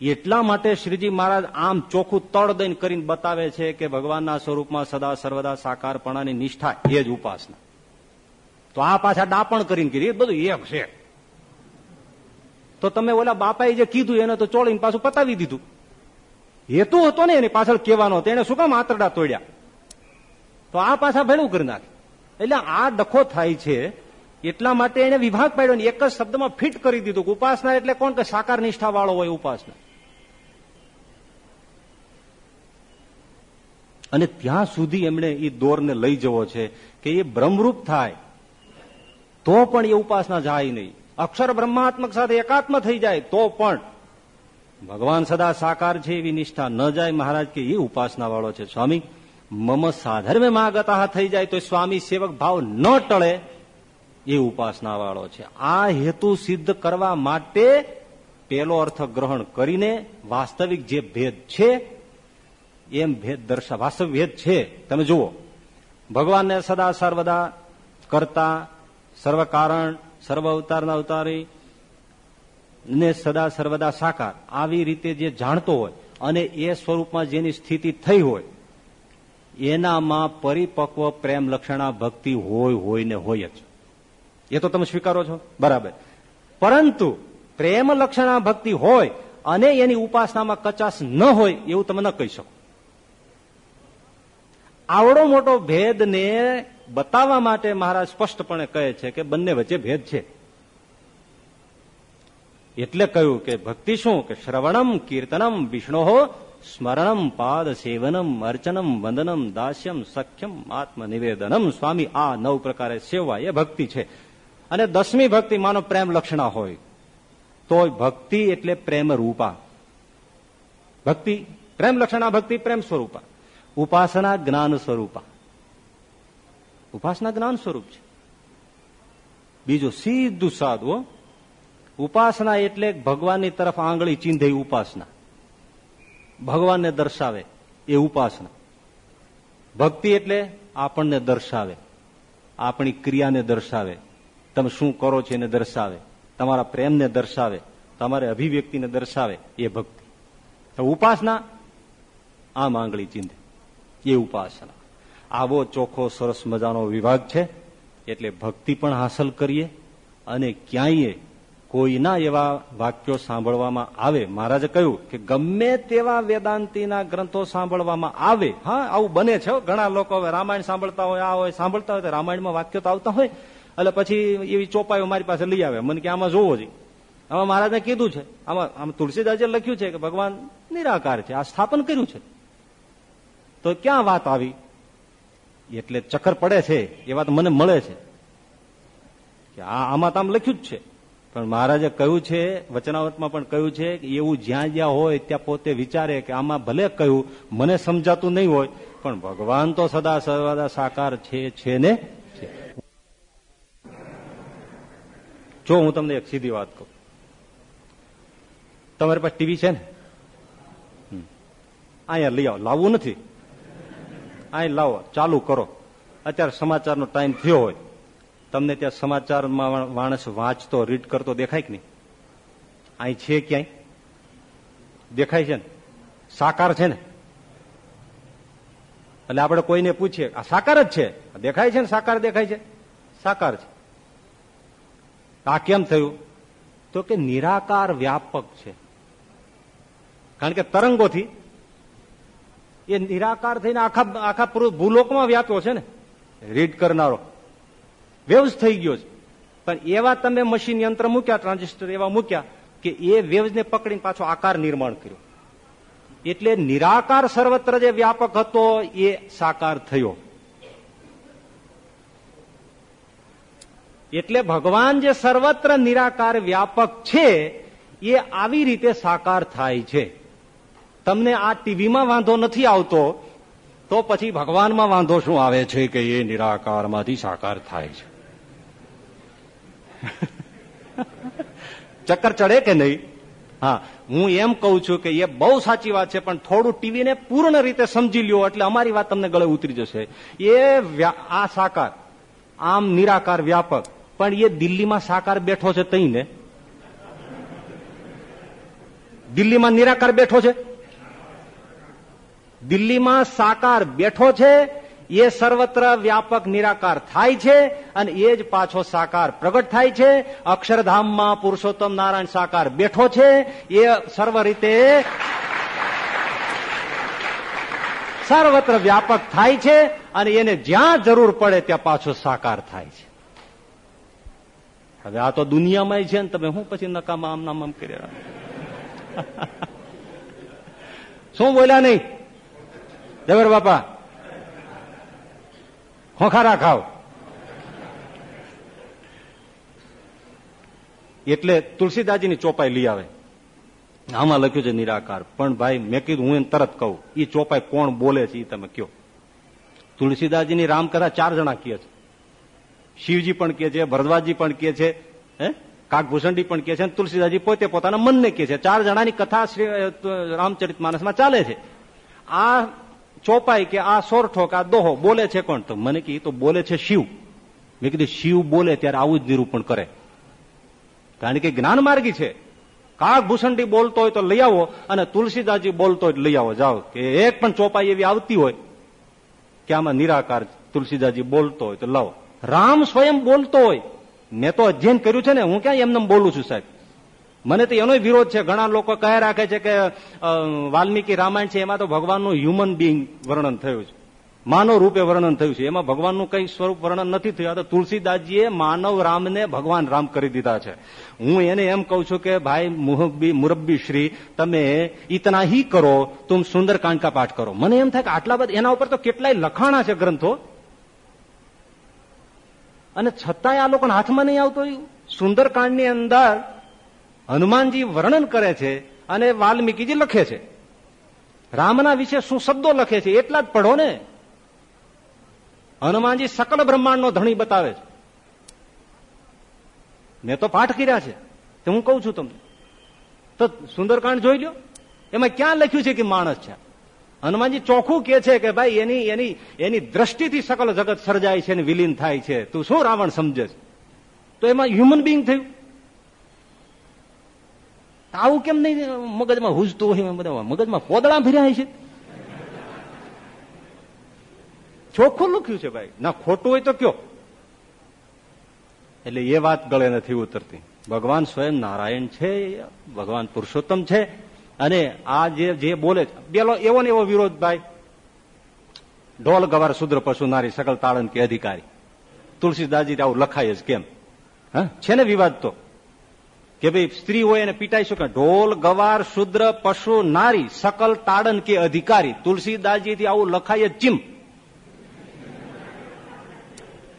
એટલા માટે શ્રીજી મહારાજ આમ ચોખ્ખું તળ દઈને કરીને બતાવે છે કે ભગવાનના સ્વરૂપમાં સદા સર્વદા સાકારપણાની નિષ્ઠા એ જ ઉપાસના. તો આ પાછા ડાપણ કરીને કીધી. બધું એક છે. તો તમે ઓલા બાપાએ જે કીધું એને તો ચોળીને પાછું પતાવી દીધું. હેતુ હતો ને એની પાછળ કહેવાનો એને શું કામ આંતરડા તોડ્યા? તો આ પાછા ભેળું કરી નાખે. એટલે આ ડખો થાય છે. એટલા માટે એને વિભાગ પાડ્યો એક જ શબ્દમાં ફિટ કરી દીધું કે ઉપાસના એટલે કોણ કે સાકાર નિષ્ઠા વાળો હોય ઉપાસના. અને ત્યાં સુધી એમણે એ દોરને લઈ જવો છે કે એ બ્રહ્મરૂપ થાય. તો પણ એ ઉપાસના જાય નહીં. અક્ષર બ્રહ્માત્મક સાથે એકાત્મ થઈ જાય તો પણ. ભગવાન સદા સાકાર છે એવી નિષ્ઠા ન જાય મહારાજ કે એ ઉપાસના વાળો છે. સ્વામી, મમ સાધર્મે માગતા થઈ જાય તો સ્વામી સેવક ભાવ ન ટળે એ ઉપાસના વાળો છે. આ હેતુ સિદ્ધ કરવા માટે પેલો અર્થ ગ્રહણ કરીને વાસ્તવિક જે ભેદ છે, એમ ભેદ દર્શા, વાસ્તવિક ભેદ છે. તમે જુઓ, ભગવાનને સદા સર્વદા કરતા સર્વ કારણ સર્વ અવતારના અવતારી ને સદા સર્વદા સાકાર. આવી રીતે જે જાણતો હોય અને એ સ્વરૂપમાં જેની સ્થિતિ થઈ હોય, એનામાં પરિપક્વ પ્રેમ લક્ષણા ભક્તિ હોય હોય ને હોય જ. એ તો તમે સ્વીકારો છો? બરાબર. પરંતુ પ્રેમ લક્ષણા ભક્તિ હોય અને એની ઉપાસનામાં કચાસ ન હોય એવું તમે ન કહી શકો. આવડો મોટો ભેદને બતાવવા માટે મહારાજ સ્પષ્ટપણે કહે છે કે બંને વચ્ચે ભેદ છે. એટલે કહ્યું કે ભક્તિ શું? કે શ્રવણમ, કીર્તનમ, વિષ્ણો, સ્મરણમ પાદ સેવનમ અર્ચનમ, વંદનમ, દાસ્યમ, સખ્યમ, આત્મનિવેદનમ. સ્વામી, આ નવ પ્રકારે સેવા એ ભક્તિ છે. અને દસમી ભક્તિ, માનો પ્રેમ લક્ષણા હોય તો ભક્તિ એટલે પ્રેમ રૂપા ભક્તિ, પ્રેમ લક્ષણા, ભક્તિ, પ્રેમ સ્વરૂપા. ઉપાસના, જ્ઞાન સ્વરૂપા. ઉપાસના જ્ઞાન સ્વરૂપ છે. બીજું સીધું સાધવો ઉપાસના એટલે ભગવાનની તરફ આંગળી ચીંધે ઉપાસના. ભગવાનને દર્શાવે એ ઉપાસના. ભક્તિ એટલે આપણને દર્શાવે, આપણી ક્રિયાને દર્શાવે. તમે શું કરો છો એને દર્શાવે, તમારા પ્રેમને દર્શાવે, તમારે અભિવ્યક્તિને દર્શાવે એ ભક્તિ. ઉપાસના આમ આંગળી ચીંધે, એ ઉપાસના. આવો ચોખ્ખો સરસ મજાનો વિભાગ છે, એટલે ભક્તિ પણ હાંસલ કરીએ અને ક્યાંય કોઈના એવા વાક્યો સાંભળવામાં આવે. મહારાજે કહ્યું કે ગમે તેવા વેદાંતિના ગ્રંથો સાંભળવામાં આવે. હા, આવું બને છે ઘણા લોકો હવે રામાયણ સાંભળતા હોય, આ હોય, સાંભળતા હોય, તો રામાયણમાં વાક્યો તો આવતા હોય. એટલે પછી એવી ચોપાઈઓ મારી પાસે લઈ આવે. મને કે આમાં જોવો જોઈએ. આમાં મહારાજને કીધું છે. આમાં, આમ તુલસીદાસે લખ્યું છે કે ભગવાન નિરાકાર છે. આ સ્થાપન કર્યું છે. તો ક્યાં વાત આવી? એટલે ચક્કર પડે છે, એ વાત મને મળે છે. કે આ આમાં તો આમ લખ્યું જ છે. પણ મહારાજે કહ્યું છે વચનાવટમાં પણ કહ્યું છે કે એવું જ્યાં જ્યાં હોય ત્યાં પોતે વિચારે કે આમાં ભલે કહ્યું, મને સમજાતું નહીં હોય, પણ ભગવાન તો સદા સર્વદા સાકાર છે છે ને? જો હું તમને એક સીધી વાત કહું. તમારી પાસે ટીવી છે ને? અહીંયા લઈ આવો. લાવવું નથી. અહીં લાવો, ચાલુ કરો. અત્યારે સમાચારનો ટાઈમ થયો હોય. તમને ત્યાં સમાચારમાં માણસ વાંચતો, રીડ કરતો દેખાય કે નહીં? અહીં છે ક્યાંય? દેખાય છે ને? સાકાર છે ને? એટલે આપણે કોઈને પૂછીએ, આ સાકાર જ છે? દેખાય છે ને સાકાર, દેખાય છે? સાકાર છે. આ કેમ થયું? તો કે નિરાકાર વ્યાપક છે. કારણ કે તરંગોથી એ નિરાકાર થઈને આખા આખા ભૂલોકમાં વ્યાપ્યો છે ને. રીડ કરનારો. વેવ્સ થઈ ગયો છે. પણ એવા તમે મશીન યંત્ર મૂક્યા ટ્રાન્ઝિસ્ટર એવા મૂક્યા કે એ વેવ્સને પકડીને પાછો આકાર નિર્માણ કર્યો. એટલે નિરાકાર સર્વત્ર જે વ્યાપક હતો એ સાકાર થયો. એટલે ભગવાન જે સર્વત્ર નિરાકાર વ્યાપક છે, એ આવી રીતે સાકાર થાય છે. તમને આ ટીવીમાં વાંધો નથી આવતો, તો પછી ભગવાનમાં વાંધો શું આવે છે કે એ નિરાકારમાંથી સાકાર થાય છે? ચક્કર ચડે કે નહીં? હા, હું એમ કહું છું કે એ બહુ સાચી વાત છે, પણ થોડું ટીવીને પૂર્ણ રીતે સમજી લ્યો એટલે અમારી વાત તમને ગળે ઉતરી જશે. એ આ સાકાર, આમ નિરાકાર વ્યાપક, પણ એ દિલ્હીમાં સાકાર બેઠો છે તઈને. દિલ્હીમાં નિરાકાર બેઠો છે? દિલ્હીમાં સાકાર બેઠો છે, એ સર્વત્ર વ્યાપક નિરાકાર થાય છે અને એ જ પાછો સાકાર પ્રગટ થાય છે. અક્ષરધામમાં પુરુષોત્તમ નારાયણ સાકાર બેઠો છે, એ સર્વ રીતે સર્વત્ર વ્યાપક થાય છે અને એને જ્યાં જરૂર પડે ત્યાં પાછો સાકાર થાય છે. હવે આ તો દુનિયામાં છે ને તમે હું પછી નકામા આમ નામ કરી શું બોલ્યા નહીં? જગર બાપા. ખોખારા ખાવ. એટલે તુલસીદાસજીની ચોપાઈ લઈ આવે. આમાં લખ્યું છે નિરાકાર. પણ ભાઈ, મેં કીધું, હું એને તરત કહું એ ચોપાઈ કોણ બોલે છે એ તમે કયો તુલસીદાસજીની રામકથા ચાર જણા કહે છે. શિવજી પણ કે છે ભરદ્વાજી પણ કે છે, હે? કાકભૂષણજી પણ કે છે અને તુલસીદાસજી પોતે પોતાના મનને કે છે. ચાર જણાની કથા શ્રી રામચરિત માનસમાં ચાલે છે. આ ચોપાઈ કે આ સોરઠો કે આ દોહો, બોલે છે કોણ? તો મને કે તો બોલે છે શિવ. મેં કીધું, શિવ બોલે ત્યારે આવું જ નિરૂપણ કરે. કારણ કે જ્ઞાન માર્ગી છે. કાકભૂષણજી બોલતો હોય તો લઈ આવો અને તુલસીદાસજી બોલતો હોય લઈ આવો. જાઓ. કે એક પણ ચોપાઈ એવી આવતી હોય કે આમાં નિરાકાર તુલસીદાસજી બોલતો હોય તો લાવો. રામ સ્વયં બોલતો હોય. મેં તો અધ્યયન કર્યું છે ને, હું ક્યાં એમને બોલું છું સાહેબ. મને તો એનો વિરોધ છે. ઘણા લોકો કહે રાખે છે કે વાલ્મીકી રામાયણ છે, એમાં તો ભગવાનનું હ્યુમન બિંગ વર્ણન થયું છે. માનવ રૂપે વર્ણન થયું છે. એમાં ભગવાનનું કઈ સ્વરૂપ વર્ણન નથી થયું. તો તુલસીદાસજીએ માનવ રામને ભગવાન રામ કરી દીધા છે. હું એને એમ કઉ છું કે, ભાઈ, મુહબ્બી, મુરબ્બી શ્રી, તમે ઇતના હી કરો, તુમ સુંદરકાંડ કા પાઠ કરો. મને એમ થાય કે આટલા બધા, એના ઉપર તો કેટલાય લખાણા છે ગ્રંથો. અને છતાંય આ લોકોને હાથમાં નહીં આવતો સુંદરકાંડની અંદર હનુમાનજી વર્ણન કરે છે અને વાલ્મીકીજી લખે છે. રામના વિશે શું શબ્દો લખે છે એટલા જ પઢો ને. હનુમાનજી સકલ બ્રહ્માંડનો ધણી બતાવે છે. મેં તો પાઠ કર્યા છે. તો હું કઉ છું તમને. તો સુંદરકાંડ જોઈ લો એમાં ક્યાં લખ્યું છે કે માણસ છે? હનુમાનજી ચોખ્ખું કે છે કે ભાઈ એની એની એની દ્રષ્ટિથી સકલ જગત સર્જાય છે અને વિલીન થાય છે. તું શું રાવણ સમજે તો એમાં હ્યુમન બિંગ થયું. આવું કેમ નહીં, મગજમાં હુજતું હોય બધા મગજમાં કોદળા ભર્યા છે. ચોખ્ખું લખ્યું છે ભાઈ. ના, ખોટું હોય તો કયો? એટલે એ વાત ગળે નથી ઉતરતી. ભગવાન સ્વયં નારાયણ છે, ભગવાન પુરુષોત્તમ છે, અને આ જે જે બોલે પેલો એવો ને એવો વિરોધ ભાઈ. ઢોલ ગવાર શુદ્ર પશુ નારી, સકલ તાળન કે અધિકારી. તુલસીદાસજી આવું લખાય જ કેમ? હા? છે ને વિવાદ તો? કે ભાઈ સ્ત્રી હોય એને પીટાઈ શકે? ઢોલ, ગવાર, શુદ્ર, પશુ, નારી સકલ તાડન કે અધિકારી. તુલસીદાસજીથી આવું લખાય જીમ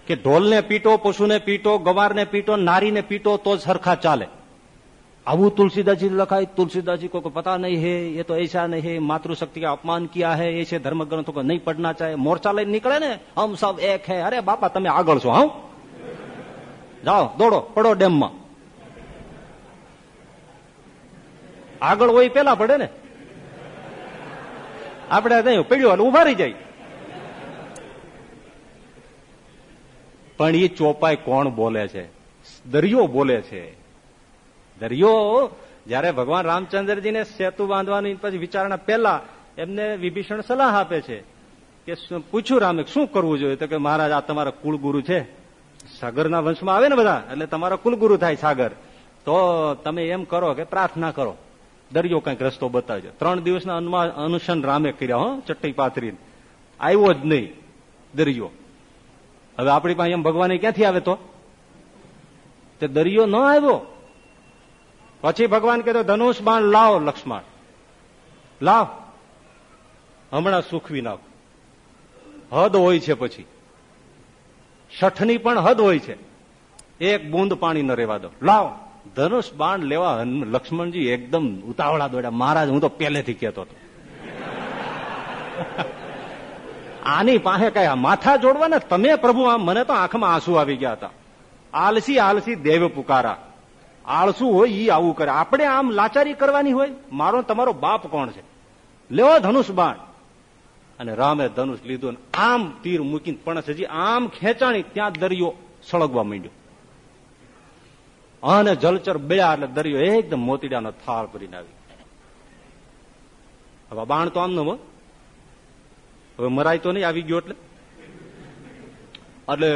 કે ઢોલ ને પીટો પશુ ને પીટો ગવાર ને પીટો નારી ને પીટો તો સરખા ચાલે. આવું તુલસીદાસજી લખાય. તુલસીદાસજી કોઈ પતા નહીં હે, એ તો એસા નહીં હે માતૃશક્તિ કે અપમાન किया है એ છે ધર્મ ગ્રંથો को નહીં પડના ચાહે. મોરચા લઈને નીકળે ને, હમ સબ એક હે. અરે બાપા, તમે આગળ છો હા જાઓ, દોડો, પડો ડેમમાં. આગળ હોય પેલા પડે ને. આપણે નહીં, પડ્યો એટલે ઊભા જાય. પણ એ ચોપાઈ કોણ બોલે છે? દરિયો બોલે છે. દરિયો, જયારે ભગવાન રામચંદ્રજીને સેતુ બાંધવાની પછી વિચારણા પહેલા એમને વિભીષણ સલાહ આપે છે કે પૂછ્યું રામે, શું કરવું જોઈએ? તો કે મહારાજ, આ તમારા કુળગુરુ છે. સાગરના વંશમાં આવે ને બધા, એટલે તમારા કુલગુરુ થાય સાગર. તો તમે એમ કરો કે પ્રાર્થના કરો. દરિયો કંઈક રસ્તો બતાવજો. ત્રણ દિવસના અનુસન રામે કર્યા હો ચટ્ટી પાથરી આવ્યો જ નહીં દરિયો. હવે આપણી પાસે એમ ભગવાન ક્યાંથી આવે તો? તે દરિયો ન આવ્યો. પછી ભગવાન કહેતો, ધનુષ બાણ લાવો, લક્ષ્મણ. લાવ. હમણાં સુખવી નાખ. હદ હોય છે પછી. છઠની પણ હદ હોય છે. એક બૂંદ પાણી ન રેવા દો. લાવ. ધનુષ બાણ લેવા લક્ષ્મણજી એકદમ ઉતાવળા દોડ્યા. મહારાજ, હું તો પહેલેથી કહેતો હતો. આની પાસે કયા માથા જોડવા ને તમે પ્રભુ, આમ મને તો આંખમાં આંસુ આવી ગયા હતા. આલસી આલસી, દેવ પુકારા. આળસુ હોય ઈ આવું કરે. આપણે આમ લાચારી કરવાની હોય? મારો તમારો બાપ કોણ છે? લેવો ધનુષ બાણ. અને રામે ધનુષ લીધું આમ તીર મૂકીને પણ હજી આમ ખેંચાણી ત્યાં દરિયો સળગવા માંડ્યો. અને જલચર બેળ્યા એટલે દરિયો એકદમ મોતીડાનો થાળ ભરીને આવી. હવે બાણ તો આમ ન હવે મરાય તો નહીં આવી ગયો એટલે. એટલે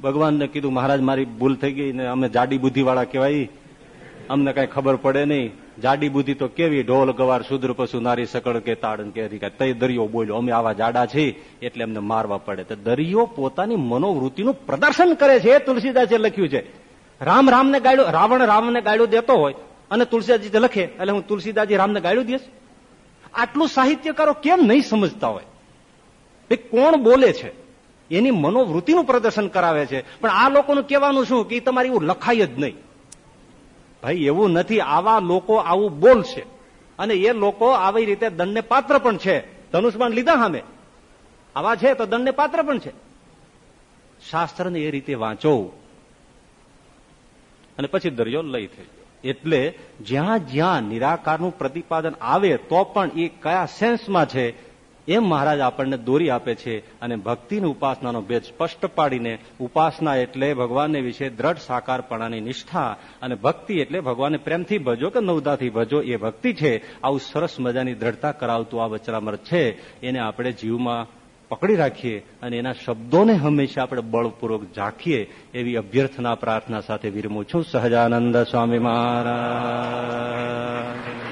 ભગવાનને કીધું, મહારાજ, મારી ભૂલ થઈ ગઈ ને અમે જાડી બુદ્ધિ વાળા કહેવાય. અમને કઈ ખબર પડે નહીં. જાડી બુદ્ધિ તો કેવી ઢોલ ગવાર શુદ્ર પશુ નારી સકળ કે તાડન કે તે દરિયો બોલ્યો, અમે આવા જાડા છીએ એટલે અમને મારવા પડે. તો દરિયો પોતાની મનોવૃત્તિનું પ્રદર્શન કરે છે એ તુલસીદાસે લખ્યું છે. રામ રામને ગાળ્યું, રાવણ રામને ગાળ્યું દેતો હોય, અને તુલસીદાસજી લખે, એટલે હું તુલસીદાસજી રામને ગાળ્યું દઈશ. આટલું સાહિત્યકારો કેમ નહીં સમજતા હોય? એ કોણ બોલે છે? એની મનોવૃત્તિનું પ્રદર્શન કરાવે છે. પણ આ લોકોનું કહેવાનું શું? કે તમારે એવું લખાય જ નહીં. ભાઈ, એવું નથી. આવા લોકો આવું બોલશે. અને એ લોકો આવી રીતે દંડને પાત્ર પણ છે. ધનુષબાણ લીધા સામે. આવા છે તો દંડને પાત્ર પણ છે. શાસ્ત્રને એ રીતે વાંચો. અને પછી દરિયો લઈ થઈ એટલે જ્યાં જ્યાં નિરાકારનું પ્રતિપાદન આવે, તો પણ એ કયા સેન્સમાં છે, એમ મહારાજ આપણને દોરી આપે છે અને ભક્તિની ઉપાસનાનો ભેદ સ્પષ્ટ પાડીને, ઉપાસના એટલે ભગવાનને વિશે દ્રઢ સાકારપણાની નિષ્ઠા અને ભક્તિ એટલે ભગવાનને પ્રેમથી ભજો કે નવદાથી ભજો, એ ભક્તિ છે. આવું સરસ મજાની દ્રઢતા કરાવતું આ વચરામૃત છે. એને આપણે જીવમાં પકડી રાખીએ અને એના શબ્દોને હંમેશા આપણે બળપૂર્વક ઝાંખીએ એવી અભ્યર્થના, પ્રાર્થના સાથે વિરમું છું. સહજાનંદ સ્વામી મહારાજ.